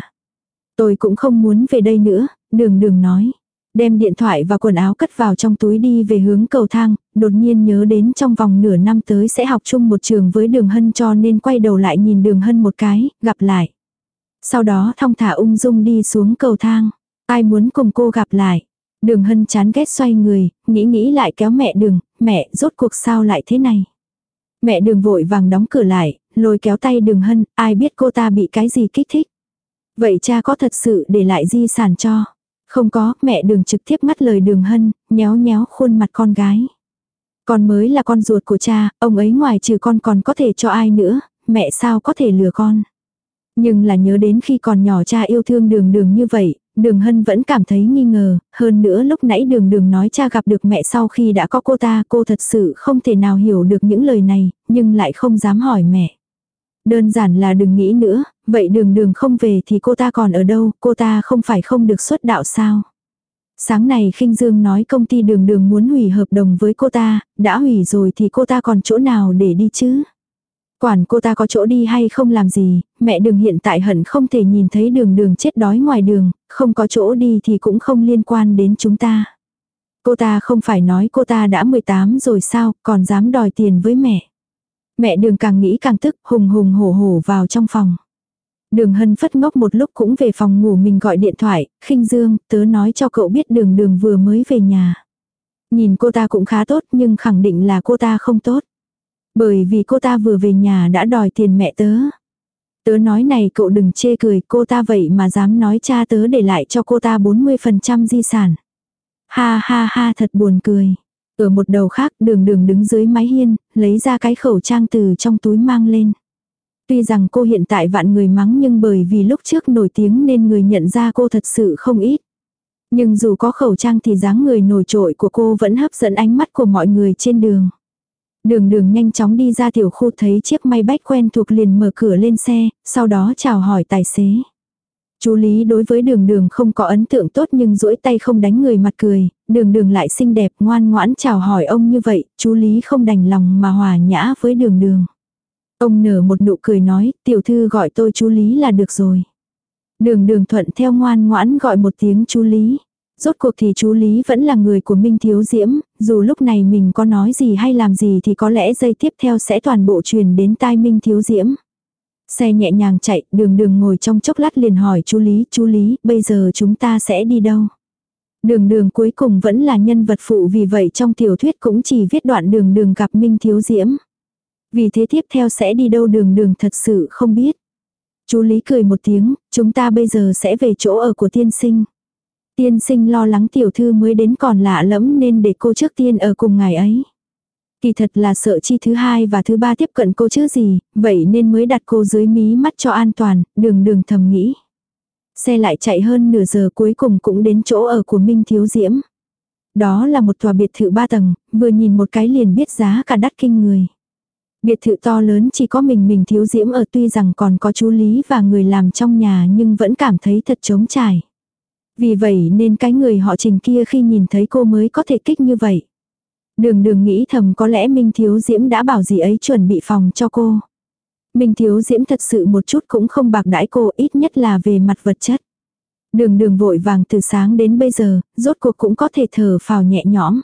Tôi cũng không muốn về đây nữa, đường đường nói. Đem điện thoại và quần áo cất vào trong túi đi về hướng cầu thang, đột nhiên nhớ đến trong vòng nửa năm tới sẽ học chung một trường với đường hân cho nên quay đầu lại nhìn đường hân một cái, gặp lại. Sau đó thong thả ung dung đi xuống cầu thang. Ai muốn cùng cô gặp lại. Đường hân chán ghét xoay người, nghĩ nghĩ lại kéo mẹ đường, mẹ rốt cuộc sao lại thế này. Mẹ đường vội vàng đóng cửa lại, lôi kéo tay đường hân, ai biết cô ta bị cái gì kích thích. Vậy cha có thật sự để lại di sản cho? Không có, mẹ đường trực tiếp ngắt lời đường hân, nhéo nhéo khuôn mặt con gái. Con mới là con ruột của cha, ông ấy ngoài trừ con còn có thể cho ai nữa, mẹ sao có thể lừa con. Nhưng là nhớ đến khi còn nhỏ cha yêu thương đường đường như vậy, đường hân vẫn cảm thấy nghi ngờ, hơn nữa lúc nãy đường đường nói cha gặp được mẹ sau khi đã có cô ta, cô thật sự không thể nào hiểu được những lời này, nhưng lại không dám hỏi mẹ. Đơn giản là đừng nghĩ nữa, vậy đường đường không về thì cô ta còn ở đâu, cô ta không phải không được xuất đạo sao. Sáng này khinh Dương nói công ty đường đường muốn hủy hợp đồng với cô ta, đã hủy rồi thì cô ta còn chỗ nào để đi chứ. Quản cô ta có chỗ đi hay không làm gì, mẹ đường hiện tại hận không thể nhìn thấy đường đường chết đói ngoài đường, không có chỗ đi thì cũng không liên quan đến chúng ta. Cô ta không phải nói cô ta đã 18 rồi sao, còn dám đòi tiền với mẹ. Mẹ đường càng nghĩ càng tức, hùng hùng hổ hổ vào trong phòng. Đường hân phất ngốc một lúc cũng về phòng ngủ mình gọi điện thoại, khinh dương, tớ nói cho cậu biết đường đường vừa mới về nhà. Nhìn cô ta cũng khá tốt nhưng khẳng định là cô ta không tốt. Bởi vì cô ta vừa về nhà đã đòi tiền mẹ tớ. Tớ nói này cậu đừng chê cười cô ta vậy mà dám nói cha tớ để lại cho cô ta 40% di sản. Ha ha ha thật buồn cười. Ở một đầu khác đường đường đứng dưới mái hiên, lấy ra cái khẩu trang từ trong túi mang lên. Tuy rằng cô hiện tại vạn người mắng nhưng bởi vì lúc trước nổi tiếng nên người nhận ra cô thật sự không ít. Nhưng dù có khẩu trang thì dáng người nổi trội của cô vẫn hấp dẫn ánh mắt của mọi người trên đường. Đường đường nhanh chóng đi ra tiểu khu thấy chiếc may bách quen thuộc liền mở cửa lên xe, sau đó chào hỏi tài xế. Chú Lý đối với đường đường không có ấn tượng tốt nhưng duỗi tay không đánh người mặt cười, đường đường lại xinh đẹp ngoan ngoãn chào hỏi ông như vậy, chú Lý không đành lòng mà hòa nhã với đường đường. Ông nở một nụ cười nói, tiểu thư gọi tôi chú Lý là được rồi. Đường đường thuận theo ngoan ngoãn gọi một tiếng chú Lý. Rốt cuộc thì chú Lý vẫn là người của Minh Thiếu Diễm, dù lúc này mình có nói gì hay làm gì thì có lẽ dây tiếp theo sẽ toàn bộ truyền đến tai Minh Thiếu Diễm. Xe nhẹ nhàng chạy, đường đường ngồi trong chốc lát liền hỏi chú Lý, chú Lý, bây giờ chúng ta sẽ đi đâu? Đường đường cuối cùng vẫn là nhân vật phụ vì vậy trong tiểu thuyết cũng chỉ viết đoạn đường đường gặp Minh Thiếu Diễm. Vì thế tiếp theo sẽ đi đâu đường đường thật sự không biết. Chú Lý cười một tiếng, chúng ta bây giờ sẽ về chỗ ở của tiên sinh. Tiên sinh lo lắng tiểu thư mới đến còn lạ lẫm nên để cô trước tiên ở cùng ngài ấy. Kỳ thật là sợ chi thứ hai và thứ ba tiếp cận cô chứ gì, vậy nên mới đặt cô dưới mí mắt cho an toàn, đường đường thầm nghĩ. Xe lại chạy hơn nửa giờ cuối cùng cũng đến chỗ ở của Minh Thiếu Diễm. Đó là một tòa biệt thự ba tầng, vừa nhìn một cái liền biết giá cả đắt kinh người. Biệt thự to lớn chỉ có mình mình thiếu diễm ở tuy rằng còn có chú Lý và người làm trong nhà nhưng vẫn cảm thấy thật trống trải. Vì vậy nên cái người họ trình kia khi nhìn thấy cô mới có thể kích như vậy. Đường đường nghĩ thầm có lẽ Minh Thiếu Diễm đã bảo gì ấy chuẩn bị phòng cho cô. Minh Thiếu Diễm thật sự một chút cũng không bạc đãi cô ít nhất là về mặt vật chất. Đường đường vội vàng từ sáng đến bây giờ, rốt cuộc cũng có thể thở phào nhẹ nhõm.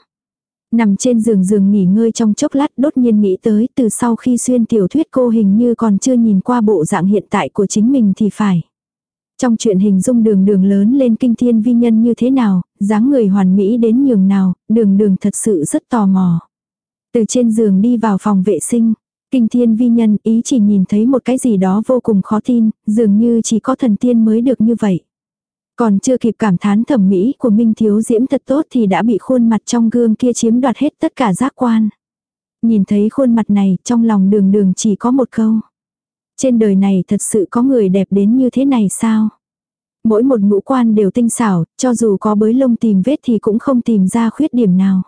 Nằm trên giường giường nghỉ ngơi trong chốc lát đốt nhiên nghĩ tới từ sau khi xuyên tiểu thuyết cô hình như còn chưa nhìn qua bộ dạng hiện tại của chính mình thì phải. Trong chuyện hình dung đường đường lớn lên kinh thiên vi nhân như thế nào, dáng người hoàn mỹ đến nhường nào, đường đường thật sự rất tò mò. Từ trên giường đi vào phòng vệ sinh, kinh thiên vi nhân ý chỉ nhìn thấy một cái gì đó vô cùng khó tin, dường như chỉ có thần tiên mới được như vậy. Còn chưa kịp cảm thán thẩm mỹ của Minh Thiếu Diễm thật tốt thì đã bị khuôn mặt trong gương kia chiếm đoạt hết tất cả giác quan. Nhìn thấy khuôn mặt này trong lòng đường đường chỉ có một câu. Trên đời này thật sự có người đẹp đến như thế này sao? Mỗi một ngũ quan đều tinh xảo, cho dù có bới lông tìm vết thì cũng không tìm ra khuyết điểm nào.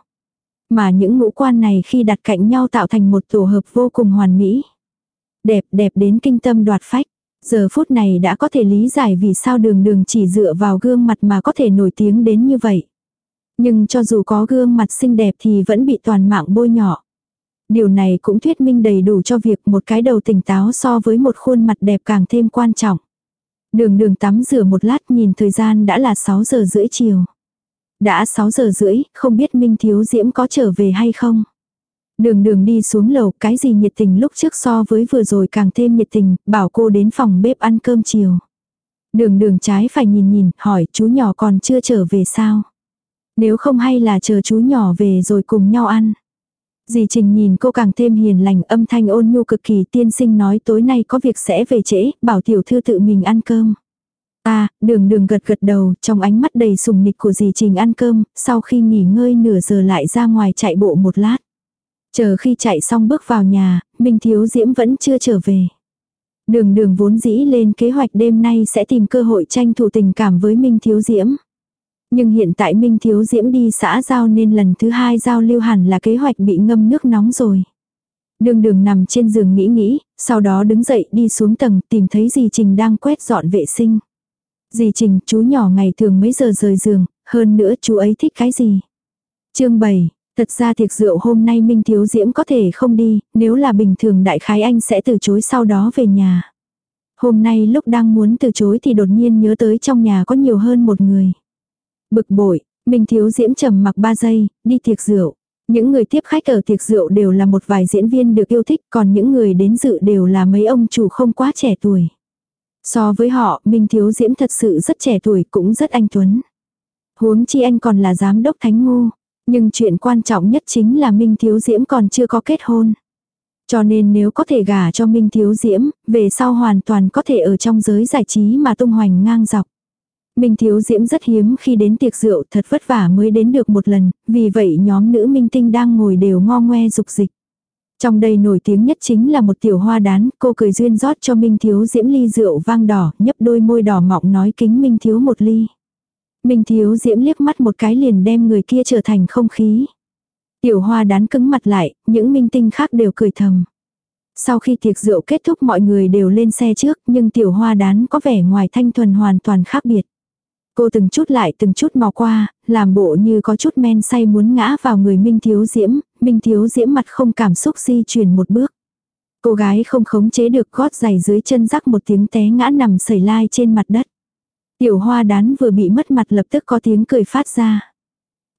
Mà những ngũ quan này khi đặt cạnh nhau tạo thành một tổ hợp vô cùng hoàn mỹ. Đẹp đẹp đến kinh tâm đoạt phách. Giờ phút này đã có thể lý giải vì sao đường đường chỉ dựa vào gương mặt mà có thể nổi tiếng đến như vậy. Nhưng cho dù có gương mặt xinh đẹp thì vẫn bị toàn mạng bôi nhỏ. Điều này cũng thuyết minh đầy đủ cho việc một cái đầu tỉnh táo so với một khuôn mặt đẹp càng thêm quan trọng. Đường đường tắm rửa một lát nhìn thời gian đã là 6 giờ rưỡi chiều. Đã 6 giờ rưỡi, không biết Minh Thiếu Diễm có trở về hay không. Đường đường đi xuống lầu, cái gì nhiệt tình lúc trước so với vừa rồi càng thêm nhiệt tình, bảo cô đến phòng bếp ăn cơm chiều. Đường đường trái phải nhìn nhìn, hỏi chú nhỏ còn chưa trở về sao? Nếu không hay là chờ chú nhỏ về rồi cùng nhau ăn. Dì Trình nhìn cô càng thêm hiền lành âm thanh ôn nhu cực kỳ tiên sinh nói tối nay có việc sẽ về trễ, bảo tiểu thư tự mình ăn cơm. À, đường đường gật gật đầu, trong ánh mắt đầy sùng nịch của dì Trình ăn cơm, sau khi nghỉ ngơi nửa giờ lại ra ngoài chạy bộ một lát. Chờ khi chạy xong bước vào nhà, Minh Thiếu Diễm vẫn chưa trở về. Đường đường vốn dĩ lên kế hoạch đêm nay sẽ tìm cơ hội tranh thủ tình cảm với Minh Thiếu Diễm. Nhưng hiện tại Minh Thiếu Diễm đi xã giao nên lần thứ hai giao lưu hẳn là kế hoạch bị ngâm nước nóng rồi. Đường đường nằm trên giường nghĩ nghĩ, sau đó đứng dậy đi xuống tầng tìm thấy dì Trình đang quét dọn vệ sinh. Dì Trình, chú nhỏ ngày thường mấy giờ rời giường, hơn nữa chú ấy thích cái gì? chương 7, thật ra tiệc rượu hôm nay Minh Thiếu Diễm có thể không đi, nếu là bình thường đại khái anh sẽ từ chối sau đó về nhà. Hôm nay lúc đang muốn từ chối thì đột nhiên nhớ tới trong nhà có nhiều hơn một người. Bực bội, Minh Thiếu Diễm trầm mặc 3 giây, đi tiệc rượu. Những người tiếp khách ở tiệc rượu đều là một vài diễn viên được yêu thích, còn những người đến dự đều là mấy ông chủ không quá trẻ tuổi. So với họ, Minh Thiếu Diễm thật sự rất trẻ tuổi, cũng rất anh tuấn. Huống chi anh còn là giám đốc thánh ngu. Nhưng chuyện quan trọng nhất chính là Minh Thiếu Diễm còn chưa có kết hôn. Cho nên nếu có thể gả cho Minh Thiếu Diễm, về sau hoàn toàn có thể ở trong giới giải trí mà tung hoành ngang dọc. Minh Thiếu Diễm rất hiếm khi đến tiệc rượu thật vất vả mới đến được một lần, vì vậy nhóm nữ minh tinh đang ngồi đều ngo ngoe dục dịch. Trong đây nổi tiếng nhất chính là một tiểu hoa đán, cô cười duyên rót cho Minh Thiếu Diễm ly rượu vang đỏ, nhấp đôi môi đỏ mọng nói kính Minh Thiếu một ly. Minh Thiếu Diễm liếc mắt một cái liền đem người kia trở thành không khí. Tiểu hoa đán cứng mặt lại, những minh tinh khác đều cười thầm. Sau khi tiệc rượu kết thúc mọi người đều lên xe trước nhưng tiểu hoa đán có vẻ ngoài thanh thuần hoàn toàn khác biệt. Cô từng chút lại từng chút mò qua, làm bộ như có chút men say muốn ngã vào người Minh Thiếu Diễm, Minh Thiếu Diễm mặt không cảm xúc di chuyển một bước. Cô gái không khống chế được gót giày dưới chân rắc một tiếng té ngã nằm sẩy lai trên mặt đất. Tiểu hoa đán vừa bị mất mặt lập tức có tiếng cười phát ra.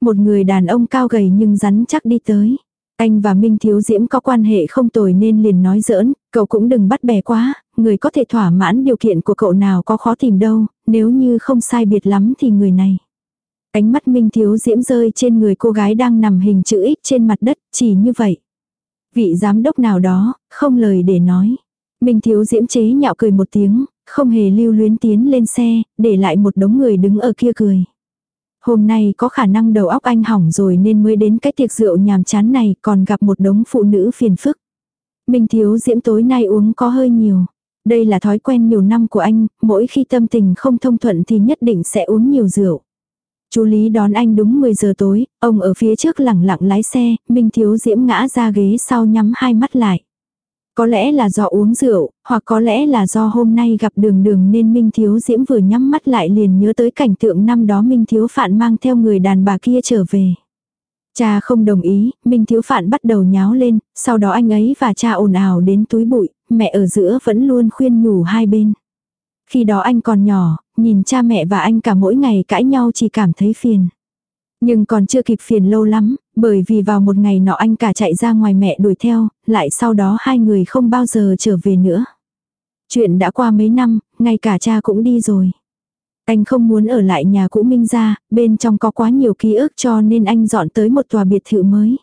Một người đàn ông cao gầy nhưng rắn chắc đi tới. Anh và Minh Thiếu Diễm có quan hệ không tồi nên liền nói giỡn, cậu cũng đừng bắt bè quá, người có thể thỏa mãn điều kiện của cậu nào có khó tìm đâu, nếu như không sai biệt lắm thì người này. Ánh mắt Minh Thiếu Diễm rơi trên người cô gái đang nằm hình chữ X trên mặt đất, chỉ như vậy. Vị giám đốc nào đó, không lời để nói. Minh Thiếu Diễm chế nhạo cười một tiếng, không hề lưu luyến tiến lên xe, để lại một đống người đứng ở kia cười. Hôm nay có khả năng đầu óc anh hỏng rồi nên mới đến cái tiệc rượu nhàm chán này còn gặp một đống phụ nữ phiền phức. Minh thiếu diễm tối nay uống có hơi nhiều. Đây là thói quen nhiều năm của anh, mỗi khi tâm tình không thông thuận thì nhất định sẽ uống nhiều rượu. Chú Lý đón anh đúng 10 giờ tối, ông ở phía trước lẳng lặng lái xe, Minh Thiếu Diễm ngã ra ghế sau nhắm hai mắt lại. Có lẽ là do uống rượu, hoặc có lẽ là do hôm nay gặp đường đường nên Minh Thiếu Diễm vừa nhắm mắt lại liền nhớ tới cảnh tượng năm đó Minh Thiếu Phạn mang theo người đàn bà kia trở về. Cha không đồng ý, Minh Thiếu Phạn bắt đầu nháo lên, sau đó anh ấy và cha ồn ào đến túi bụi, mẹ ở giữa vẫn luôn khuyên nhủ hai bên. Khi đó anh còn nhỏ, nhìn cha mẹ và anh cả mỗi ngày cãi nhau chỉ cảm thấy phiền. Nhưng còn chưa kịp phiền lâu lắm, bởi vì vào một ngày nọ anh cả chạy ra ngoài mẹ đuổi theo, lại sau đó hai người không bao giờ trở về nữa. Chuyện đã qua mấy năm, ngay cả cha cũng đi rồi. Anh không muốn ở lại nhà cũ Minh ra, bên trong có quá nhiều ký ức cho nên anh dọn tới một tòa biệt thự mới.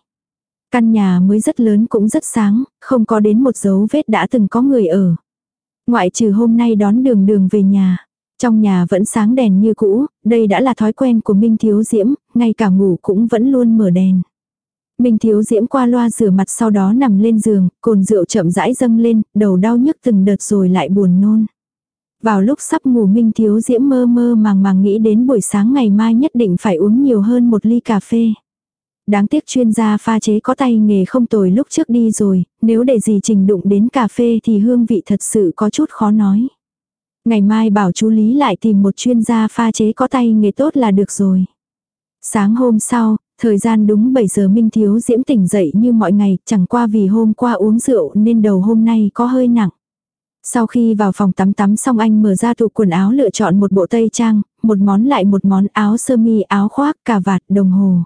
Căn nhà mới rất lớn cũng rất sáng, không có đến một dấu vết đã từng có người ở. Ngoại trừ hôm nay đón đường đường về nhà. Trong nhà vẫn sáng đèn như cũ, đây đã là thói quen của Minh Thiếu Diễm, ngay cả ngủ cũng vẫn luôn mở đèn. Minh Thiếu Diễm qua loa rửa mặt sau đó nằm lên giường, cồn rượu chậm rãi dâng lên, đầu đau nhức từng đợt rồi lại buồn nôn. Vào lúc sắp ngủ Minh Thiếu Diễm mơ mơ màng màng nghĩ đến buổi sáng ngày mai nhất định phải uống nhiều hơn một ly cà phê. Đáng tiếc chuyên gia pha chế có tay nghề không tồi lúc trước đi rồi, nếu để gì trình đụng đến cà phê thì hương vị thật sự có chút khó nói. Ngày mai bảo chú Lý lại tìm một chuyên gia pha chế có tay nghề tốt là được rồi. Sáng hôm sau, thời gian đúng 7 giờ Minh Thiếu Diễm tỉnh dậy như mọi ngày, chẳng qua vì hôm qua uống rượu nên đầu hôm nay có hơi nặng. Sau khi vào phòng tắm tắm xong anh mở ra tủ quần áo lựa chọn một bộ tây trang, một món lại một món áo sơ mi áo khoác, cà vạt, đồng hồ.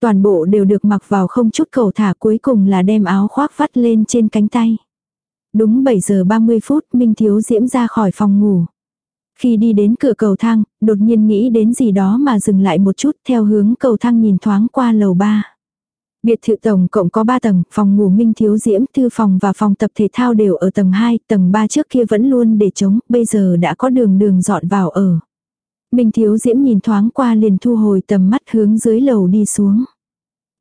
Toàn bộ đều được mặc vào không chút cầu thả cuối cùng là đem áo khoác vắt lên trên cánh tay. Đúng 7 giờ 30 phút Minh Thiếu Diễm ra khỏi phòng ngủ. Khi đi đến cửa cầu thang, đột nhiên nghĩ đến gì đó mà dừng lại một chút theo hướng cầu thang nhìn thoáng qua lầu 3. Biệt thự tổng cộng có 3 tầng, phòng ngủ Minh Thiếu Diễm, thư phòng và phòng tập thể thao đều ở tầng 2, tầng 3 trước kia vẫn luôn để trống, bây giờ đã có đường đường dọn vào ở. Minh Thiếu Diễm nhìn thoáng qua liền thu hồi tầm mắt hướng dưới lầu đi xuống.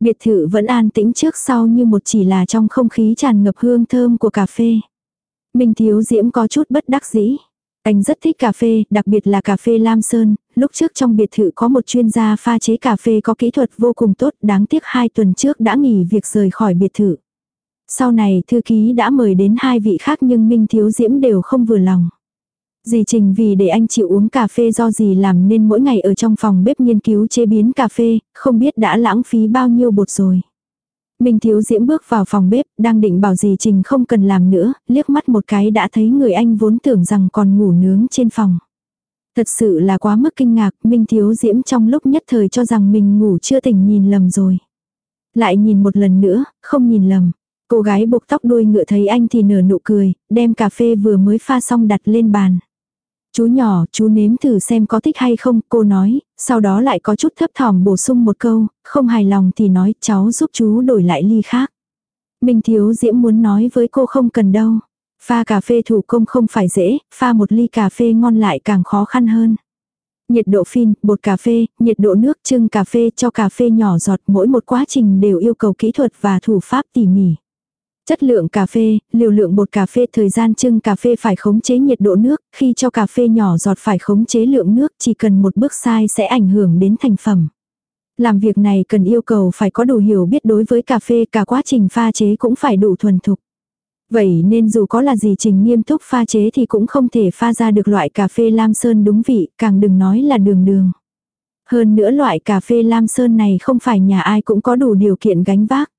Biệt thự vẫn an tĩnh trước sau như một chỉ là trong không khí tràn ngập hương thơm của cà phê. Minh Thiếu Diễm có chút bất đắc dĩ. Anh rất thích cà phê, đặc biệt là cà phê Lam Sơn, lúc trước trong biệt thự có một chuyên gia pha chế cà phê có kỹ thuật vô cùng tốt, đáng tiếc hai tuần trước đã nghỉ việc rời khỏi biệt thự. Sau này thư ký đã mời đến hai vị khác nhưng Minh Thiếu Diễm đều không vừa lòng. Dì Trình vì để anh chịu uống cà phê do dì làm nên mỗi ngày ở trong phòng bếp nghiên cứu chế biến cà phê, không biết đã lãng phí bao nhiêu bột rồi. Minh Thiếu Diễm bước vào phòng bếp, đang định bảo dì Trình không cần làm nữa, liếc mắt một cái đã thấy người anh vốn tưởng rằng còn ngủ nướng trên phòng. Thật sự là quá mức kinh ngạc, Minh Thiếu Diễm trong lúc nhất thời cho rằng mình ngủ chưa tỉnh nhìn lầm rồi. Lại nhìn một lần nữa, không nhìn lầm. Cô gái buộc tóc đuôi ngựa thấy anh thì nở nụ cười, đem cà phê vừa mới pha xong đặt lên bàn. Chú nhỏ, chú nếm thử xem có thích hay không, cô nói, sau đó lại có chút thấp thỏm bổ sung một câu, không hài lòng thì nói cháu giúp chú đổi lại ly khác. Minh Thiếu Diễm muốn nói với cô không cần đâu. Pha cà phê thủ công không phải dễ, pha một ly cà phê ngon lại càng khó khăn hơn. Nhiệt độ phin, bột cà phê, nhiệt độ nước trưng cà phê cho cà phê nhỏ giọt mỗi một quá trình đều yêu cầu kỹ thuật và thủ pháp tỉ mỉ. Chất lượng cà phê, liều lượng bột cà phê thời gian trưng cà phê phải khống chế nhiệt độ nước, khi cho cà phê nhỏ giọt phải khống chế lượng nước, chỉ cần một bước sai sẽ ảnh hưởng đến thành phẩm. Làm việc này cần yêu cầu phải có đủ hiểu biết đối với cà phê cả quá trình pha chế cũng phải đủ thuần thục. Vậy nên dù có là gì trình nghiêm túc pha chế thì cũng không thể pha ra được loại cà phê lam sơn đúng vị, càng đừng nói là đường đường. Hơn nữa loại cà phê lam sơn này không phải nhà ai cũng có đủ điều kiện gánh vác.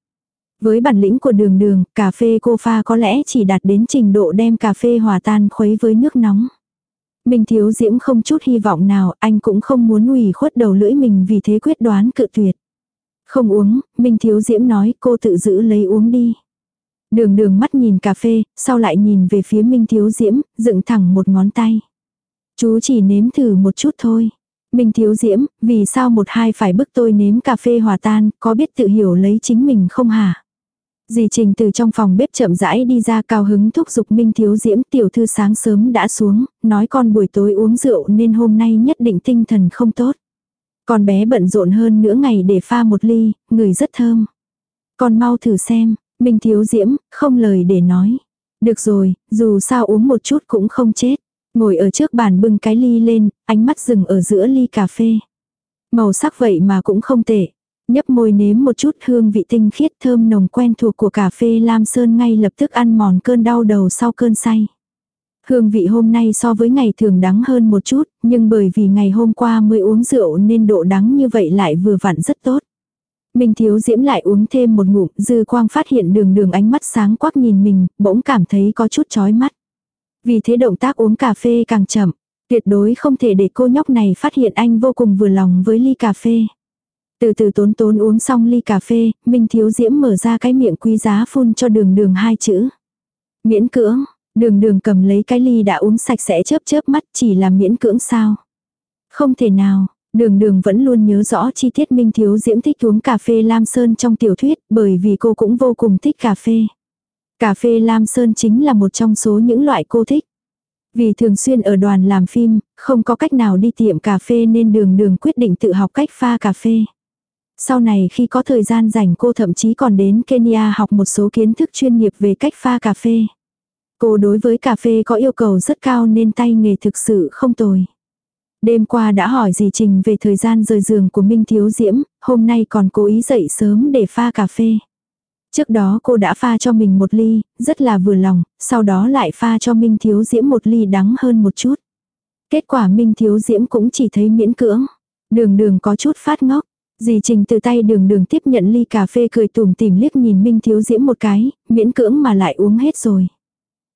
Với bản lĩnh của đường đường, cà phê cô pha có lẽ chỉ đạt đến trình độ đem cà phê hòa tan khuấy với nước nóng. Minh thiếu diễm không chút hy vọng nào, anh cũng không muốn ủy khuất đầu lưỡi mình vì thế quyết đoán cự tuyệt. Không uống, Minh thiếu diễm nói cô tự giữ lấy uống đi. Đường đường mắt nhìn cà phê, sau lại nhìn về phía Minh thiếu diễm, dựng thẳng một ngón tay. Chú chỉ nếm thử một chút thôi. Minh thiếu diễm, vì sao một hai phải bức tôi nếm cà phê hòa tan, có biết tự hiểu lấy chính mình không hả? Dì Trình từ trong phòng bếp chậm rãi đi ra cao hứng thúc giục Minh Thiếu Diễm tiểu thư sáng sớm đã xuống, nói con buổi tối uống rượu nên hôm nay nhất định tinh thần không tốt. Con bé bận rộn hơn nửa ngày để pha một ly, người rất thơm. Con mau thử xem, Minh Thiếu Diễm, không lời để nói. Được rồi, dù sao uống một chút cũng không chết. Ngồi ở trước bàn bưng cái ly lên, ánh mắt dừng ở giữa ly cà phê. Màu sắc vậy mà cũng không tệ. Nhấp môi nếm một chút hương vị tinh khiết thơm nồng quen thuộc của cà phê Lam Sơn ngay lập tức ăn mòn cơn đau đầu sau cơn say. Hương vị hôm nay so với ngày thường đắng hơn một chút, nhưng bởi vì ngày hôm qua mới uống rượu nên độ đắng như vậy lại vừa vặn rất tốt. Minh Thiếu Diễm lại uống thêm một ngụm, dư quang phát hiện đường đường ánh mắt sáng quắc nhìn mình, bỗng cảm thấy có chút chói mắt. Vì thế động tác uống cà phê càng chậm, tuyệt đối không thể để cô nhóc này phát hiện anh vô cùng vừa lòng với ly cà phê. Từ từ tốn tốn uống xong ly cà phê, Minh Thiếu Diễm mở ra cái miệng quý giá phun cho đường đường hai chữ. Miễn cưỡng, đường đường cầm lấy cái ly đã uống sạch sẽ chớp chớp mắt chỉ là miễn cưỡng sao. Không thể nào, đường đường vẫn luôn nhớ rõ chi tiết Minh Thiếu Diễm thích uống cà phê Lam Sơn trong tiểu thuyết bởi vì cô cũng vô cùng thích cà phê. Cà phê Lam Sơn chính là một trong số những loại cô thích. Vì thường xuyên ở đoàn làm phim, không có cách nào đi tiệm cà phê nên đường đường quyết định tự học cách pha cà phê. Sau này khi có thời gian rảnh cô thậm chí còn đến Kenya học một số kiến thức chuyên nghiệp về cách pha cà phê. Cô đối với cà phê có yêu cầu rất cao nên tay nghề thực sự không tồi. Đêm qua đã hỏi dì Trình về thời gian rời giường của Minh Thiếu Diễm, hôm nay còn cố ý dậy sớm để pha cà phê. Trước đó cô đã pha cho mình một ly, rất là vừa lòng, sau đó lại pha cho Minh Thiếu Diễm một ly đắng hơn một chút. Kết quả Minh Thiếu Diễm cũng chỉ thấy miễn cưỡng. Đường đường có chút phát ngốc. Dì Trình từ tay đường đường tiếp nhận ly cà phê cười tủm tìm liếc nhìn Minh Thiếu Diễm một cái, miễn cưỡng mà lại uống hết rồi.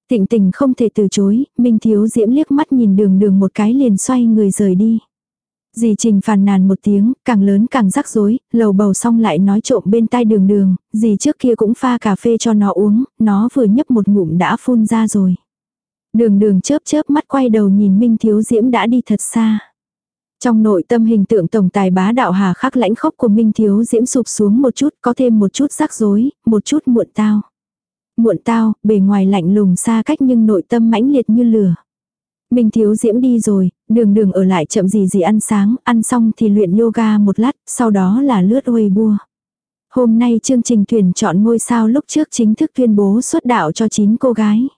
Tịnh tình không thể từ chối, Minh Thiếu Diễm liếc mắt nhìn đường đường một cái liền xoay người rời đi. Dì Trình phàn nàn một tiếng, càng lớn càng rắc rối, lầu bầu xong lại nói trộm bên tai đường đường, dì trước kia cũng pha cà phê cho nó uống, nó vừa nhấp một ngụm đã phun ra rồi. Đường đường chớp chớp mắt quay đầu nhìn Minh Thiếu Diễm đã đi thật xa. Trong nội tâm hình tượng tổng tài bá đạo hà khắc lãnh khốc của Minh Thiếu Diễm sụp xuống một chút, có thêm một chút rắc rối, một chút muộn tao. Muộn tao, bề ngoài lạnh lùng xa cách nhưng nội tâm mãnh liệt như lửa. Minh Thiếu Diễm đi rồi, đường đường ở lại chậm gì gì ăn sáng, ăn xong thì luyện yoga một lát, sau đó là lướt Weibo. Hôm nay chương trình tuyển chọn ngôi sao lúc trước chính thức tuyên bố xuất đạo cho 9 cô gái.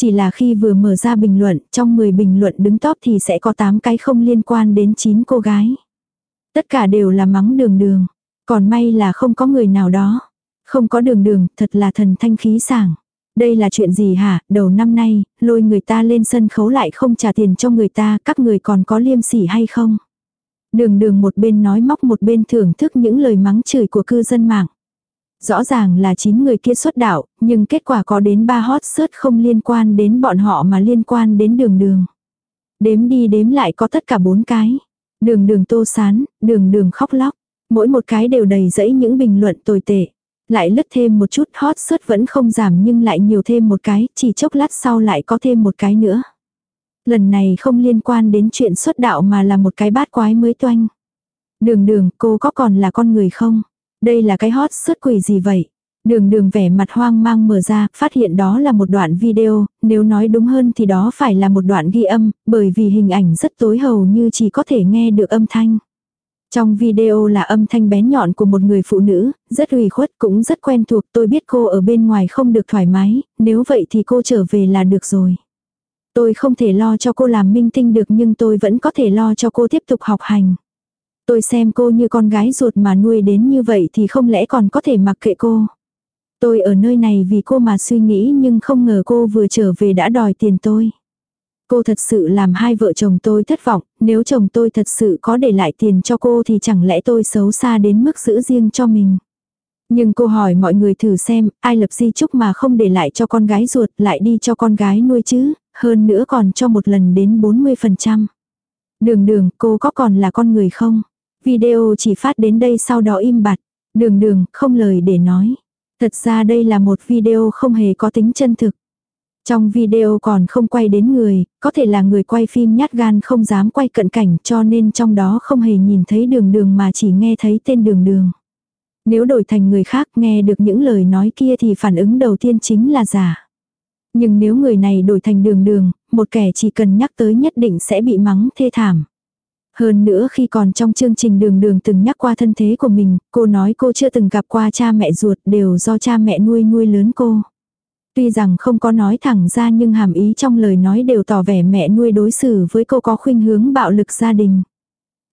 Chỉ là khi vừa mở ra bình luận, trong 10 bình luận đứng top thì sẽ có 8 cái không liên quan đến 9 cô gái. Tất cả đều là mắng đường đường. Còn may là không có người nào đó. Không có đường đường, thật là thần thanh khí sảng. Đây là chuyện gì hả, đầu năm nay, lôi người ta lên sân khấu lại không trả tiền cho người ta, các người còn có liêm sỉ hay không? Đường đường một bên nói móc một bên thưởng thức những lời mắng chửi của cư dân mạng. Rõ ràng là 9 người kia xuất đạo, nhưng kết quả có đến 3 hot search không liên quan đến bọn họ mà liên quan đến đường đường. Đếm đi đếm lại có tất cả 4 cái. Đường đường tô sán, đường đường khóc lóc. Mỗi một cái đều đầy dẫy những bình luận tồi tệ. Lại lướt thêm một chút hot search vẫn không giảm nhưng lại nhiều thêm một cái, chỉ chốc lát sau lại có thêm một cái nữa. Lần này không liên quan đến chuyện xuất đạo mà là một cái bát quái mới toanh. Đường đường, cô có còn là con người không? Đây là cái hot xuất quỷ gì vậy? Đường đường vẻ mặt hoang mang mở ra, phát hiện đó là một đoạn video, nếu nói đúng hơn thì đó phải là một đoạn ghi âm, bởi vì hình ảnh rất tối hầu như chỉ có thể nghe được âm thanh. Trong video là âm thanh bén nhọn của một người phụ nữ, rất ủy khuất cũng rất quen thuộc tôi biết cô ở bên ngoài không được thoải mái, nếu vậy thì cô trở về là được rồi. Tôi không thể lo cho cô làm minh tinh được nhưng tôi vẫn có thể lo cho cô tiếp tục học hành. Tôi xem cô như con gái ruột mà nuôi đến như vậy thì không lẽ còn có thể mặc kệ cô. Tôi ở nơi này vì cô mà suy nghĩ nhưng không ngờ cô vừa trở về đã đòi tiền tôi. Cô thật sự làm hai vợ chồng tôi thất vọng, nếu chồng tôi thật sự có để lại tiền cho cô thì chẳng lẽ tôi xấu xa đến mức giữ riêng cho mình. Nhưng cô hỏi mọi người thử xem, ai lập di chúc mà không để lại cho con gái ruột lại đi cho con gái nuôi chứ, hơn nữa còn cho một lần đến 40%. Đường đường, cô có còn là con người không? Video chỉ phát đến đây sau đó im bặt. Đường đường, không lời để nói. Thật ra đây là một video không hề có tính chân thực. Trong video còn không quay đến người, có thể là người quay phim nhát gan không dám quay cận cảnh cho nên trong đó không hề nhìn thấy đường đường mà chỉ nghe thấy tên đường đường. Nếu đổi thành người khác nghe được những lời nói kia thì phản ứng đầu tiên chính là giả. Nhưng nếu người này đổi thành đường đường, một kẻ chỉ cần nhắc tới nhất định sẽ bị mắng thê thảm. Hơn nữa khi còn trong chương trình đường đường từng nhắc qua thân thế của mình, cô nói cô chưa từng gặp qua cha mẹ ruột đều do cha mẹ nuôi nuôi lớn cô. Tuy rằng không có nói thẳng ra nhưng hàm ý trong lời nói đều tỏ vẻ mẹ nuôi đối xử với cô có khuynh hướng bạo lực gia đình.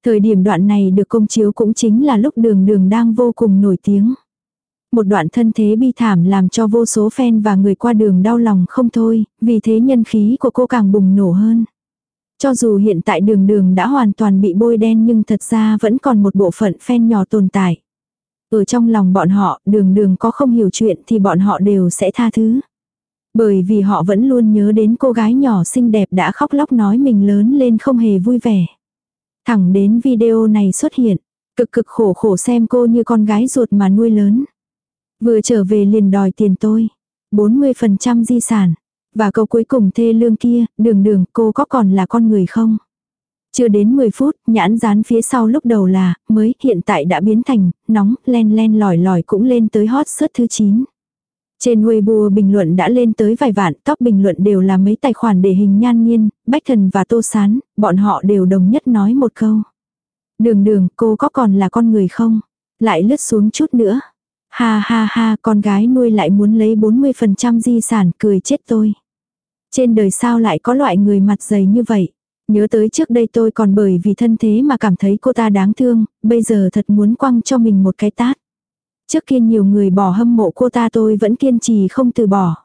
Thời điểm đoạn này được công chiếu cũng chính là lúc đường đường đang vô cùng nổi tiếng. Một đoạn thân thế bi thảm làm cho vô số fan và người qua đường đau lòng không thôi, vì thế nhân khí của cô càng bùng nổ hơn. Cho dù hiện tại đường đường đã hoàn toàn bị bôi đen nhưng thật ra vẫn còn một bộ phận fan nhỏ tồn tại. Ở trong lòng bọn họ, đường đường có không hiểu chuyện thì bọn họ đều sẽ tha thứ. Bởi vì họ vẫn luôn nhớ đến cô gái nhỏ xinh đẹp đã khóc lóc nói mình lớn lên không hề vui vẻ. Thẳng đến video này xuất hiện, Cực cực khổ khổ xem cô như con gái ruột mà nuôi lớn. Vừa trở về liền đòi tiền tôi. 40% di sản. Và câu cuối cùng thê lương kia, đường đường cô có còn là con người không? Chưa đến 10 phút, nhãn dán phía sau lúc đầu là, mới, hiện tại đã biến thành, nóng, len len lỏi lỏi cũng lên tới hot search thứ 9. Trên Weibo bình luận đã lên tới vài vạn, top bình luận đều là mấy tài khoản để hình nhan nhiên, bách thần và tô sán, bọn họ đều đồng nhất nói một câu. Đường đường, cô có còn là con người không? Lại lướt xuống chút nữa. Ha ha ha, con gái nuôi lại muốn lấy 40% di sản, cười chết tôi. Trên đời sao lại có loại người mặt dày như vậy? Nhớ tới trước đây tôi còn bởi vì thân thế mà cảm thấy cô ta đáng thương, bây giờ thật muốn quăng cho mình một cái tát. Trước kia nhiều người bỏ hâm mộ cô ta tôi vẫn kiên trì không từ bỏ.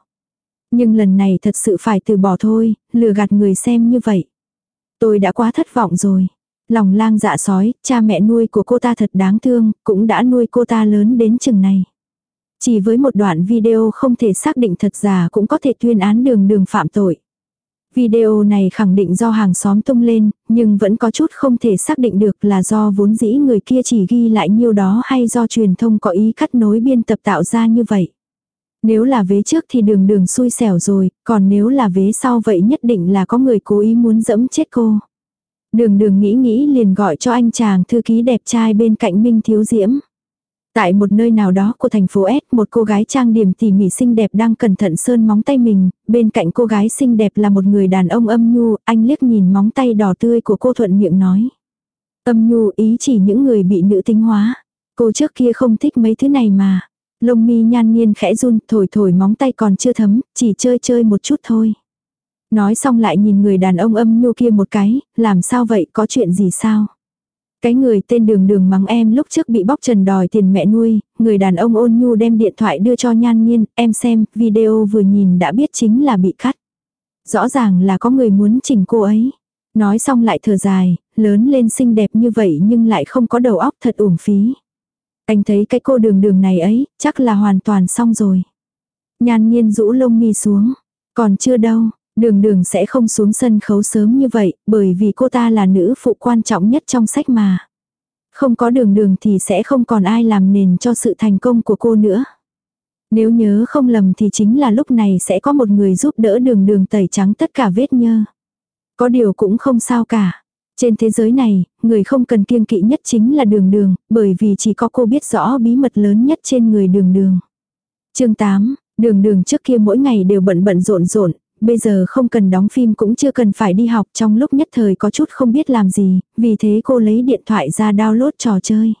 Nhưng lần này thật sự phải từ bỏ thôi, lừa gạt người xem như vậy. Tôi đã quá thất vọng rồi. Lòng lang dạ sói, cha mẹ nuôi của cô ta thật đáng thương, cũng đã nuôi cô ta lớn đến chừng này. Chỉ với một đoạn video không thể xác định thật giả cũng có thể tuyên án đường đường phạm tội. Video này khẳng định do hàng xóm tung lên, nhưng vẫn có chút không thể xác định được là do vốn dĩ người kia chỉ ghi lại nhiêu đó hay do truyền thông có ý cắt nối biên tập tạo ra như vậy. Nếu là vế trước thì đường đường xui xẻo rồi, còn nếu là vế sau vậy nhất định là có người cố ý muốn dẫm chết cô. Đường đường nghĩ nghĩ liền gọi cho anh chàng thư ký đẹp trai bên cạnh Minh Thiếu Diễm. Tại một nơi nào đó của thành phố S, một cô gái trang điểm tỉ mỉ xinh đẹp đang cẩn thận sơn móng tay mình, bên cạnh cô gái xinh đẹp là một người đàn ông âm nhu, anh liếc nhìn móng tay đỏ tươi của cô thuận miệng nói. Âm nhu ý chỉ những người bị nữ tính hóa. Cô trước kia không thích mấy thứ này mà. Lông mi nhan nhiên khẽ run, thổi thổi móng tay còn chưa thấm, chỉ chơi chơi một chút thôi. Nói xong lại nhìn người đàn ông âm nhu kia một cái, làm sao vậy, có chuyện gì sao? Cái người tên đường đường mắng em lúc trước bị bóc trần đòi tiền mẹ nuôi, người đàn ông ôn nhu đem điện thoại đưa cho nhan nhiên, em xem, video vừa nhìn đã biết chính là bị cắt. Rõ ràng là có người muốn chỉnh cô ấy. Nói xong lại thở dài, lớn lên xinh đẹp như vậy nhưng lại không có đầu óc thật uổng phí. Anh thấy cái cô đường đường này ấy, chắc là hoàn toàn xong rồi. Nhan nhiên rũ lông mi xuống. Còn chưa đâu, Đường đường sẽ không xuống sân khấu sớm như vậy, bởi vì cô ta là nữ phụ quan trọng nhất trong sách mà. Không có đường đường thì sẽ không còn ai làm nền cho sự thành công của cô nữa. Nếu nhớ không lầm thì chính là lúc này sẽ có một người giúp đỡ đường đường tẩy trắng tất cả vết nhơ. Có điều cũng không sao cả. Trên thế giới này, người không cần kiêng kỵ nhất chính là đường đường, bởi vì chỉ có cô biết rõ bí mật lớn nhất trên người đường đường. chương 8, đường đường trước kia mỗi ngày đều bận bận rộn rộn, bây giờ không cần đóng phim cũng chưa cần phải đi học trong lúc nhất thời có chút không biết làm gì, vì thế cô lấy điện thoại ra download trò chơi.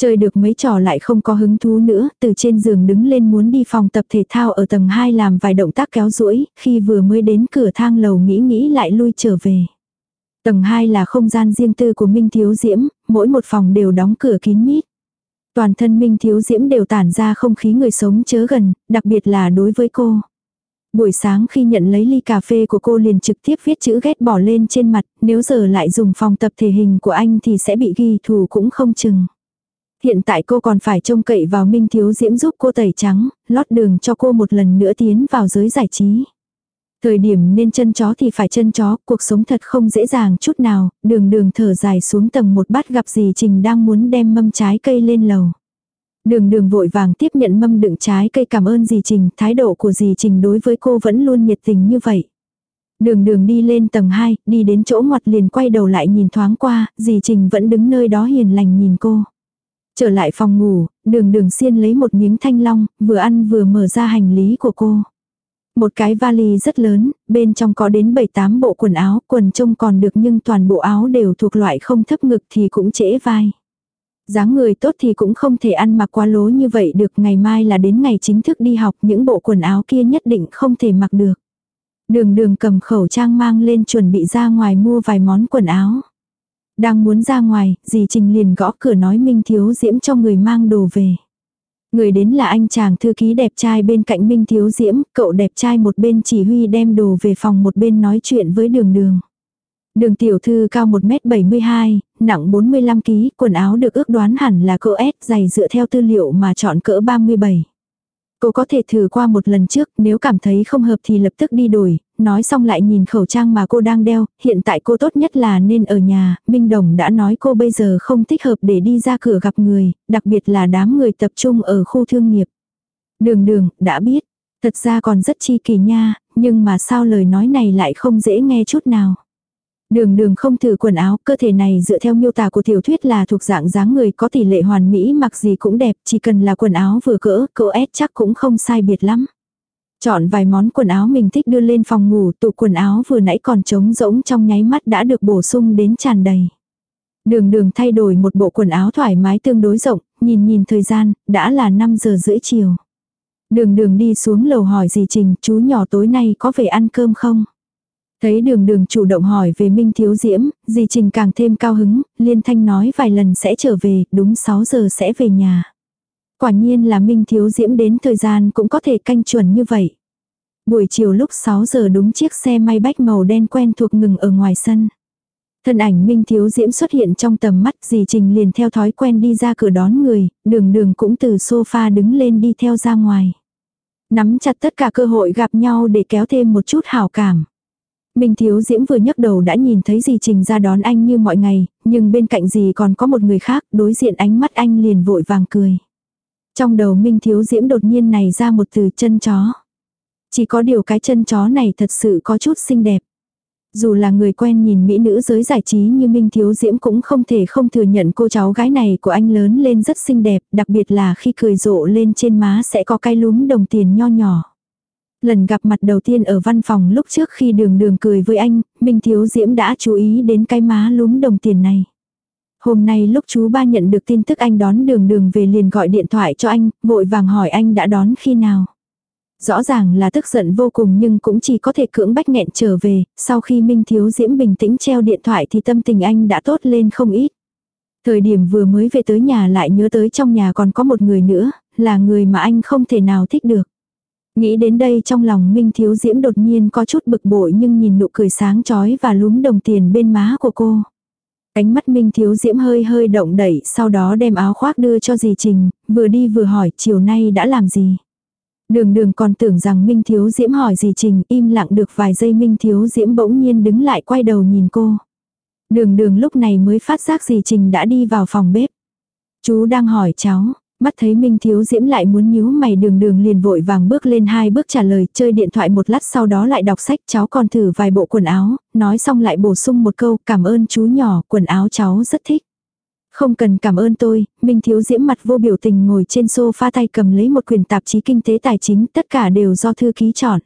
Chơi được mấy trò lại không có hứng thú nữa, từ trên giường đứng lên muốn đi phòng tập thể thao ở tầng 2 làm vài động tác kéo duỗi khi vừa mới đến cửa thang lầu nghĩ nghĩ lại lui trở về. Tầng 2 là không gian riêng tư của Minh Thiếu Diễm, mỗi một phòng đều đóng cửa kín mít. Toàn thân Minh Thiếu Diễm đều tản ra không khí người sống chớ gần, đặc biệt là đối với cô. Buổi sáng khi nhận lấy ly cà phê của cô liền trực tiếp viết chữ ghét bỏ lên trên mặt, nếu giờ lại dùng phòng tập thể hình của anh thì sẽ bị ghi thù cũng không chừng. Hiện tại cô còn phải trông cậy vào Minh Thiếu Diễm giúp cô tẩy trắng, lót đường cho cô một lần nữa tiến vào giới giải trí. Thời điểm nên chân chó thì phải chân chó, cuộc sống thật không dễ dàng chút nào, đường đường thở dài xuống tầng một bát gặp gì Trình đang muốn đem mâm trái cây lên lầu. Đường đường vội vàng tiếp nhận mâm đựng trái cây cảm ơn dì Trình, thái độ của dì Trình đối với cô vẫn luôn nhiệt tình như vậy. Đường đường đi lên tầng 2, đi đến chỗ ngoặt liền quay đầu lại nhìn thoáng qua, dì Trình vẫn đứng nơi đó hiền lành nhìn cô. Trở lại phòng ngủ, đường đường xiên lấy một miếng thanh long, vừa ăn vừa mở ra hành lý của cô. Một cái vali rất lớn, bên trong có đến 7-8 bộ quần áo, quần trông còn được nhưng toàn bộ áo đều thuộc loại không thấp ngực thì cũng trễ vai dáng người tốt thì cũng không thể ăn mặc quá lố như vậy được ngày mai là đến ngày chính thức đi học những bộ quần áo kia nhất định không thể mặc được. Đường đường cầm khẩu trang mang lên chuẩn bị ra ngoài mua vài món quần áo. Đang muốn ra ngoài, dì Trình liền gõ cửa nói Minh Thiếu Diễm cho người mang đồ về. Người đến là anh chàng thư ký đẹp trai bên cạnh Minh Thiếu Diễm, cậu đẹp trai một bên chỉ huy đem đồ về phòng một bên nói chuyện với đường đường. Đường tiểu thư cao 1m72, nặng 45kg, quần áo được ước đoán hẳn là cỡ S dày dựa theo tư liệu mà chọn cỡ 37. Cô có thể thử qua một lần trước, nếu cảm thấy không hợp thì lập tức đi đổi, nói xong lại nhìn khẩu trang mà cô đang đeo, hiện tại cô tốt nhất là nên ở nhà, Minh Đồng đã nói cô bây giờ không thích hợp để đi ra cửa gặp người, đặc biệt là đám người tập trung ở khu thương nghiệp. Đường đường, đã biết, thật ra còn rất chi kỳ nha, nhưng mà sao lời nói này lại không dễ nghe chút nào. Đường đường không thử quần áo, cơ thể này dựa theo miêu tả của tiểu thuyết là thuộc dạng dáng người có tỷ lệ hoàn mỹ mặc gì cũng đẹp, chỉ cần là quần áo vừa cỡ, cỡ S chắc cũng không sai biệt lắm. Chọn vài món quần áo mình thích đưa lên phòng ngủ, tủ quần áo vừa nãy còn trống rỗng trong nháy mắt đã được bổ sung đến tràn đầy. Đường đường thay đổi một bộ quần áo thoải mái tương đối rộng, nhìn nhìn thời gian, đã là 5 giờ rưỡi chiều. Đường đường đi xuống lầu hỏi dì Trình, chú nhỏ tối nay có về ăn cơm không? Thấy đường đường chủ động hỏi về Minh Thiếu Diễm, dì Trình càng thêm cao hứng, liên thanh nói vài lần sẽ trở về, đúng 6 giờ sẽ về nhà. Quả nhiên là Minh Thiếu Diễm đến thời gian cũng có thể canh chuẩn như vậy. Buổi chiều lúc 6 giờ đúng chiếc xe may bách màu đen quen thuộc ngừng ở ngoài sân. Thân ảnh Minh Thiếu Diễm xuất hiện trong tầm mắt dì Trình liền theo thói quen đi ra cửa đón người, đường đường cũng từ sofa đứng lên đi theo ra ngoài. Nắm chặt tất cả cơ hội gặp nhau để kéo thêm một chút hảo cảm. Minh Thiếu Diễm vừa nhấc đầu đã nhìn thấy dì Trình ra đón anh như mọi ngày, nhưng bên cạnh dì còn có một người khác, đối diện ánh mắt anh liền vội vàng cười. Trong đầu Minh Thiếu Diễm đột nhiên này ra một từ chân chó. Chỉ có điều cái chân chó này thật sự có chút xinh đẹp. Dù là người quen nhìn mỹ nữ giới giải trí như Minh Thiếu Diễm cũng không thể không thừa nhận cô cháu gái này của anh lớn lên rất xinh đẹp, đặc biệt là khi cười rộ lên trên má sẽ có cái lúm đồng tiền nho nhỏ. Lần gặp mặt đầu tiên ở văn phòng lúc trước khi đường đường cười với anh, Minh Thiếu Diễm đã chú ý đến cái má lúm đồng tiền này. Hôm nay lúc chú ba nhận được tin tức anh đón đường đường về liền gọi điện thoại cho anh, vội vàng hỏi anh đã đón khi nào. Rõ ràng là tức giận vô cùng nhưng cũng chỉ có thể cưỡng bách nghẹn trở về, sau khi Minh Thiếu Diễm bình tĩnh treo điện thoại thì tâm tình anh đã tốt lên không ít. Thời điểm vừa mới về tới nhà lại nhớ tới trong nhà còn có một người nữa, là người mà anh không thể nào thích được. Nghĩ đến đây trong lòng Minh Thiếu Diễm đột nhiên có chút bực bội nhưng nhìn nụ cười sáng chói và lúm đồng tiền bên má của cô. Ánh mắt Minh Thiếu Diễm hơi hơi động đẩy sau đó đem áo khoác đưa cho dì Trình, vừa đi vừa hỏi chiều nay đã làm gì. Đường đường còn tưởng rằng Minh Thiếu Diễm hỏi Dì Trình im lặng được vài giây Minh Thiếu Diễm bỗng nhiên đứng lại quay đầu nhìn cô. Đường đường lúc này mới phát giác Dì Trình đã đi vào phòng bếp. Chú đang hỏi cháu, mắt thấy Minh Thiếu Diễm lại muốn nhíu mày đường đường liền vội vàng bước lên hai bước trả lời chơi điện thoại một lát sau đó lại đọc sách cháu còn thử vài bộ quần áo, nói xong lại bổ sung một câu cảm ơn chú nhỏ quần áo cháu rất thích. Không cần cảm ơn tôi, Minh Thiếu Diễm mặt vô biểu tình ngồi trên sofa tay cầm lấy một quyển tạp chí kinh tế tài chính, tất cả đều do thư ký chọn.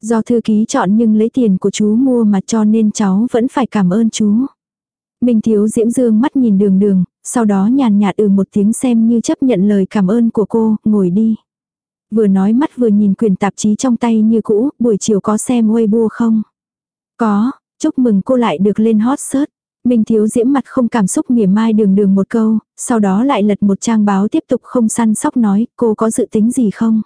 Do thư ký chọn nhưng lấy tiền của chú mua mà cho nên cháu vẫn phải cảm ơn chú. Minh Thiếu Diễm dương mắt nhìn đường đường, sau đó nhàn nhạt ừ một tiếng xem như chấp nhận lời cảm ơn của cô, ngồi đi. Vừa nói mắt vừa nhìn quyển tạp chí trong tay như cũ, buổi chiều có xem Weibo không? Có, chúc mừng cô lại được lên hot search. Minh Thiếu Diễm mặt không cảm xúc mỉa mai đường đường một câu, sau đó lại lật một trang báo tiếp tục không săn sóc nói, cô có dự tính gì không?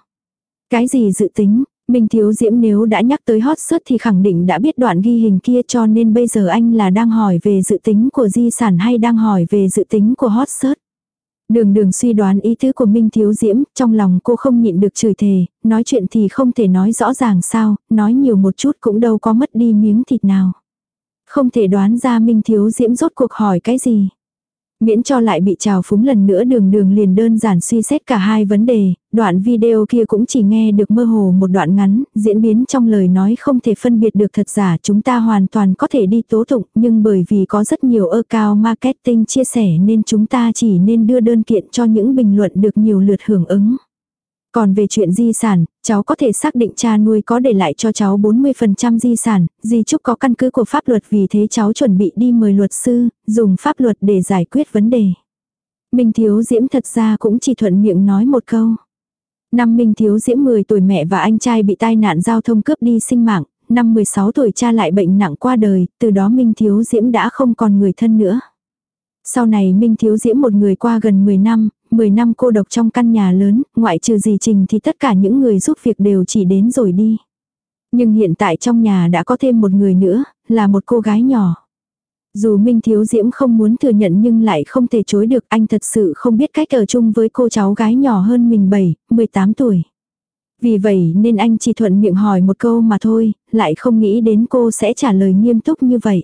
Cái gì dự tính? Minh Thiếu Diễm nếu đã nhắc tới hot search thì khẳng định đã biết đoạn ghi hình kia cho nên bây giờ anh là đang hỏi về dự tính của di sản hay đang hỏi về dự tính của hot search. Đường đường suy đoán ý tứ của Minh Thiếu Diễm, trong lòng cô không nhịn được chửi thề, nói chuyện thì không thể nói rõ ràng sao, nói nhiều một chút cũng đâu có mất đi miếng thịt nào. Không thể đoán ra Minh Thiếu Diễm rốt cuộc hỏi cái gì. Miễn cho lại bị trào phúng lần nữa đường đường liền đơn giản suy xét cả hai vấn đề, đoạn video kia cũng chỉ nghe được mơ hồ một đoạn ngắn, diễn biến trong lời nói không thể phân biệt được thật giả chúng ta hoàn toàn có thể đi tố tụng nhưng bởi vì có rất nhiều ơ cao marketing chia sẻ nên chúng ta chỉ nên đưa đơn kiện cho những bình luận được nhiều lượt hưởng ứng. Còn về chuyện di sản, cháu có thể xác định cha nuôi có để lại cho cháu 40% di sản, di chúc có căn cứ của pháp luật vì thế cháu chuẩn bị đi mời luật sư, dùng pháp luật để giải quyết vấn đề. Minh Thiếu Diễm thật ra cũng chỉ thuận miệng nói một câu. Năm Minh Thiếu Diễm 10 tuổi mẹ và anh trai bị tai nạn giao thông cướp đi sinh mạng, năm 16 tuổi cha lại bệnh nặng qua đời, từ đó Minh Thiếu Diễm đã không còn người thân nữa. Sau này Minh Thiếu Diễm một người qua gần 10 năm, 10 năm cô độc trong căn nhà lớn, ngoại trừ gì trình thì tất cả những người giúp việc đều chỉ đến rồi đi. Nhưng hiện tại trong nhà đã có thêm một người nữa, là một cô gái nhỏ. Dù Minh Thiếu Diễm không muốn thừa nhận nhưng lại không thể chối được anh thật sự không biết cách ở chung với cô cháu gái nhỏ hơn mình 7, 18 tuổi. Vì vậy nên anh chỉ thuận miệng hỏi một câu mà thôi, lại không nghĩ đến cô sẽ trả lời nghiêm túc như vậy.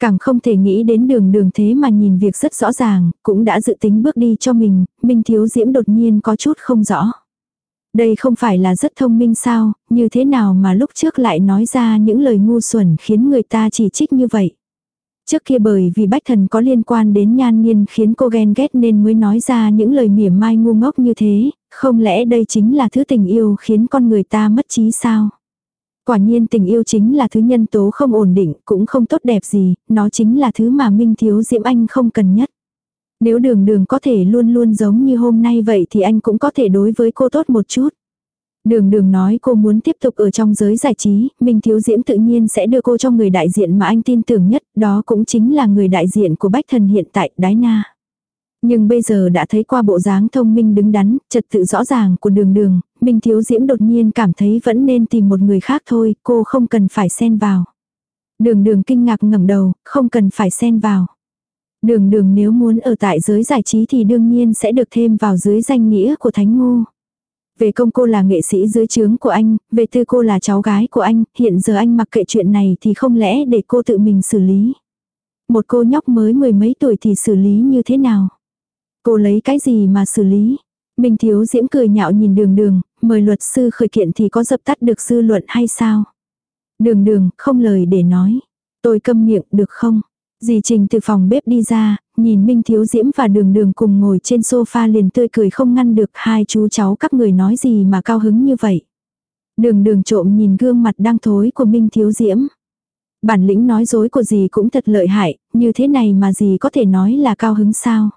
Càng không thể nghĩ đến đường đường thế mà nhìn việc rất rõ ràng, cũng đã dự tính bước đi cho mình, Minh Thiếu Diễm đột nhiên có chút không rõ. Đây không phải là rất thông minh sao, như thế nào mà lúc trước lại nói ra những lời ngu xuẩn khiến người ta chỉ trích như vậy. Trước kia bởi vì bách thần có liên quan đến nhan nhiên khiến cô ghen ghét nên mới nói ra những lời mỉa mai ngu ngốc như thế, không lẽ đây chính là thứ tình yêu khiến con người ta mất trí sao? Quả nhiên tình yêu chính là thứ nhân tố không ổn định, cũng không tốt đẹp gì, nó chính là thứ mà Minh Thiếu Diễm Anh không cần nhất. Nếu đường đường có thể luôn luôn giống như hôm nay vậy thì anh cũng có thể đối với cô tốt một chút. Đường đường nói cô muốn tiếp tục ở trong giới giải trí, Minh Thiếu Diễm tự nhiên sẽ đưa cô cho người đại diện mà anh tin tưởng nhất, đó cũng chính là người đại diện của Bách Thần hiện tại, Đái Na. Nhưng bây giờ đã thấy qua bộ dáng thông minh đứng đắn, trật tự rõ ràng của đường đường, Minh Thiếu Diễm đột nhiên cảm thấy vẫn nên tìm một người khác thôi, cô không cần phải xen vào. Đường đường kinh ngạc ngẩng đầu, không cần phải xen vào. Đường đường nếu muốn ở tại giới giải trí thì đương nhiên sẽ được thêm vào dưới danh nghĩa của Thánh Ngu. Về công cô là nghệ sĩ dưới trướng của anh, về tư cô là cháu gái của anh, hiện giờ anh mặc kệ chuyện này thì không lẽ để cô tự mình xử lý. Một cô nhóc mới mười mấy tuổi thì xử lý như thế nào? Cô lấy cái gì mà xử lý? Minh Thiếu Diễm cười nhạo nhìn đường đường, mời luật sư khởi kiện thì có dập tắt được dư luận hay sao? Đường đường, không lời để nói. Tôi câm miệng, được không? Dì Trình từ phòng bếp đi ra, nhìn Minh Thiếu Diễm và đường đường cùng ngồi trên sofa liền tươi cười không ngăn được hai chú cháu các người nói gì mà cao hứng như vậy. Đường đường trộm nhìn gương mặt đang thối của Minh Thiếu Diễm. Bản lĩnh nói dối của dì cũng thật lợi hại, như thế này mà dì có thể nói là cao hứng sao.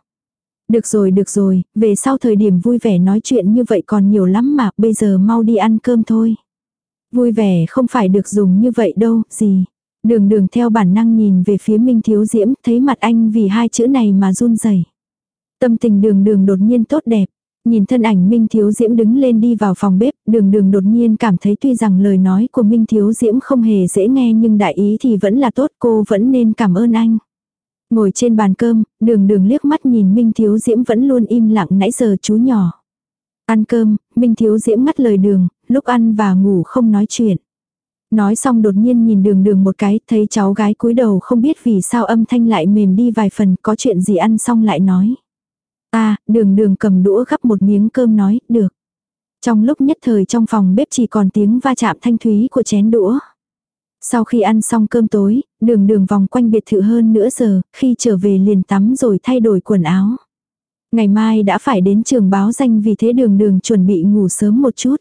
Được rồi được rồi, về sau thời điểm vui vẻ nói chuyện như vậy còn nhiều lắm mà, bây giờ mau đi ăn cơm thôi. Vui vẻ không phải được dùng như vậy đâu, gì. Đường đường theo bản năng nhìn về phía Minh Thiếu Diễm, thấy mặt anh vì hai chữ này mà run rẩy. Tâm tình đường đường đột nhiên tốt đẹp. Nhìn thân ảnh Minh Thiếu Diễm đứng lên đi vào phòng bếp, đường đường đột nhiên cảm thấy tuy rằng lời nói của Minh Thiếu Diễm không hề dễ nghe nhưng đại ý thì vẫn là tốt cô vẫn nên cảm ơn anh. Ngồi trên bàn cơm, đường đường liếc mắt nhìn Minh Thiếu Diễm vẫn luôn im lặng nãy giờ chú nhỏ. Ăn cơm, Minh Thiếu Diễm ngắt lời đường, lúc ăn và ngủ không nói chuyện. Nói xong đột nhiên nhìn đường đường một cái, thấy cháu gái cúi đầu không biết vì sao âm thanh lại mềm đi vài phần, có chuyện gì ăn xong lại nói. À, đường đường cầm đũa gắp một miếng cơm nói, được. Trong lúc nhất thời trong phòng bếp chỉ còn tiếng va chạm thanh thúy của chén đũa. Sau khi ăn xong cơm tối, đường đường vòng quanh biệt thự hơn nửa giờ, khi trở về liền tắm rồi thay đổi quần áo. Ngày mai đã phải đến trường báo danh vì thế đường đường chuẩn bị ngủ sớm một chút.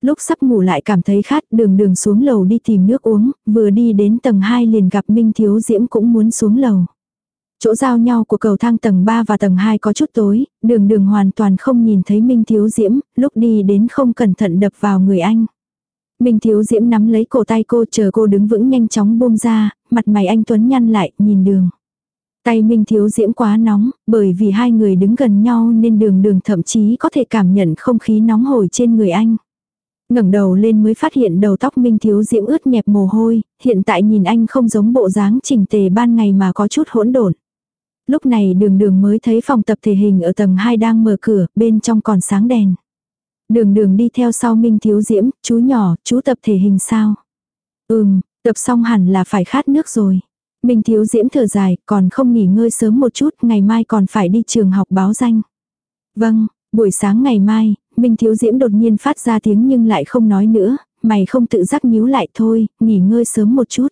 Lúc sắp ngủ lại cảm thấy khát đường đường xuống lầu đi tìm nước uống, vừa đi đến tầng 2 liền gặp Minh Thiếu Diễm cũng muốn xuống lầu. Chỗ giao nhau của cầu thang tầng 3 và tầng 2 có chút tối, đường đường hoàn toàn không nhìn thấy Minh Thiếu Diễm, lúc đi đến không cẩn thận đập vào người anh. Minh Thiếu Diễm nắm lấy cổ tay cô chờ cô đứng vững nhanh chóng buông ra, mặt mày anh Tuấn nhăn lại, nhìn đường. Tay Minh Thiếu Diễm quá nóng, bởi vì hai người đứng gần nhau nên đường đường thậm chí có thể cảm nhận không khí nóng hổi trên người anh ngẩng đầu lên mới phát hiện đầu tóc Minh Thiếu Diễm ướt nhẹp mồ hôi, hiện tại nhìn anh không giống bộ dáng chỉnh tề ban ngày mà có chút hỗn độn. Lúc này đường đường mới thấy phòng tập thể hình ở tầng 2 đang mở cửa, bên trong còn sáng đèn. Đường đường đi theo sau Minh Thiếu Diễm, chú nhỏ, chú tập thể hình sao? Ừm, tập xong hẳn là phải khát nước rồi. Minh Thiếu Diễm thở dài, còn không nghỉ ngơi sớm một chút, ngày mai còn phải đi trường học báo danh. Vâng, buổi sáng ngày mai, Minh Thiếu Diễm đột nhiên phát ra tiếng nhưng lại không nói nữa, mày không tự giác nhíu lại thôi, nghỉ ngơi sớm một chút.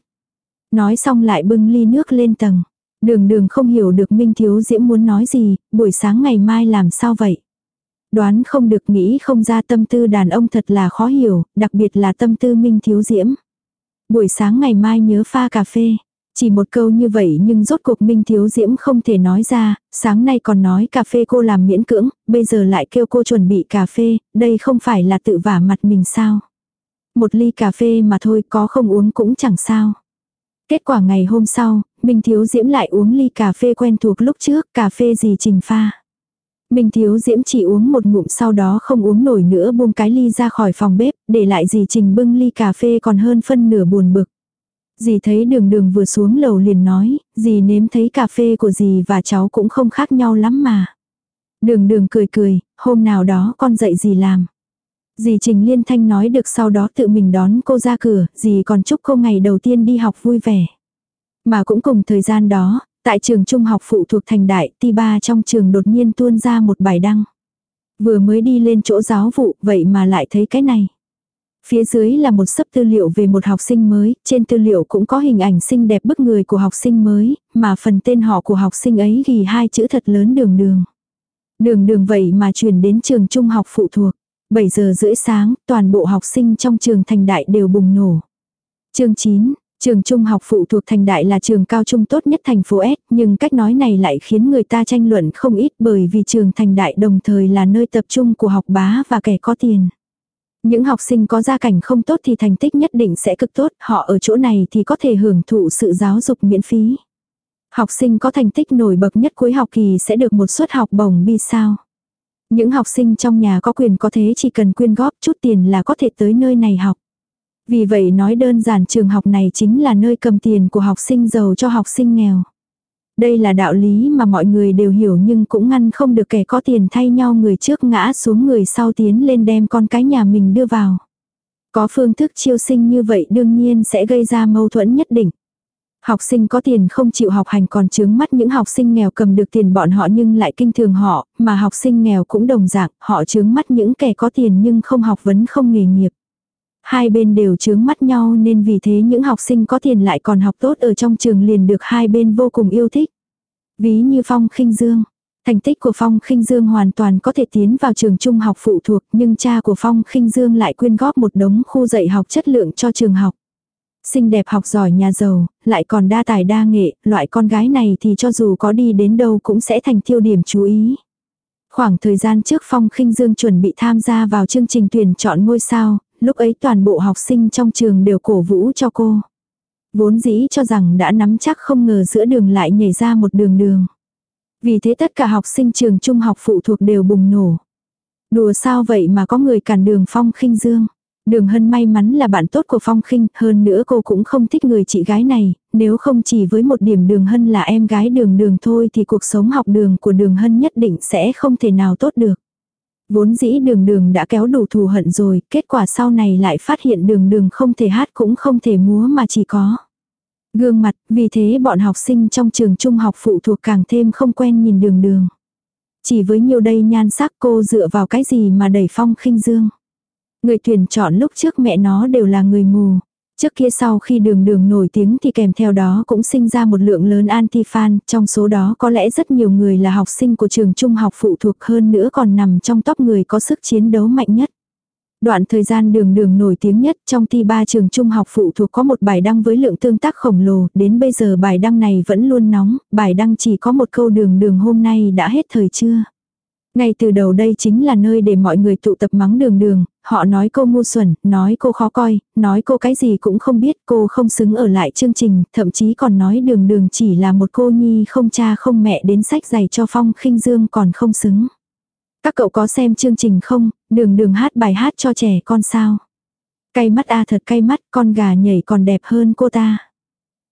Nói xong lại bưng ly nước lên tầng. Đường đường không hiểu được Minh Thiếu Diễm muốn nói gì, buổi sáng ngày mai làm sao vậy. Đoán không được nghĩ không ra tâm tư đàn ông thật là khó hiểu, đặc biệt là tâm tư Minh Thiếu Diễm. Buổi sáng ngày mai nhớ pha cà phê. Chỉ một câu như vậy nhưng rốt cuộc Minh Thiếu Diễm không thể nói ra, sáng nay còn nói cà phê cô làm miễn cưỡng, bây giờ lại kêu cô chuẩn bị cà phê, đây không phải là tự vả mặt mình sao. Một ly cà phê mà thôi có không uống cũng chẳng sao. Kết quả ngày hôm sau, Minh Thiếu Diễm lại uống ly cà phê quen thuộc lúc trước, cà phê gì trình pha. Minh Thiếu Diễm chỉ uống một ngụm sau đó không uống nổi nữa buông cái ly ra khỏi phòng bếp, để lại dì trình bưng ly cà phê còn hơn phân nửa buồn bực. Dì thấy đường đường vừa xuống lầu liền nói, dì nếm thấy cà phê của dì và cháu cũng không khác nhau lắm mà. Đường đường cười cười, hôm nào đó con dạy dì làm. Dì Trình Liên Thanh nói được sau đó tự mình đón cô ra cửa, dì còn chúc cô ngày đầu tiên đi học vui vẻ. Mà cũng cùng thời gian đó, tại trường trung học phụ thuộc thành đại, ti ba trong trường đột nhiên tuôn ra một bài đăng. Vừa mới đi lên chỗ giáo vụ, vậy mà lại thấy cái này. Phía dưới là một sấp tư liệu về một học sinh mới, trên tư liệu cũng có hình ảnh xinh đẹp bức người của học sinh mới, mà phần tên họ của học sinh ấy ghi hai chữ thật lớn đường đường. Đường đường vậy mà chuyển đến trường trung học phụ thuộc. 7 giờ rưỡi sáng, toàn bộ học sinh trong trường thành đại đều bùng nổ. Chương 9, Trường trung học phụ thuộc thành đại là trường cao trung tốt nhất thành phố S, nhưng cách nói này lại khiến người ta tranh luận không ít bởi vì trường thành đại đồng thời là nơi tập trung của học bá và kẻ có tiền. Những học sinh có gia cảnh không tốt thì thành tích nhất định sẽ cực tốt, họ ở chỗ này thì có thể hưởng thụ sự giáo dục miễn phí. Học sinh có thành tích nổi bật nhất cuối học kỳ sẽ được một suất học bổng bi sao. Những học sinh trong nhà có quyền có thế chỉ cần quyên góp chút tiền là có thể tới nơi này học. Vì vậy nói đơn giản trường học này chính là nơi cầm tiền của học sinh giàu cho học sinh nghèo. Đây là đạo lý mà mọi người đều hiểu nhưng cũng ngăn không được kẻ có tiền thay nhau người trước ngã xuống người sau tiến lên đem con cái nhà mình đưa vào. Có phương thức chiêu sinh như vậy đương nhiên sẽ gây ra mâu thuẫn nhất định. Học sinh có tiền không chịu học hành còn chướng mắt những học sinh nghèo cầm được tiền bọn họ nhưng lại kinh thường họ, mà học sinh nghèo cũng đồng dạng, họ chướng mắt những kẻ có tiền nhưng không học vấn không nghề nghiệp. Hai bên đều chướng mắt nhau nên vì thế những học sinh có tiền lại còn học tốt ở trong trường liền được hai bên vô cùng yêu thích. Ví như Phong khinh Dương. Thành tích của Phong khinh Dương hoàn toàn có thể tiến vào trường trung học phụ thuộc nhưng cha của Phong khinh Dương lại quyên góp một đống khu dạy học chất lượng cho trường học. Xinh đẹp học giỏi nhà giàu, lại còn đa tài đa nghệ, loại con gái này thì cho dù có đi đến đâu cũng sẽ thành tiêu điểm chú ý. Khoảng thời gian trước Phong khinh Dương chuẩn bị tham gia vào chương trình tuyển chọn ngôi sao, lúc ấy toàn bộ học sinh trong trường đều cổ vũ cho cô. Vốn dĩ cho rằng đã nắm chắc không ngờ giữa đường lại nhảy ra một đường đường. Vì thế tất cả học sinh trường trung học phụ thuộc đều bùng nổ. Đùa sao vậy mà có người cản đường Phong khinh Dương. Đường Hân may mắn là bạn tốt của Phong khinh, hơn nữa cô cũng không thích người chị gái này, nếu không chỉ với một điểm Đường Hân là em gái đường đường thôi thì cuộc sống học đường của Đường Hân nhất định sẽ không thể nào tốt được. Vốn dĩ đường đường đã kéo đủ thù hận rồi, kết quả sau này lại phát hiện đường đường không thể hát cũng không thể múa mà chỉ có. Gương mặt, vì thế bọn học sinh trong trường trung học phụ thuộc càng thêm không quen nhìn đường đường. Chỉ với nhiều đây nhan sắc cô dựa vào cái gì mà đẩy phong khinh dương. Người tuyển chọn lúc trước mẹ nó đều là người mù. Trước kia sau khi đường đường nổi tiếng thì kèm theo đó cũng sinh ra một lượng lớn anti-fan, trong số đó có lẽ rất nhiều người là học sinh của trường trung học phụ thuộc hơn nữa còn nằm trong top người có sức chiến đấu mạnh nhất. Đoạn thời gian đường đường nổi tiếng nhất trong thi ba trường trung học phụ thuộc có một bài đăng với lượng tương tác khổng lồ, đến bây giờ bài đăng này vẫn luôn nóng, bài đăng chỉ có một câu đường đường hôm nay đã hết thời chưa. Ngay từ đầu đây chính là nơi để mọi người tụ tập mắng đường đường, họ nói cô ngu xuẩn, nói cô khó coi, nói cô cái gì cũng không biết, cô không xứng ở lại chương trình, thậm chí còn nói đường đường chỉ là một cô nhi không cha không mẹ đến sách giày cho phong khinh dương còn không xứng. Các cậu có xem chương trình không, đường đường hát bài hát cho trẻ con sao. Cay mắt a thật cay mắt, con gà nhảy còn đẹp hơn cô ta.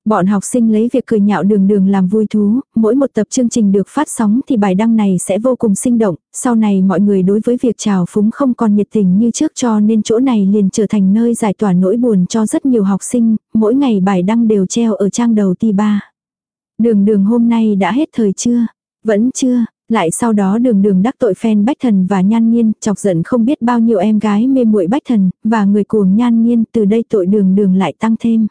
Bọn học sinh lấy việc cười nhạo đường đường làm vui thú, mỗi một tập chương trình được phát sóng thì bài đăng này sẽ vô cùng sinh động, sau này mọi người đối với việc chào phúng không còn nhiệt tình như trước cho nên chỗ này liền trở thành nơi giải tỏa nỗi buồn cho rất nhiều học sinh, mỗi ngày bài đăng đều treo ở trang đầu ti ba. Đường đường hôm nay đã hết thời chưa? Vẫn chưa, lại sau đó đường đường đắc tội fan Bách Thần và Nhan Nhiên, chọc giận không biết bao nhiêu em gái mê muội Bách Thần, và người cuồng Nhan Nhiên, từ đây tội đường đường lại tăng thêm.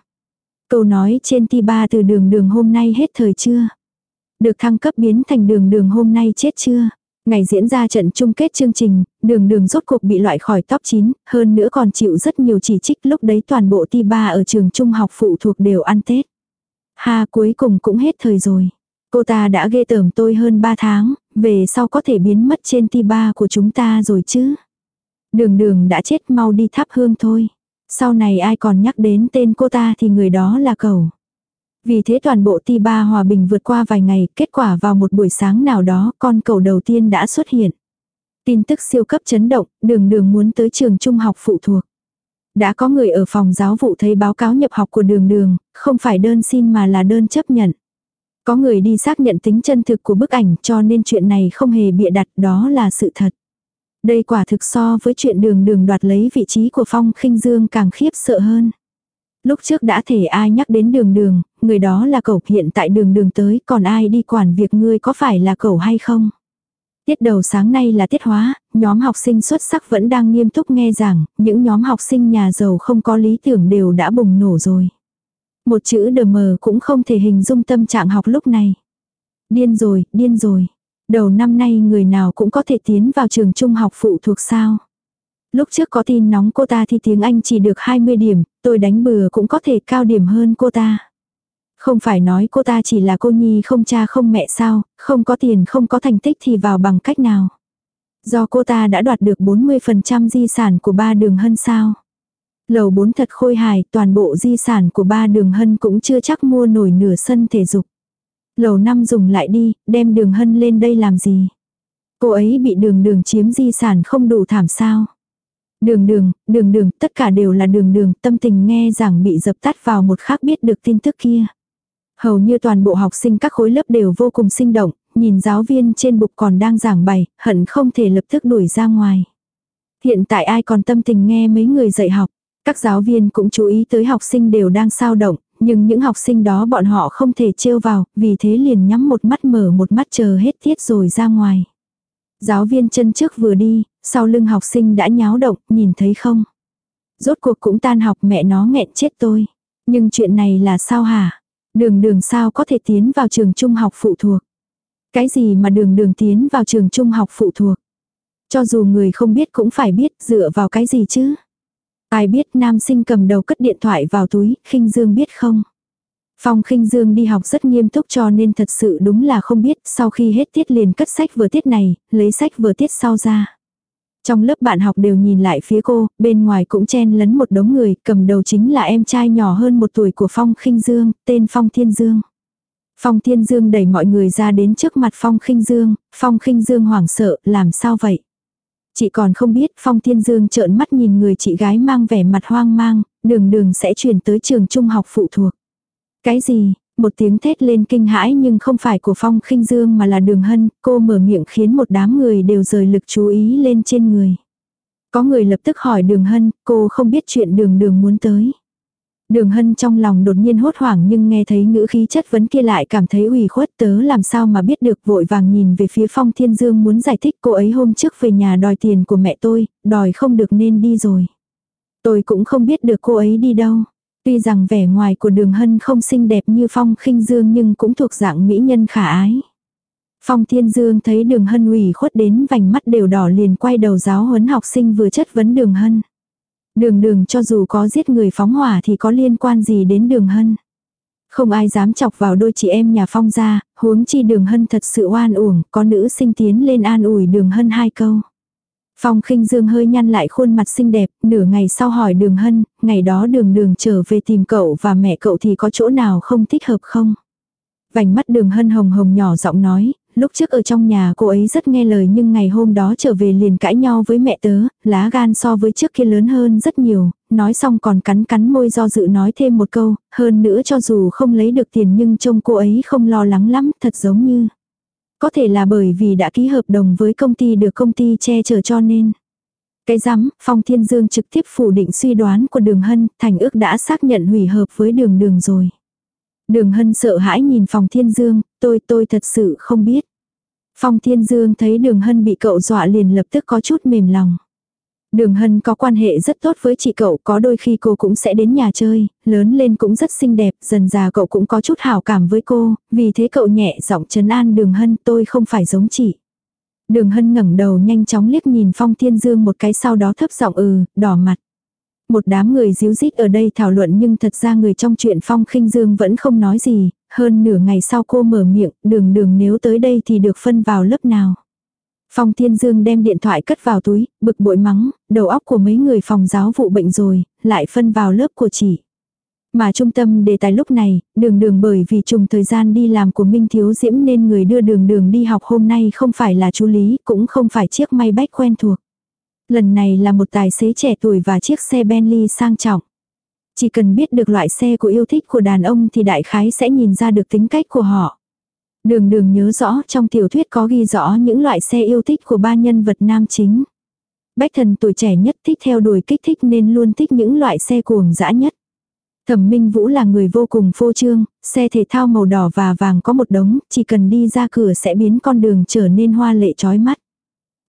Câu nói trên ti ba từ đường đường hôm nay hết thời chưa? Được thăng cấp biến thành đường đường hôm nay chết chưa? Ngày diễn ra trận chung kết chương trình, đường đường rốt cuộc bị loại khỏi top 9, hơn nữa còn chịu rất nhiều chỉ trích lúc đấy toàn bộ ti ba ở trường trung học phụ thuộc đều ăn Tết. Ha cuối cùng cũng hết thời rồi. Cô ta đã ghê tởm tôi hơn 3 tháng, về sau có thể biến mất trên ti ba của chúng ta rồi chứ. Đường đường đã chết mau đi thắp hương thôi. Sau này ai còn nhắc đến tên cô ta thì người đó là cầu. Vì thế toàn bộ ti ba hòa bình vượt qua vài ngày, kết quả vào một buổi sáng nào đó con cầu đầu tiên đã xuất hiện. Tin tức siêu cấp chấn động, đường đường muốn tới trường trung học phụ thuộc. Đã có người ở phòng giáo vụ thấy báo cáo nhập học của đường đường, không phải đơn xin mà là đơn chấp nhận. Có người đi xác nhận tính chân thực của bức ảnh cho nên chuyện này không hề bịa đặt đó là sự thật. Đây quả thực so với chuyện đường đường đoạt lấy vị trí của Phong khinh Dương càng khiếp sợ hơn. Lúc trước đã thể ai nhắc đến đường đường, người đó là cậu hiện tại đường đường tới, còn ai đi quản việc ngươi có phải là cậu hay không? Tiết đầu sáng nay là tiết hóa, nhóm học sinh xuất sắc vẫn đang nghiêm túc nghe giảng, những nhóm học sinh nhà giàu không có lý tưởng đều đã bùng nổ rồi. Một chữ đờ mờ cũng không thể hình dung tâm trạng học lúc này. Điên rồi, điên rồi. Đầu năm nay người nào cũng có thể tiến vào trường trung học phụ thuộc sao. Lúc trước có tin nóng cô ta thì tiếng Anh chỉ được 20 điểm, tôi đánh bừa cũng có thể cao điểm hơn cô ta. Không phải nói cô ta chỉ là cô nhi không cha không mẹ sao, không có tiền không có thành tích thì vào bằng cách nào. Do cô ta đã đoạt được 40% di sản của ba đường hân sao. Lầu 4 thật khôi hài, toàn bộ di sản của ba đường hân cũng chưa chắc mua nổi nửa sân thể dục. Lầu năm dùng lại đi, đem đường hân lên đây làm gì. Cô ấy bị đường đường chiếm di sản không đủ thảm sao. Đường đường, đường đường, tất cả đều là đường đường, tâm tình nghe rằng bị dập tắt vào một khắc biết được tin tức kia. Hầu như toàn bộ học sinh các khối lớp đều vô cùng sinh động, nhìn giáo viên trên bục còn đang giảng bài, hận không thể lập tức đuổi ra ngoài. Hiện tại ai còn tâm tình nghe mấy người dạy học, các giáo viên cũng chú ý tới học sinh đều đang sao động, nhưng những học sinh đó bọn họ không thể trêu vào, vì thế liền nhắm một mắt mở một mắt chờ hết tiết rồi ra ngoài. Giáo viên chân trước vừa đi, sau lưng học sinh đã nháo động, nhìn thấy không? Rốt cuộc cũng tan học mẹ nó nghẹn chết tôi. Nhưng chuyện này là sao hả? Đường đường sao có thể tiến vào trường trung học phụ thuộc? Cái gì mà đường đường tiến vào trường trung học phụ thuộc? Cho dù người không biết cũng phải biết dựa vào cái gì chứ? Ai biết nam sinh cầm đầu cất điện thoại vào túi, khinh dương biết không? Phong khinh dương đi học rất nghiêm túc cho nên thật sự đúng là không biết, sau khi hết tiết liền cất sách vừa tiết này, lấy sách vừa tiết sau ra. Trong lớp bạn học đều nhìn lại phía cô, bên ngoài cũng chen lấn một đống người, cầm đầu chính là em trai nhỏ hơn một tuổi của Phong khinh dương, tên Phong Thiên Dương. Phong Thiên Dương đẩy mọi người ra đến trước mặt Phong khinh dương, Phong khinh dương hoảng sợ, làm sao vậy? Chị còn không biết Phong Thiên Dương trợn mắt nhìn người chị gái mang vẻ mặt hoang mang, đường đường sẽ chuyển tới trường trung học phụ thuộc. Cái gì? Một tiếng thét lên kinh hãi nhưng không phải của Phong khinh Dương mà là đường hân, cô mở miệng khiến một đám người đều rời lực chú ý lên trên người. Có người lập tức hỏi đường hân, cô không biết chuyện đường đường muốn tới. Đường hân trong lòng đột nhiên hốt hoảng nhưng nghe thấy ngữ khí chất vấn kia lại cảm thấy ủy khuất tớ làm sao mà biết được vội vàng nhìn về phía phong thiên dương muốn giải thích cô ấy hôm trước về nhà đòi tiền của mẹ tôi, đòi không được nên đi rồi. Tôi cũng không biết được cô ấy đi đâu. Tuy rằng vẻ ngoài của đường hân không xinh đẹp như phong khinh dương nhưng cũng thuộc dạng mỹ nhân khả ái. Phong Thiên Dương thấy đường hân ủy khuất đến vành mắt đều đỏ liền quay đầu giáo huấn học sinh vừa chất vấn đường hân. Đường đường cho dù có giết người phóng hỏa thì có liên quan gì đến đường hân. Không ai dám chọc vào đôi chị em nhà phong ra, huống chi đường hân thật sự oan uổng, có nữ sinh tiến lên an ủi đường hân hai câu. Phong khinh dương hơi nhăn lại khuôn mặt xinh đẹp, nửa ngày sau hỏi đường hân, ngày đó đường đường trở về tìm cậu và mẹ cậu thì có chỗ nào không thích hợp không? Vành mắt đường hân hồng hồng nhỏ giọng nói, lúc trước ở trong nhà cô ấy rất nghe lời nhưng ngày hôm đó trở về liền cãi nhau với mẹ tớ, lá gan so với trước kia lớn hơn rất nhiều, nói xong còn cắn cắn môi do dự nói thêm một câu, hơn nữa cho dù không lấy được tiền nhưng trông cô ấy không lo lắng lắm, thật giống như. Có thể là bởi vì đã ký hợp đồng với công ty được công ty che chở cho nên. Cái rắm, Phong Thiên Dương trực tiếp phủ định suy đoán của Đường Hân, thành ước đã xác nhận hủy hợp với Đường Đường rồi. Đường Hân sợ hãi nhìn Phong Thiên Dương, tôi tôi thật sự không biết. Phong Thiên Dương thấy Đường Hân bị cậu dọa liền lập tức có chút mềm lòng. Đường Hân có quan hệ rất tốt với chị cậu, có đôi khi cô cũng sẽ đến nhà chơi, lớn lên cũng rất xinh đẹp, dần già cậu cũng có chút hảo cảm với cô, vì thế cậu nhẹ giọng trấn an Đường Hân tôi không phải giống chị. Đường Hân ngẩng đầu nhanh chóng liếc nhìn Phong Thiên Dương một cái sau đó thấp giọng ừ, đỏ mặt. Một đám người díu dít ở đây thảo luận nhưng thật ra người trong chuyện Phong khinh Dương vẫn không nói gì, hơn nửa ngày sau cô mở miệng, đường đường nếu tới đây thì được phân vào lớp nào. Phong Thiên Dương đem điện thoại cất vào túi, bực bội mắng, đầu óc của mấy người phòng giáo vụ bệnh rồi, lại phân vào lớp của chị. Mà trung tâm đề tài lúc này, đường đường bởi vì trùng thời gian đi làm của Minh Thiếu Diễm nên người đưa đường đường đi học hôm nay không phải là chú Lý, cũng không phải chiếc may bách quen thuộc. Lần này là một tài xế trẻ tuổi và chiếc xe Bentley sang trọng. Chỉ cần biết được loại xe của yêu thích của đàn ông thì đại khái sẽ nhìn ra được tính cách của họ. Đường đường nhớ rõ trong tiểu thuyết có ghi rõ những loại xe yêu thích của ba nhân vật nam chính. Bách thần tuổi trẻ nhất thích theo đuổi kích thích nên luôn thích những loại xe cuồng dã nhất. Thẩm Minh Vũ là người vô cùng phô trương, xe thể thao màu đỏ và vàng có một đống, chỉ cần đi ra cửa sẽ biến con đường trở nên hoa lệ chói mắt.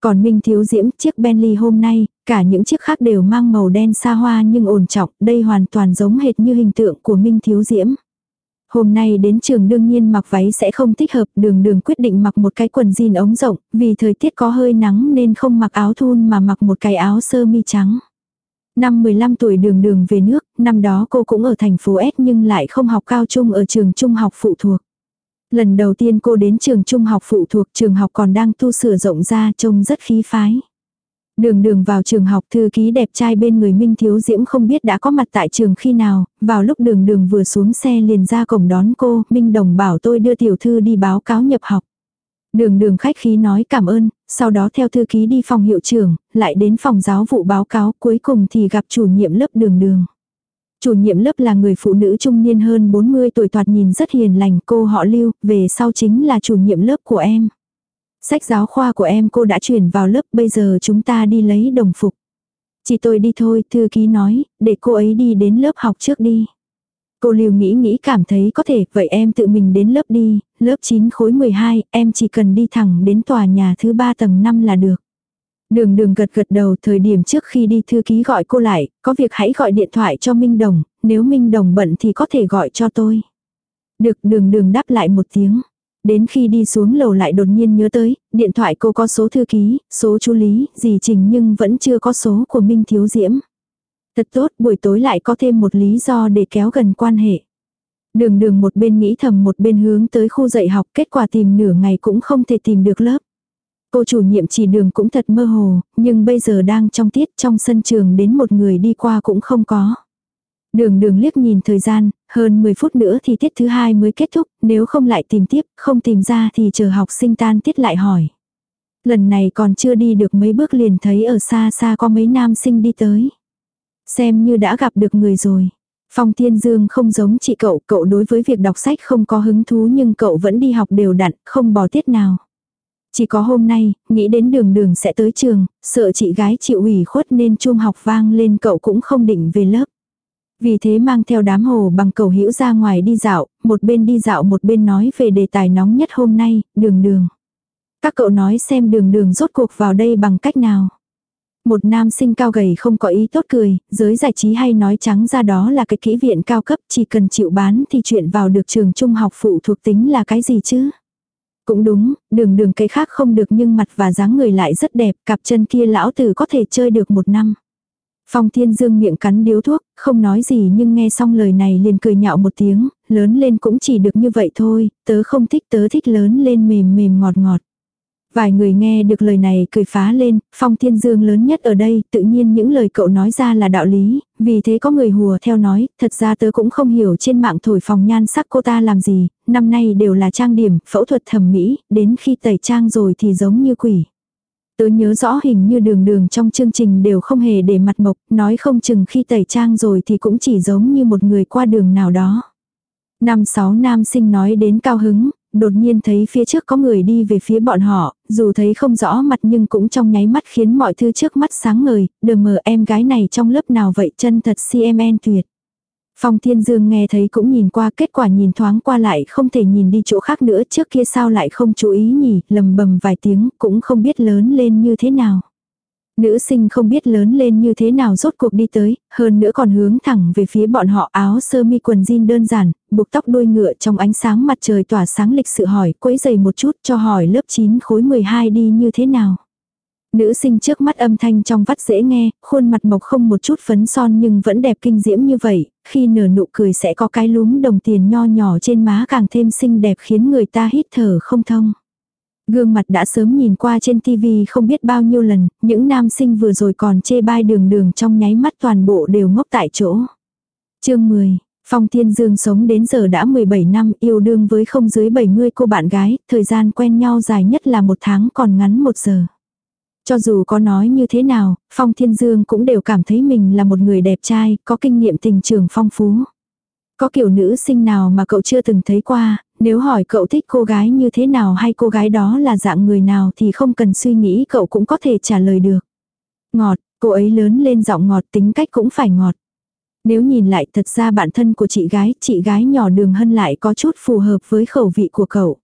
Còn Minh Thiếu Diễm, chiếc Bentley hôm nay, cả những chiếc khác đều mang màu đen xa hoa nhưng ổn trọng, đây hoàn toàn giống hệt như hình tượng của Minh Thiếu Diễm. Hôm nay đến trường đương nhiên mặc váy sẽ không thích hợp, đường đường quyết định mặc một cái quần jean ống rộng, vì thời tiết có hơi nắng nên không mặc áo thun mà mặc một cái áo sơ mi trắng. Năm 15 tuổi đường đường về nước, năm đó cô cũng ở thành phố S nhưng lại không học cao trung ở trường trung học phụ thuộc. Lần đầu tiên cô đến trường trung học phụ thuộc trường học còn đang tu sửa rộng ra trông rất khí phái. Đường đường vào trường học thư ký đẹp trai bên người Minh Thiếu Diễm không biết đã có mặt tại trường khi nào, vào lúc đường đường vừa xuống xe liền ra cổng đón cô, Minh Đồng bảo tôi đưa tiểu thư đi báo cáo nhập học. Đường đường khách khí nói cảm ơn, sau đó theo thư ký đi phòng hiệu trưởng, lại đến phòng giáo vụ báo cáo, cuối cùng thì gặp chủ nhiệm lớp đường đường. Chủ nhiệm lớp là người phụ nữ trung niên hơn 40 tuổi thoạt nhìn rất hiền lành, cô họ lưu, về sau chính là chủ nhiệm lớp của em. Sách giáo khoa của em cô đã chuyển vào lớp, bây giờ chúng ta đi lấy đồng phục. Chỉ tôi đi thôi, thư ký nói, để cô ấy đi đến lớp học trước đi. Cô Lưu nghĩ nghĩ cảm thấy có thể, vậy em tự mình đến lớp đi, lớp 9 khối 12, em chỉ cần đi thẳng đến tòa nhà thứ 3 tầng 5 là được. Đường đường gật gật đầu thời điểm trước khi đi thư ký gọi cô lại, có việc hãy gọi điện thoại cho Minh Đồng, nếu Minh Đồng bận thì có thể gọi cho tôi. Được đường đường đáp lại một tiếng. Đến khi đi xuống lầu lại đột nhiên nhớ tới, điện thoại cô có số thư ký, số chú Lý, gì trình nhưng vẫn chưa có số của Minh Thiếu Diễm. Thật tốt, buổi tối lại có thêm một lý do để kéo gần quan hệ. Đường đường một bên nghĩ thầm một bên hướng tới khu dạy học, kết quả tìm nửa ngày cũng không thể tìm được lớp. Cô chủ nhiệm chỉ đường cũng thật mơ hồ, nhưng bây giờ đang trong tiết trong sân trường đến một người đi qua cũng không có. Đường đường liếc nhìn thời gian, hơn 10 phút nữa thì tiết thứ hai mới kết thúc, nếu không lại tìm tiếp, không tìm ra thì chờ học sinh tan tiết lại hỏi. Lần này còn chưa đi được mấy bước liền thấy ở xa xa có mấy nam sinh đi tới. Xem như đã gặp được người rồi. Phong Thiên Dương không giống chị cậu, cậu đối với việc đọc sách không có hứng thú nhưng cậu vẫn đi học đều đặn, không bỏ tiết nào. Chỉ có hôm nay, nghĩ đến đường đường sẽ tới trường, sợ chị gái chịu ủy khuất nên chuông học vang lên cậu cũng không định về lớp. Vì thế mang theo đám hồ bằng cầu hữu ra ngoài đi dạo, một bên đi dạo một bên nói về đề tài nóng nhất hôm nay, đường đường. Các cậu nói xem đường đường rốt cuộc vào đây bằng cách nào. Một nam sinh cao gầy không có ý tốt cười, giới giải trí hay nói trắng ra đó là cái kỹ viện cao cấp chỉ cần chịu bán thì chuyện vào được trường trung học phụ thuộc tính là cái gì chứ. Cũng đúng, đường đường cái khác không được nhưng mặt và dáng người lại rất đẹp, cặp chân kia lão tử có thể chơi được một năm. Phong Thiên Dương miệng cắn điếu thuốc, không nói gì nhưng nghe xong lời này liền cười nhạo một tiếng, lớn lên cũng chỉ được như vậy thôi, tớ không thích tớ thích lớn lên mềm mềm ngọt ngọt. Vài người nghe được lời này cười phá lên, Phong Thiên Dương lớn nhất ở đây, tự nhiên những lời cậu nói ra là đạo lý, vì thế có người hùa theo nói, thật ra tớ cũng không hiểu trên mạng thổi phòng nhan sắc cô ta làm gì, năm nay đều là trang điểm, phẫu thuật thẩm mỹ, đến khi tẩy trang rồi thì giống như quỷ. Tớ nhớ rõ hình như đường đường trong chương trình đều không hề để mặt mộc, nói không chừng khi tẩy trang rồi thì cũng chỉ giống như một người qua đường nào đó. Năm sáu nam sinh nói đến cao hứng, đột nhiên thấy phía trước có người đi về phía bọn họ, dù thấy không rõ mặt nhưng cũng trong nháy mắt khiến mọi thứ trước mắt sáng ngời, đờ mờ em gái này trong lớp nào vậy chân thật CMN tuyệt. Phong Thiên Dương nghe thấy cũng nhìn qua kết quả nhìn thoáng qua lại không thể nhìn đi chỗ khác nữa trước kia sao lại không chú ý nhỉ, lầm bầm vài tiếng cũng không biết lớn lên như thế nào. Nữ sinh không biết lớn lên như thế nào rốt cuộc đi tới, hơn nữa còn hướng thẳng về phía bọn họ áo sơ mi quần jean đơn giản, buộc tóc đuôi ngựa trong ánh sáng mặt trời tỏa sáng lịch sự hỏi quấy giày một chút cho hỏi lớp 9 khối 12 đi như thế nào. Nữ sinh trước mắt âm thanh trong vắt dễ nghe, khuôn mặt mộc không một chút phấn son nhưng vẫn đẹp kinh diễm như vậy, khi nở nụ cười sẽ có cái lúm đồng tiền nho nhỏ trên má càng thêm xinh đẹp khiến người ta hít thở không thông. Gương mặt đã sớm nhìn qua trên tivi không biết bao nhiêu lần, những nam sinh vừa rồi còn chê bai đường đường trong nháy mắt toàn bộ đều ngốc tại chỗ. chương 10 Phong Thiên Dương sống đến giờ đã 17 năm yêu đương với không dưới 70 cô bạn gái, thời gian quen nhau dài nhất là một tháng còn ngắn một giờ. Cho dù có nói như thế nào, Phong Thiên Dương cũng đều cảm thấy mình là một người đẹp trai, có kinh nghiệm tình trường phong phú. Có kiểu nữ sinh nào mà cậu chưa từng thấy qua, nếu hỏi cậu thích cô gái như thế nào hay cô gái đó là dạng người nào thì không cần suy nghĩ cậu cũng có thể trả lời được. Ngọt, cô ấy lớn lên giọng ngọt tính cách cũng phải ngọt. Nếu nhìn lại thật ra bản thân của chị gái, chị gái nhỏ đường hân lại có chút phù hợp với khẩu vị của cậu.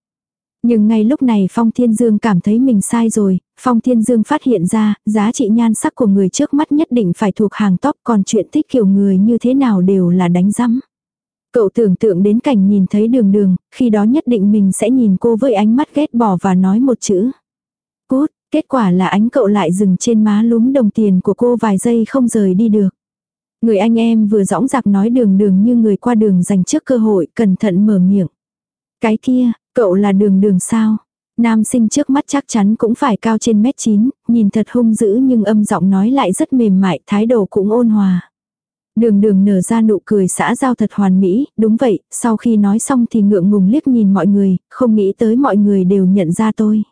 Nhưng ngay lúc này Phong Thiên Dương cảm thấy mình sai rồi, Phong Thiên Dương phát hiện ra, giá trị nhan sắc của người trước mắt nhất định phải thuộc hàng top còn chuyện thích kiểu người như thế nào đều là đánh rắm. Cậu tưởng tượng đến cảnh nhìn thấy đường đường, khi đó nhất định mình sẽ nhìn cô với ánh mắt ghét bỏ và nói một chữ. Cút, kết quả là ánh cậu lại dừng trên má lúm đồng tiền của cô vài giây không rời đi được. Người anh em vừa dõng dạc nói đường đường như người qua đường dành trước cơ hội, cẩn thận mở miệng. Cái kia, cậu là đường đường sao? Nam sinh trước mắt chắc chắn cũng phải cao trên mét 9, nhìn thật hung dữ nhưng âm giọng nói lại rất mềm mại, thái độ cũng ôn hòa. Đường đường nở ra nụ cười xã giao thật hoàn mỹ, đúng vậy, sau khi nói xong thì ngượng ngùng liếc nhìn mọi người, không nghĩ tới mọi người đều nhận ra tôi.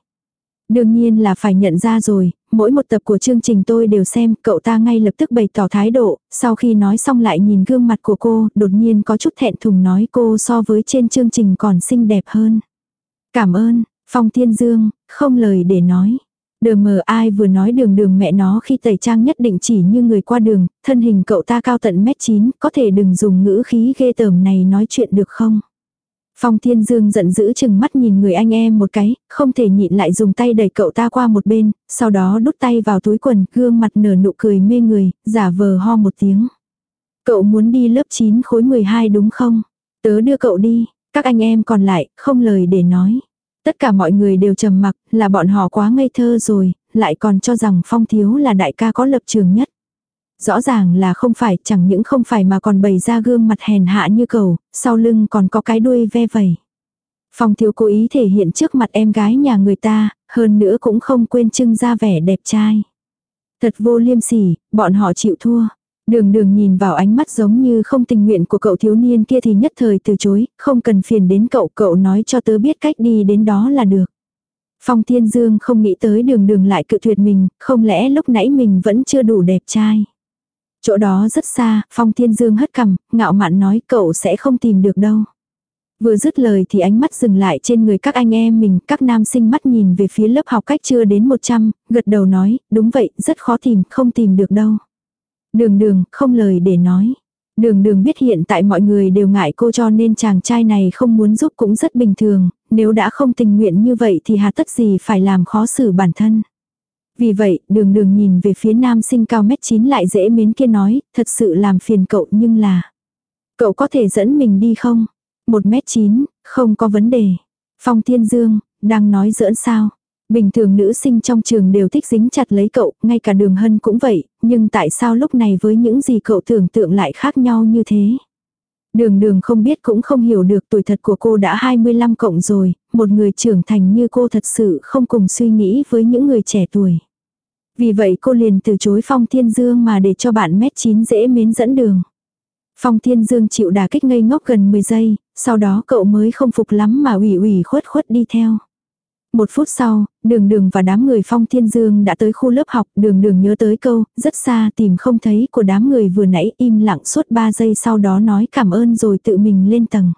Đương nhiên là phải nhận ra rồi, mỗi một tập của chương trình tôi đều xem, cậu ta ngay lập tức bày tỏ thái độ, sau khi nói xong lại nhìn gương mặt của cô, đột nhiên có chút thẹn thùng nói cô so với trên chương trình còn xinh đẹp hơn. Cảm ơn, Phong Thiên Dương, không lời để nói. Đờ mờ ai vừa nói đường đường mẹ nó khi tẩy trang nhất định chỉ như người qua đường, thân hình cậu ta cao tận mét 9, có thể đừng dùng ngữ khí ghê tởm này nói chuyện được không? Phong Thiên Dương giận dữ chừng mắt nhìn người anh em một cái, không thể nhịn lại dùng tay đẩy cậu ta qua một bên, sau đó đút tay vào túi quần, gương mặt nở nụ cười mê người, giả vờ ho một tiếng. Cậu muốn đi lớp 9 khối 12 đúng không? Tớ đưa cậu đi, các anh em còn lại, không lời để nói. Tất cả mọi người đều trầm mặc, là bọn họ quá ngây thơ rồi, lại còn cho rằng Phong Thiếu là đại ca có lập trường nhất. Rõ ràng là không phải, chẳng những không phải mà còn bày ra gương mặt hèn hạ như cầu, sau lưng còn có cái đuôi ve vẩy. Phong Thiếu cố ý thể hiện trước mặt em gái nhà người ta, hơn nữa cũng không quên trưng ra vẻ đẹp trai. Thật vô liêm sỉ, bọn họ chịu thua. Đường đường nhìn vào ánh mắt giống như không tình nguyện của cậu thiếu niên kia thì nhất thời từ chối, không cần phiền đến cậu, cậu nói cho tớ biết cách đi đến đó là được. Phong Thiên Dương không nghĩ tới đường đường lại cự tuyệt mình, không lẽ lúc nãy mình vẫn chưa đủ đẹp trai. Chỗ đó rất xa, Phong Thiên Dương hất cằm, ngạo mạn nói cậu sẽ không tìm được đâu. Vừa dứt lời thì ánh mắt dừng lại trên người các anh em mình, các nam sinh mắt nhìn về phía lớp học cách chưa đến 100, gật đầu nói, đúng vậy, rất khó tìm, không tìm được đâu. Đường đường, không lời để nói. Đường đường biết hiện tại mọi người đều ngại cô cho nên chàng trai này không muốn giúp cũng rất bình thường, nếu đã không tình nguyện như vậy thì hà tất gì phải làm khó xử bản thân. Vì vậy, đường đường nhìn về phía nam sinh cao mét 9 lại dễ mến kia nói, thật sự làm phiền cậu nhưng là... Cậu có thể dẫn mình đi không? Một mét 9, không có vấn đề. Phong Thiên Dương, đang nói giỡn sao? Bình thường nữ sinh trong trường đều thích dính chặt lấy cậu, ngay cả đường hân cũng vậy, nhưng tại sao lúc này với những gì cậu tưởng tượng lại khác nhau như thế? Đường đường không biết cũng không hiểu được tuổi thật của cô đã 25 cộng rồi, một người trưởng thành như cô thật sự không cùng suy nghĩ với những người trẻ tuổi. Vì vậy cô liền từ chối Phong Thiên Dương mà để cho bạn mét 9 dễ mến dẫn đường. Phong Thiên Dương chịu đà kích ngây ngốc gần 10 giây, sau đó cậu mới không phục lắm mà ủy ủy khuất khuất đi theo. Một phút sau, đường đường và đám người phong thiên dương đã tới khu lớp học, đường đường nhớ tới câu, rất xa tìm không thấy của đám người vừa nãy im lặng suốt 3 giây sau đó nói cảm ơn rồi tự mình lên tầng.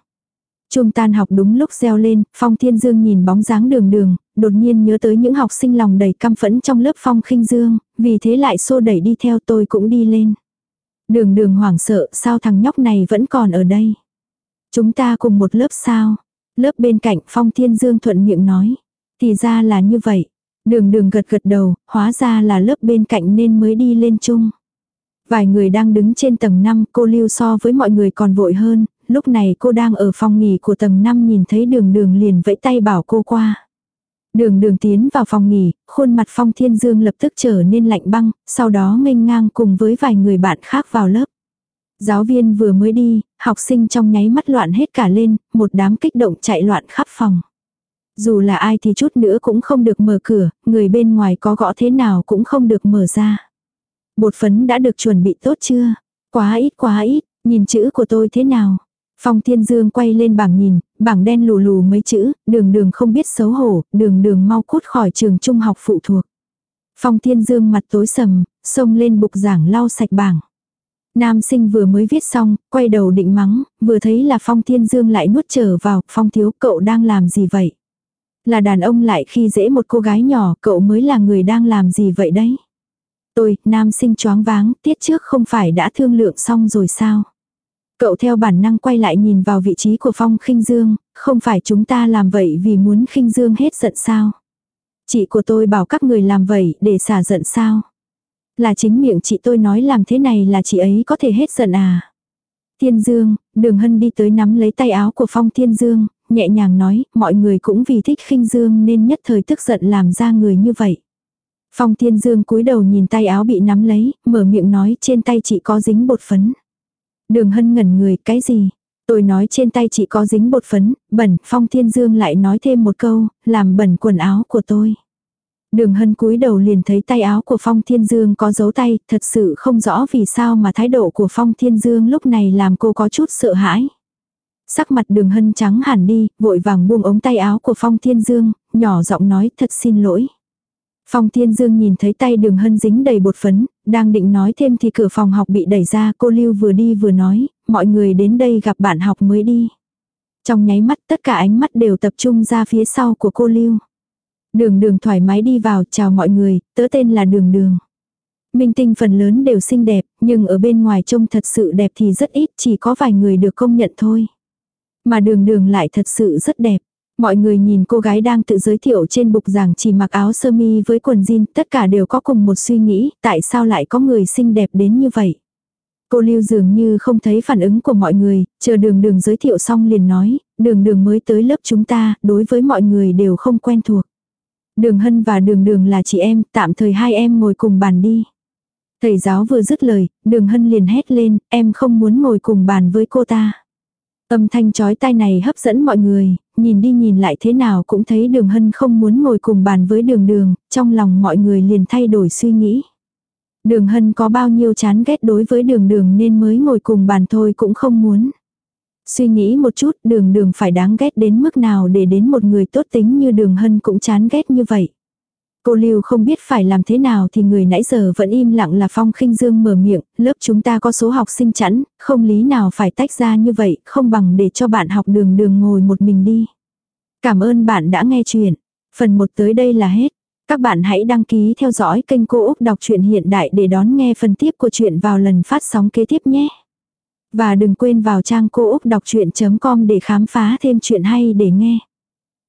Trung tan học đúng lúc reo lên, Phong Thiên Dương nhìn bóng dáng đường đường, đột nhiên nhớ tới những học sinh lòng đầy căm phẫn trong lớp Phong khinh Dương, vì thế lại xô đẩy đi theo tôi cũng đi lên. Đường đường hoảng sợ, sao thằng nhóc này vẫn còn ở đây? Chúng ta cùng một lớp sao? Lớp bên cạnh Phong Thiên Dương thuận miệng nói. Thì ra là như vậy. Đường đường gật gật đầu, hóa ra là lớp bên cạnh nên mới đi lên chung. Vài người đang đứng trên tầng 5, cô lưu so với mọi người còn vội hơn, lúc này cô đang ở phòng nghỉ của tầng 5 nhìn thấy đường đường liền vẫy tay bảo cô qua. Đường đường tiến vào phòng nghỉ, khuôn mặt phong thiên dương lập tức trở nên lạnh băng, sau đó nghênh ngang cùng với vài người bạn khác vào lớp. Giáo viên vừa mới đi, học sinh trong nháy mắt loạn hết cả lên, một đám kích động chạy loạn khắp phòng. Dù là ai thì chút nữa cũng không được mở cửa, người bên ngoài có gõ thế nào cũng không được mở ra. Bột phấn đã được chuẩn bị tốt chưa? Quá ít quá ít, nhìn chữ của tôi thế nào? Phong Thiên Dương quay lên bảng nhìn, bảng đen lù lù mấy chữ, đường đường không biết xấu hổ, đường đường mau cút khỏi trường trung học phụ thuộc. Phong Thiên Dương mặt tối sầm, xông lên bục giảng lau sạch bảng. Nam sinh vừa mới viết xong, quay đầu định mắng, vừa thấy là Phong Thiên Dương lại nuốt trở vào, Phong thiếu cậu đang làm gì vậy? Là đàn ông lại khi dễ một cô gái nhỏ, cậu mới là người đang làm gì vậy đấy? Tôi, nam sinh choáng váng, tiết trước không phải đã thương lượng xong rồi sao? Cậu theo bản năng quay lại nhìn vào vị trí của Phong khinh Dương, không phải chúng ta làm vậy vì muốn khinh Dương hết giận sao? Chị của tôi bảo các người làm vậy để xả giận sao? Là chính miệng chị tôi nói làm thế này là chị ấy có thể hết giận à? Thiên Dương, đường hân đi tới nắm lấy tay áo của Phong Thiên Dương, nhẹ nhàng nói, mọi người cũng vì thích khinh Dương nên nhất thời tức giận làm ra người như vậy. Phong Thiên Dương cúi đầu nhìn tay áo bị nắm lấy, mở miệng nói trên tay chị có dính bột phấn. Đường hân ngẩn người, cái gì? Tôi nói trên tay chị có dính bột phấn, bẩn, Phong Thiên Dương lại nói thêm một câu, làm bẩn quần áo của tôi. Đường hân cúi đầu liền thấy tay áo của Phong Thiên Dương có dấu tay, thật sự không rõ vì sao mà thái độ của Phong Thiên Dương lúc này làm cô có chút sợ hãi. Sắc mặt đường hân trắng hẳn đi, vội vàng buông ống tay áo của Phong Thiên Dương, nhỏ giọng nói thật xin lỗi. Phong Thiên Dương nhìn thấy tay đường hân dính đầy bột phấn, đang định nói thêm thì cửa phòng học bị đẩy ra cô Lưu vừa đi vừa nói, mọi người đến đây gặp bạn học mới đi. Trong nháy mắt tất cả ánh mắt đều tập trung ra phía sau của cô Lưu. Đường đường thoải mái đi vào chào mọi người, tớ tên là đường đường. Minh tinh phần lớn đều xinh đẹp, nhưng ở bên ngoài trông thật sự đẹp thì rất ít, chỉ có vài người được công nhận thôi. Mà đường đường lại thật sự rất đẹp. Mọi người nhìn cô gái đang tự giới thiệu trên bục giảng chỉ mặc áo sơ mi với quần jean, tất cả đều có cùng một suy nghĩ, tại sao lại có người xinh đẹp đến như vậy. Cô Lưu dường như không thấy phản ứng của mọi người, chờ đường đường giới thiệu xong liền nói, đường đường mới tới lớp chúng ta, đối với mọi người đều không quen thuộc. Đường Hân và Đường Đường là chị em, tạm thời hai em ngồi cùng bàn đi. Thầy giáo vừa dứt lời, Đường Hân liền hét lên, em không muốn ngồi cùng bàn với cô ta. Âm thanh chói tai này hấp dẫn mọi người, nhìn đi nhìn lại thế nào cũng thấy Đường Hân không muốn ngồi cùng bàn với Đường Đường, trong lòng mọi người liền thay đổi suy nghĩ. Đường Hân có bao nhiêu chán ghét đối với Đường Đường nên mới ngồi cùng bàn thôi cũng không muốn. Suy nghĩ một chút đường đường phải đáng ghét đến mức nào để đến một người tốt tính như đường hân cũng chán ghét như vậy. Cô Lưu không biết phải làm thế nào thì người nãy giờ vẫn im lặng là Phong khinh Dương mở miệng, lớp chúng ta có số học sinh chẵn, không lý nào phải tách ra như vậy, không bằng để cho bạn học đường đường ngồi một mình đi. Cảm ơn bạn đã nghe chuyện. Phần 1 tới đây là hết. Các bạn hãy đăng ký theo dõi kênh Cô Úc Đọc truyện Hiện Đại để đón nghe phần tiếp của chuyện vào lần phát sóng kế tiếp nhé. Và đừng quên vào trang cô úc đọc chuyện.com để khám phá thêm chuyện hay để nghe.